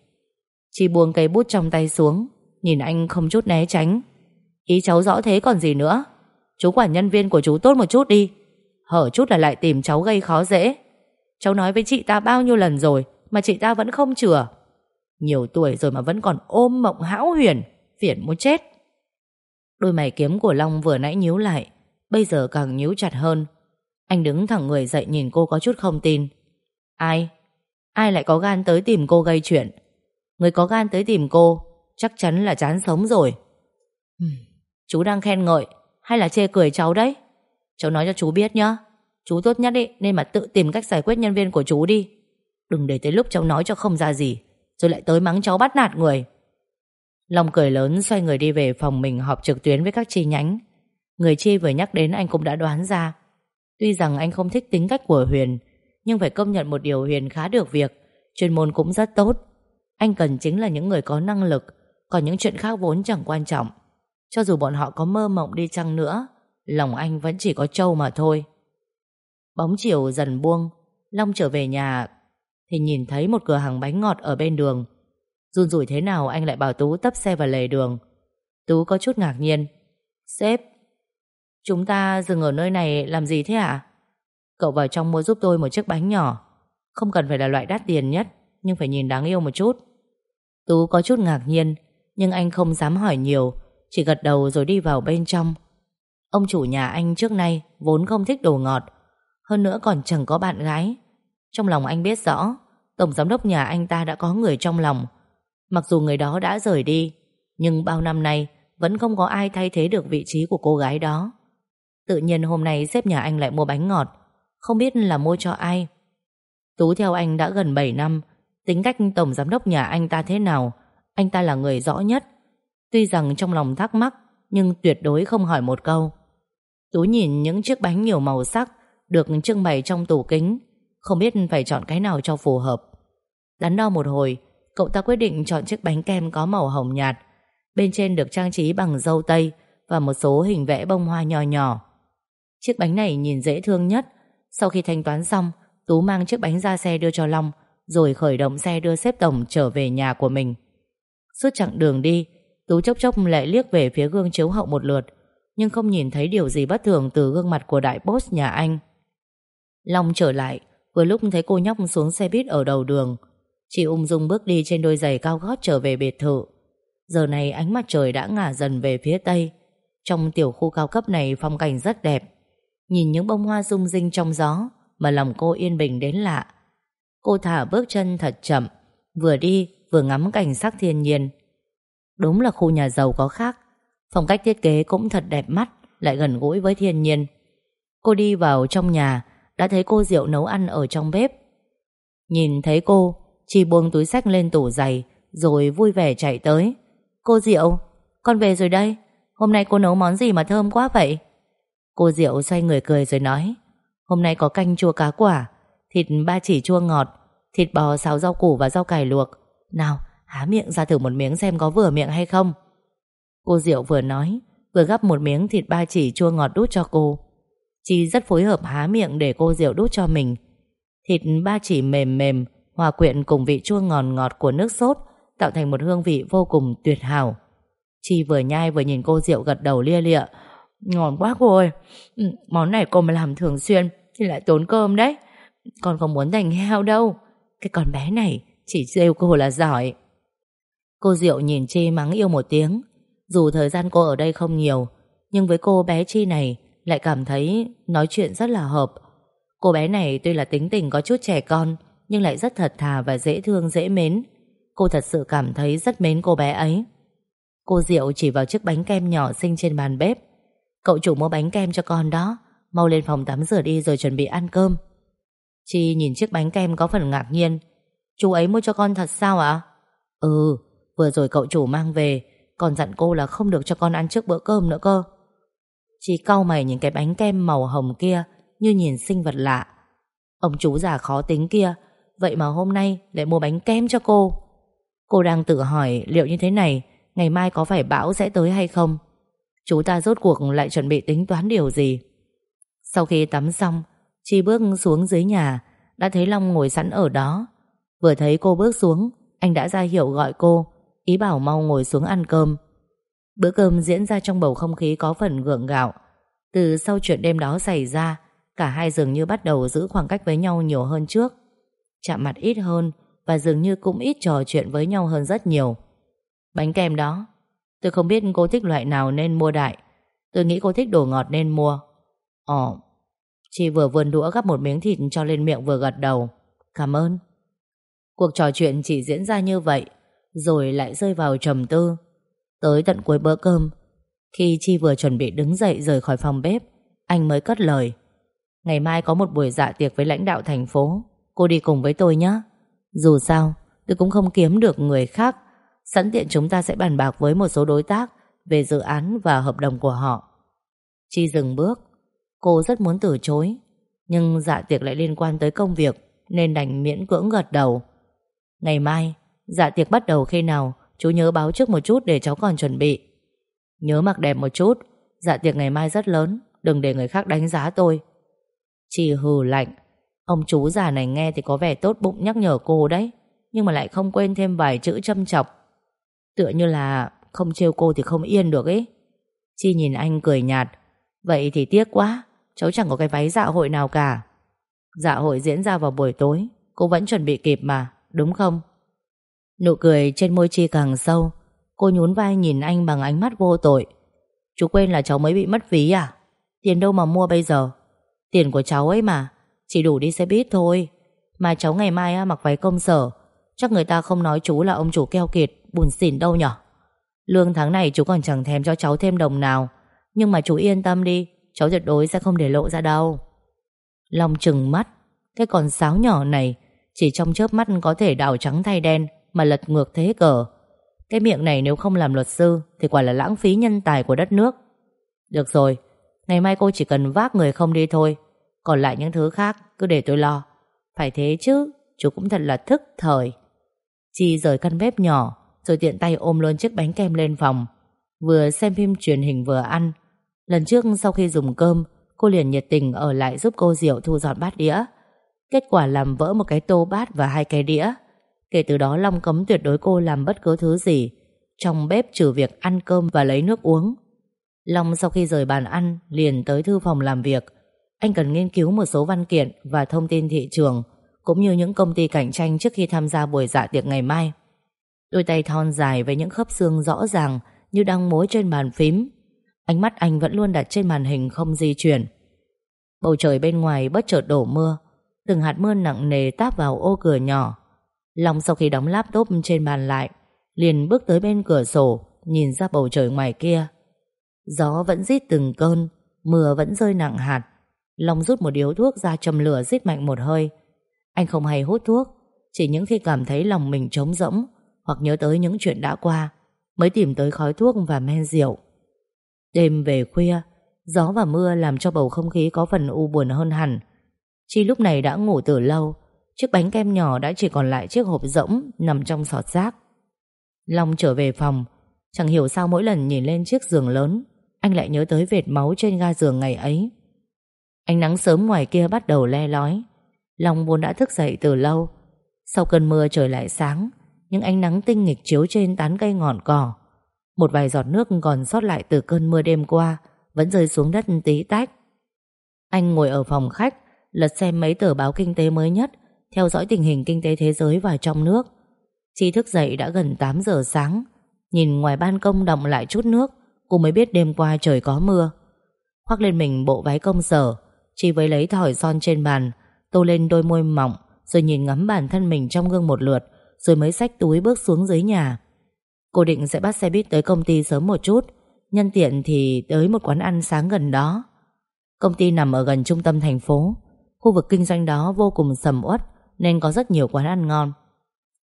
Chị buông cây bút trong tay xuống, Nhìn anh không chút né tránh. Ý cháu rõ thế còn gì nữa? Chú quản nhân viên của chú tốt một chút đi. Hở chút là lại tìm cháu gây khó dễ. Cháu nói với chị ta bao nhiêu lần rồi, Mà chị ta vẫn không chừa. Nhiều tuổi rồi mà vẫn còn ôm mộng hão huyền Phiền muốn chết. Đôi mày kiếm của Long vừa nãy nhíu lại Bây giờ càng nhíu chặt hơn. Anh đứng thẳng người dậy nhìn cô có chút không tin. Ai? Ai lại có gan tới tìm cô gây chuyện? Người có gan tới tìm cô Chắc chắn là chán sống rồi. Chú đang khen ngợi Hay là chê cười cháu đấy? Cháu nói cho chú biết nhá. Chú tốt nhất ý, nên mà tự tìm cách giải quyết nhân viên của chú đi. Đừng để tới lúc cháu nói cho không ra gì. Rồi lại tới mắng cháu bắt nạt người. Long cười lớn, xoay người đi về phòng mình họp trực tuyến với các chi nhánh. Người chi vừa nhắc đến anh cũng đã đoán ra. Tuy rằng anh không thích tính cách của Huyền, Nhưng phải công nhận một điều Huyền khá được việc, Chuyên môn cũng rất tốt. Anh cần chính là những người có năng lực, Còn những chuyện khác vốn chẳng quan trọng. Cho dù bọn họ có mơ mộng đi chăng nữa, Lòng anh vẫn chỉ có trâu mà thôi. Bóng chiều dần buông, Long trở về nhà thì nhìn thấy một cửa hàng bánh ngọt ở bên đường. Run rủi thế nào anh lại bảo Tú tấp xe vào lề đường. Tú có chút ngạc nhiên. Sếp, Chúng ta dừng ở nơi này làm gì thế ạ? Cậu vào trong mua giúp tôi một chiếc bánh nhỏ. Không cần phải là loại đắt tiền nhất, Nhưng phải nhìn đáng yêu một chút. Tú có chút ngạc nhiên, Nhưng anh không dám hỏi nhiều, Chỉ gật đầu rồi đi vào bên trong. Ông chủ nhà anh trước nay Vốn không thích đồ ngọt, Hơn nữa còn chẳng có bạn gái. Trong lòng anh biết rõ, Tổng giám đốc nhà anh ta đã có người trong lòng. Mặc dù người đó đã rời đi, Nhưng bao năm nay Vẫn không có ai thay thế được vị trí của cô gái đó. Tự nhiên hôm nay sếp nhà anh lại mua bánh ngọt, Không biết là mua cho ai. Tú theo anh đã gần 7 năm, Tính cách tổng giám đốc nhà anh ta thế nào, Anh ta là người rõ nhất. Tuy rằng trong lòng thắc mắc, Nhưng tuyệt đối không hỏi một câu. Tú nhìn những chiếc bánh nhiều màu sắc Được trưng bày trong tủ kính không biết phải chọn cái nào cho phù hợp. Đắn đo một hồi, Cậu ta quyết định chọn chiếc bánh kem có màu hồng nhạt. Bên trên được trang trí bằng dâu tây Và một số hình vẽ bông hoa nhỏ nhỏ. Chiếc bánh này nhìn dễ thương nhất. Sau khi thanh toán xong, Tú mang chiếc bánh ra xe đưa cho Long, Rồi khởi động xe đưa xếp tổng trở về nhà của mình. Suốt chặng đường đi, Tú chốc chốc lại liếc về phía gương chiếu hậu một lượt, Nhưng không nhìn thấy điều gì bất thường Từ gương mặt của đại boss nhà anh. Long trở lại Vừa lúc thấy cô nhóc xuống xe buýt ở đầu đường, Chị ung dung bước đi trên đôi giày cao gót trở về biệt thự. Giờ này ánh mặt trời đã ngả dần về phía tây. Trong tiểu khu cao cấp này phong cảnh rất đẹp. Nhìn những bông hoa rung rinh trong gió Mà lòng cô yên bình đến lạ. Cô thả bước chân thật chậm, Vừa đi vừa ngắm cảnh sắc thiên nhiên. Đúng là khu nhà giàu có khác. Phong cách thiết kế cũng thật đẹp mắt, Lại gần gũi với thiên nhiên. Cô đi vào trong nhà đã thấy cô Diệu nấu ăn ở trong bếp. Nhìn thấy cô Chi buông túi sách lên tủ giày Rồi vui vẻ chạy tới. Cô Diệu, con về rồi đây. Hôm nay cô nấu món gì mà thơm quá vậy? Cô Diệu xoay người cười rồi nói Hôm nay có canh chua cá quả Thịt ba chỉ chua ngọt Thịt bò xào rau củ và rau cải luộc. Nào há miệng ra thử một miếng xem có vừa miệng hay không. Cô Diệu vừa nói Vừa gắp một miếng thịt ba chỉ chua ngọt đút cho cô. Chi rất phối hợp há miệng để cô Diệu đút cho mình. Thịt ba chỉ mềm mềm, Hòa quyện cùng vị chua ngọt ngọt của nước sốt, Tạo thành một hương vị vô cùng tuyệt hảo. Chi vừa nhai vừa nhìn cô Diệu gật đầu lia lịa. Ngon quá cô ơi. Ừ, món này cô mà làm thường xuyên Thì lại tốn cơm đấy. Con không muốn thành heo đâu. Cái con bé này chỉ rêu cô là giỏi. Cô Diệu nhìn Chi mắng yêu một tiếng. Dù thời gian cô ở đây không nhiều, Nhưng với cô bé Chi này lại cảm thấy nói chuyện rất là hợp. Cô bé này tuy là tính tình có chút trẻ con Nhưng lại rất thật thà và dễ thương dễ mến. Cô thật sự cảm thấy rất mến cô bé ấy. Cô Diệu chỉ vào chiếc bánh kem nhỏ xinh trên bàn bếp. Cậu chủ mua bánh kem cho con đó Mau lên phòng tắm rửa đi rồi chuẩn bị ăn cơm. Chi nhìn chiếc bánh kem có phần ngạc nhiên. Chú ấy mua cho con thật sao ạ? Ừ, vừa rồi cậu chủ mang về Còn dặn cô là không được cho con ăn trước bữa cơm nữa cơ. Chi cau mày nhìn cái bánh kem màu hồng kia Như nhìn sinh vật lạ. Ông chú già khó tính kia, Vậy mà hôm nay lại mua bánh kem cho cô. Cô đang tự hỏi liệu như thế này, Ngày mai có phải bão sẽ tới hay không? Chú ta rốt cuộc lại chuẩn bị tính toán điều gì? Sau khi tắm xong, Chi bước xuống dưới nhà, Đã thấy Long ngồi sẵn ở đó. Vừa thấy cô bước xuống, Anh đã ra hiệu gọi cô, Ý bảo mau ngồi xuống ăn cơm. Bữa cơm diễn ra trong bầu không khí có phần gượng gạo. Từ sau chuyện đêm đó xảy ra, Cả hai dường như bắt đầu giữ khoảng cách với nhau nhiều hơn trước. Chạm mặt ít hơn Và dường như cũng ít trò chuyện với nhau hơn rất nhiều. Bánh kem đó, Tôi không biết cô thích loại nào nên mua đại. Tôi nghĩ cô thích đồ ngọt nên mua. Ồ, Chị vừa vươn đũa gắp một miếng thịt cho lên miệng vừa gật đầu. Cảm ơn. Cuộc trò chuyện chỉ diễn ra như vậy, Rồi lại rơi vào trầm tư. Tới tận cuối bữa cơm, Khi Chi vừa chuẩn bị đứng dậy rời khỏi phòng bếp, Anh mới cất lời. Ngày mai có một buổi dạ tiệc với lãnh đạo thành phố, Cô đi cùng với tôi nhé Dù sao, tôi cũng không kiếm được người khác. Sẵn tiện chúng ta sẽ bàn bạc với một số đối tác Về dự án và hợp đồng của họ. Chi dừng bước. Cô rất muốn từ chối, Nhưng dạ tiệc lại liên quan tới công việc Nên đành miễn cưỡng gật đầu. Ngày mai Dạ tiệc bắt đầu khi nào? Chú nhớ báo trước một chút để cháu còn chuẩn bị. Nhớ mặc đẹp một chút. Dạ tiệc ngày mai rất lớn. Đừng để người khác đánh giá tôi. Chị hừ lạnh. Ông chú già này nghe thì có vẻ tốt bụng nhắc nhở cô đấy. Nhưng mà lại không quên thêm vài chữ châm chọc. Tựa như là Không trêu cô thì không yên được ấy. Chi nhìn anh cười nhạt. Vậy thì tiếc quá. Cháu chẳng có cái váy dạ hội nào cả. Dạ hội diễn ra vào buổi tối. Cô vẫn chuẩn bị kịp mà. Đúng không? Nụ cười trên môi Chi càng sâu. Cô nhún vai nhìn anh bằng ánh mắt vô tội. Chú quên là cháu mới bị mất ví à? Tiền đâu mà mua bây giờ? Tiền của cháu ấy mà. Chỉ đủ đi xe buýt thôi. Mà cháu ngày mai mặc váy công sở. Chắc người ta không nói chú là ông chủ keo kiệt Buồn xỉn đâu nhở? Lương tháng này chú còn chẳng thèm cho cháu thêm đồng nào. Nhưng mà chú yên tâm đi, Cháu tuyệt đối sẽ không để lộ ra đâu. Long trừng mắt. Cái con sáo nhỏ này, Chỉ trong chớp mắt có thể đảo trắng thay đen. Mà lật ngược thế cờ. Cái miệng này nếu không làm luật sư Thì quả là lãng phí nhân tài của đất nước. Được rồi, Ngày mai cô chỉ cần vác người không đi thôi. Còn lại những thứ khác cứ để tôi lo. Phải thế chứ, Chú cũng thật là thức thời. Chi rời căn bếp nhỏ, Rồi tiện tay ôm luôn chiếc bánh kem lên phòng. Vừa xem phim truyền hình vừa ăn. Lần trước sau khi dùng cơm, Cô liền nhiệt tình ở lại giúp cô Diệu thu dọn bát đĩa. Kết quả làm vỡ một cái tô bát và hai cái đĩa. Kể từ đó Long cấm tuyệt đối cô làm bất cứ thứ gì Trong bếp trừ việc ăn cơm và lấy nước uống Long sau khi rời bàn ăn, liền tới thư phòng làm việc. Anh cần nghiên cứu một số văn kiện và thông tin thị trường, cũng như những công ty cạnh tranh trước khi tham gia buổi dạ tiệc ngày mai. Đôi tay thon dài với những khớp xương rõ ràng như đang mối trên bàn phím. Ánh mắt anh vẫn luôn đặt trên màn hình không di chuyển. Bầu trời bên ngoài bất chợt đổ mưa. Từng hạt mưa nặng nề táp vào ô cửa nhỏ. Long sau khi đóng laptop trên bàn lại, liền bước tới bên cửa sổ, nhìn ra bầu trời ngoài kia. Gió vẫn rít từng cơn, Mưa vẫn rơi nặng hạt. Long rút một điếu thuốc ra châm lửa rít mạnh một hơi. Anh không hay hút thuốc, Chỉ những khi cảm thấy lòng mình trống rỗng, Hoặc nhớ tới những chuyện đã qua, Mới tìm tới khói thuốc và men rượu. Đêm về khuya, Gió và mưa làm cho bầu không khí có phần u buồn hơn hẳn. Chi lúc này đã ngủ từ lâu Chiếc bánh kem nhỏ đã chỉ còn lại chiếc hộp rỗng Nằm trong sọt rác. Long trở về phòng, Chẳng hiểu sao mỗi lần nhìn lên chiếc giường lớn, anh lại nhớ tới vệt máu trên ga giường ngày ấy. Ánh nắng sớm ngoài kia bắt đầu le lói. Long vốn đã thức dậy từ lâu. Sau cơn mưa trời lại sáng, những ánh nắng tinh nghịch chiếu trên tán cây ngọn cỏ. Một vài giọt nước còn sót lại từ cơn mưa đêm qua, Vẫn rơi xuống đất tí tách. Anh ngồi ở phòng khách, Lật xem mấy tờ báo kinh tế mới nhất theo dõi tình hình kinh tế thế giới và trong nước. Chi thức dậy đã gần 8 giờ sáng, Nhìn ngoài ban công động lại chút nước, Cô mới biết đêm qua trời có mưa. Khoác lên mình bộ váy công sở, Chỉ với lấy thỏi son trên bàn, Tô lên đôi môi mỏng, Rồi nhìn ngắm bản thân mình trong gương một lượt, Rồi mới xách túi bước xuống dưới nhà. Cô định sẽ bắt xe buýt tới công ty sớm một chút, Nhân tiện thì tới một quán ăn sáng gần đó. Công ty nằm ở gần trung tâm thành phố, Khu vực kinh doanh đó vô cùng sầm uất nên có rất nhiều quán ăn ngon.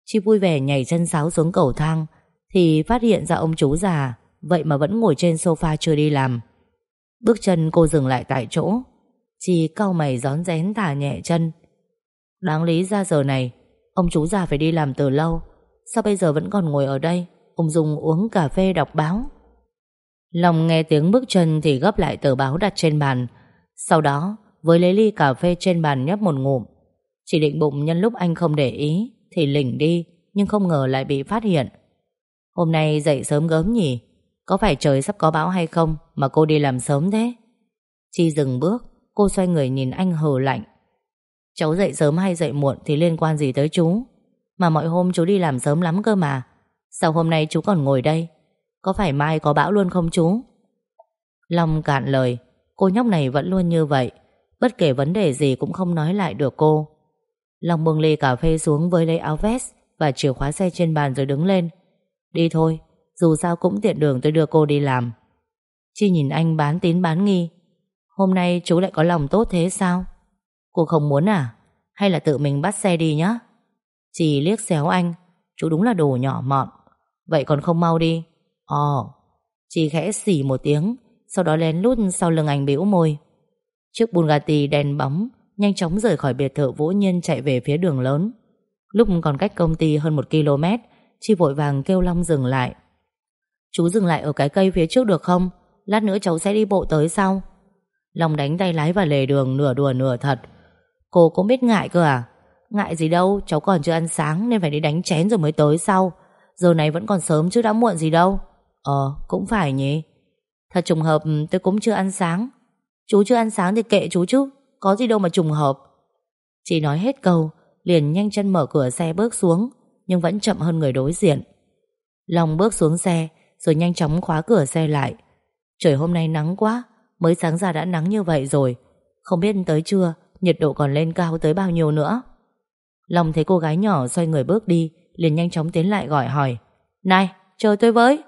Chi vui vẻ nhảy chân sáo xuống cầu thang, Thì phát hiện ra ông chú già, Vậy mà vẫn ngồi trên sofa chưa đi làm. Bước chân cô dừng lại tại chỗ, Chi cau mày gión rén thả nhẹ chân. Đáng lý ra giờ này, Ông chú già phải đi làm từ lâu, Sao bây giờ vẫn còn ngồi ở đây Ung dung uống cà phê đọc báo. Lòng nghe tiếng bước chân Thì gấp lại tờ báo đặt trên bàn, Sau đó, với lấy ly cà phê trên bàn nhấp một ngụm chỉ định bụng nhân lúc anh không để ý, Thì lỉnh đi, Nhưng không ngờ lại bị phát hiện. Hôm nay dậy sớm gớm nhỉ? Có phải trời sắp có bão hay không Mà cô đi làm sớm thế? Chi dừng bước, Cô xoay người nhìn anh hờ lạnh. Cháu dậy sớm hay dậy muộn Thì liên quan gì tới chú? Mà mọi hôm chú đi làm sớm lắm cơ mà. Sao hôm nay chú còn ngồi đây? Có phải mai có bão luôn không chú? Long cạn lời, Cô nhóc này vẫn luôn như vậy. Bất kể vấn đề gì cũng không nói lại được cô. Long bưng ly cà phê xuống với lấy áo vest Và chìa khóa xe trên bàn rồi đứng lên. Đi thôi, Dù sao cũng tiện đường tôi đưa cô đi làm. Chi nhìn anh bán tín bán nghi. Hôm nay chú lại có lòng tốt thế sao? Cô không muốn à? Hay là tự mình bắt xe đi nhá? Chi liếc xéo anh. Chú đúng là đồ nhỏ mọn. Vậy còn không mau đi. Ồ. Chi khẽ xỉ một tiếng, Sau đó lén lút sau lưng anh bĩu môi. Chiếc Bugatti đèn bóng Nhanh chóng rời khỏi biệt thự Vũ Nhiên chạy về phía đường lớn. Lúc còn cách công ty hơn một km Chi vội vàng kêu Long dừng lại. Chú dừng lại ở cái cây phía trước được không? Lát nữa cháu sẽ đi bộ tới sau. Long đánh tay lái vào lề đường Nửa đùa nửa thật. Cô cũng biết ngại cơ à? Ngại gì đâu, cháu còn chưa ăn sáng Nên phải đi đánh chén rồi mới tới sau. Giờ này vẫn còn sớm chứ đã muộn gì đâu. Ờ cũng phải nhỉ. Thật trùng hợp, tôi cũng chưa ăn sáng. Chú chưa ăn sáng thì kệ chú chứ. Có gì đâu mà trùng hợp. Chị nói hết câu, Liền nhanh chân mở cửa xe bước xuống, Nhưng vẫn chậm hơn người đối diện. Long bước xuống xe, Rồi nhanh chóng khóa cửa xe lại. Trời hôm nay nắng quá, Mới sáng ra đã nắng như vậy rồi. Không biết tới trưa, Nhiệt độ còn lên cao tới bao nhiêu nữa. Long thấy cô gái nhỏ xoay người bước đi, Liền nhanh chóng tiến lại gọi hỏi. Này, chờ tôi với.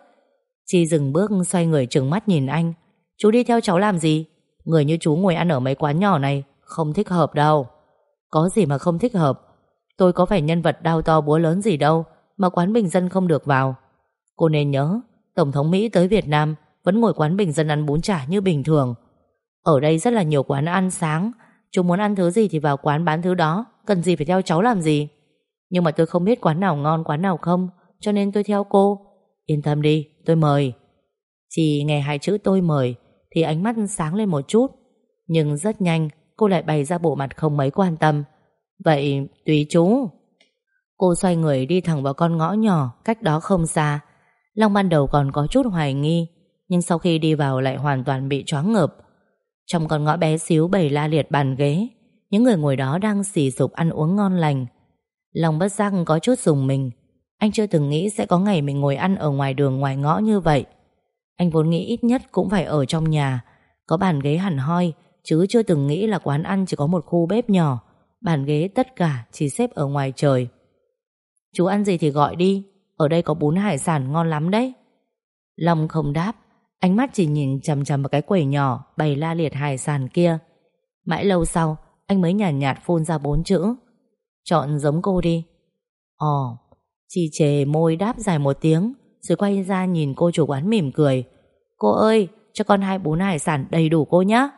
Chi dừng bước, xoay người trừng mắt nhìn anh. Chú đi theo cháu làm gì? Người như chú ngồi ăn ở mấy quán nhỏ này Không thích hợp đâu. Có gì mà không thích hợp? Tôi có phải nhân vật đau to búa lớn gì đâu Mà quán bình dân không được vào. Cô nên nhớ, Tổng thống Mỹ tới Việt Nam Vẫn ngồi quán bình dân ăn bún chả như bình thường. Ở đây rất là nhiều quán ăn sáng. Chú muốn ăn thứ gì thì vào quán bán thứ đó. Cần gì phải theo cháu làm gì? Nhưng mà tôi không biết quán nào ngon, quán nào không, Cho nên tôi theo cô. Yên tâm đi, tôi mời. Chỉ nghe hai chữ tôi mời thì ánh mắt sáng lên một chút. Nhưng rất nhanh, cô lại bày ra bộ mặt không mấy quan tâm. Vậy, tùy chú. Cô xoay người đi thẳng vào con ngõ nhỏ, cách đó không xa. Long ban đầu còn có chút hoài nghi, nhưng sau khi đi vào lại hoàn toàn bị choáng ngợp. Trong con ngõ bé xíu bầy la liệt bàn ghế, những người ngồi đó đang xì sụp ăn uống ngon lành. Long bất giác có chút dùng mình. Anh chưa từng nghĩ sẽ có ngày mình ngồi ăn ở ngoài đường ngoài ngõ như vậy. Anh vốn nghĩ ít nhất cũng phải ở trong nhà. Có bàn ghế hẳn hoi Chứ chưa từng nghĩ là quán ăn chỉ có một khu bếp nhỏ. Bàn ghế tất cả chỉ xếp ở ngoài trời. Chú ăn gì thì gọi đi Ở đây có bún hải sản ngon lắm đấy. Long không đáp Ánh mắt chỉ nhìn chằm chằm vào cái quầy nhỏ Bày la liệt hải sản kia. Mãi lâu sau Anh mới nhàn nhạt, nhạt phun ra bốn chữ. Chọn giống cô đi. Ồ Chi chề môi đáp dài một tiếng rồi quay ra nhìn cô chủ quán mỉm cười. Cô ơi, cho con hai bún hải sản đầy đủ cô nhé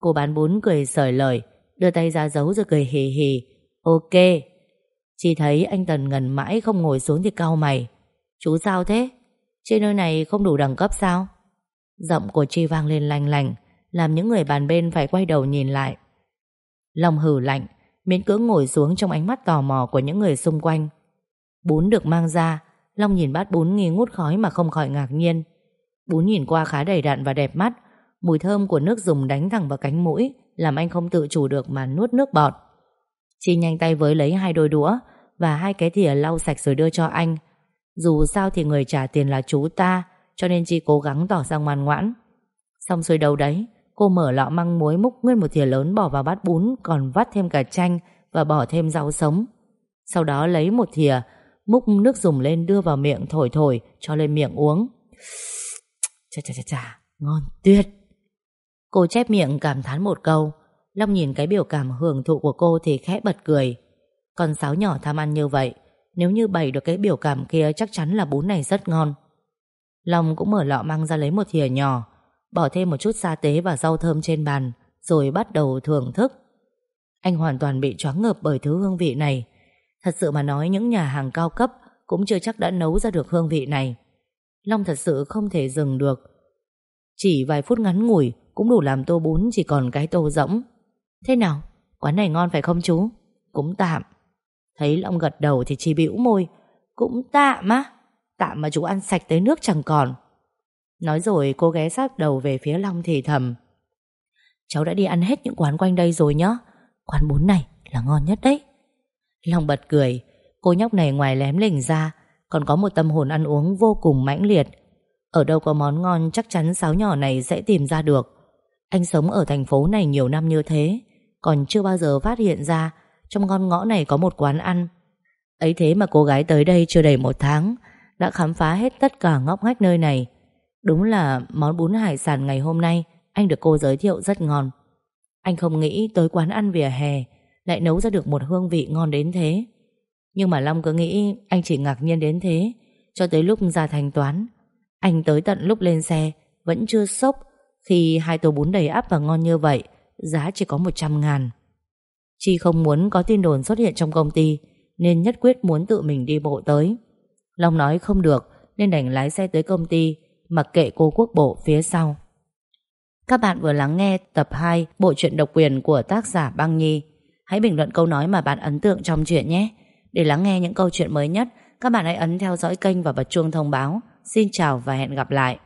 Cô bán bún cười sởi lời, Đưa tay ra giấu rồi cười hì hì. Ok. Chỉ thấy anh Tần ngần mãi không ngồi xuống thì cau mày. Chú sao thế? Trên nơi này không đủ đẳng cấp sao? Giọng của Chi vang lên lành lành, Làm những người bàn bên phải quay đầu nhìn lại. Lòng hử lạnh, Miễn cưỡng ngồi xuống trong ánh mắt tò mò Của những người xung quanh. Bún được mang ra Long nhìn bát bún nghi ngút khói mà không khỏi ngạc nhiên. Bún nhìn qua khá đầy đặn và đẹp mắt, mùi thơm của nước dùng đánh thẳng vào cánh mũi, làm anh không tự chủ được mà nuốt nước bọt. Chi nhanh tay với lấy hai đôi đũa và hai cái thìa lau sạch rồi đưa cho anh. Dù sao thì người trả tiền là chú ta, cho nên Chi cố gắng tỏ ra ngoan ngoãn. Xong xuôi đầu đấy, cô mở lọ măng muối múc nguyên một thìa lớn bỏ vào bát bún, còn vắt thêm cả chanh và bỏ thêm rau sống. Sau đó lấy một thìa múc nước dùng lên đưa vào miệng thổi thổi cho lên miệng uống. Chà chà chà chà, ngon tuyệt. Cô chép miệng cảm thán một câu, Long nhìn cái biểu cảm hưởng thụ của cô thì khẽ bật cười. Con sáo nhỏ tham ăn như vậy, nếu như bày được cái biểu cảm kia chắc chắn là bún này rất ngon. Long cũng mở lọ mang ra lấy một thìa nhỏ, bỏ thêm một chút sa tế và rau thơm trên bàn, rồi bắt đầu thưởng thức. Anh hoàn toàn bị choáng ngợp bởi thứ hương vị này, Thật sự mà nói, những nhà hàng cao cấp Cũng chưa chắc đã nấu ra được hương vị này. Long thật sự không thể dừng được. Chỉ vài phút ngắn ngủi Cũng đủ làm tô bún chỉ còn cái tô rỗng. Thế nào? Quán này ngon phải không chú? Cũng tạm. Thấy Long gật đầu thì chi bĩu môi. Cũng tạm á. Tạm mà chú ăn sạch tới nước chẳng còn. Nói rồi cô ghé sát đầu về phía Long thì thầm. Cháu đã đi ăn hết những quán quanh đây rồi nhá. Quán bún này là ngon nhất đấy. Long bật cười. Cô nhóc này ngoài lém lỉnh ra, Còn có một tâm hồn ăn uống vô cùng mãnh liệt. Ở đâu có món ngon chắc chắn sáo nhỏ này sẽ tìm ra được. Anh sống ở thành phố này nhiều năm như thế, Còn chưa bao giờ phát hiện ra Trong con ngõ này có một quán ăn. Ấy thế mà cô gái tới đây chưa đầy một tháng, Đã khám phá hết tất cả ngóc ngách nơi này. Đúng là món bún hải sản ngày hôm nay, Anh được cô giới thiệu rất ngon. Anh không nghĩ tới quán ăn vỉa hè lại nấu ra được một hương vị ngon đến thế. Nhưng mà Long cứ nghĩ Anh chỉ ngạc nhiên đến thế, Cho tới lúc ra thanh toán. Anh tới tận lúc lên xe, Vẫn chưa sốc, Khi hai tô bún đầy ắp và ngon như vậy, Giá chỉ có 100 ngàn. Chi không muốn có tin đồn xuất hiện trong công ty, Nên nhất quyết muốn tự mình đi bộ tới. Long nói không được, Nên đành lái xe tới công ty, Mặc kệ cô quốc bộ phía sau. Các bạn vừa lắng nghe tập 2 Bộ truyện độc quyền của tác giả Băng Nhi. Hãy bình luận câu nói mà bạn ấn tượng trong chuyện nhé. Để lắng nghe những câu chuyện mới nhất, Các bạn hãy ấn theo dõi kênh và bật chuông thông báo. Xin chào và hẹn gặp lại.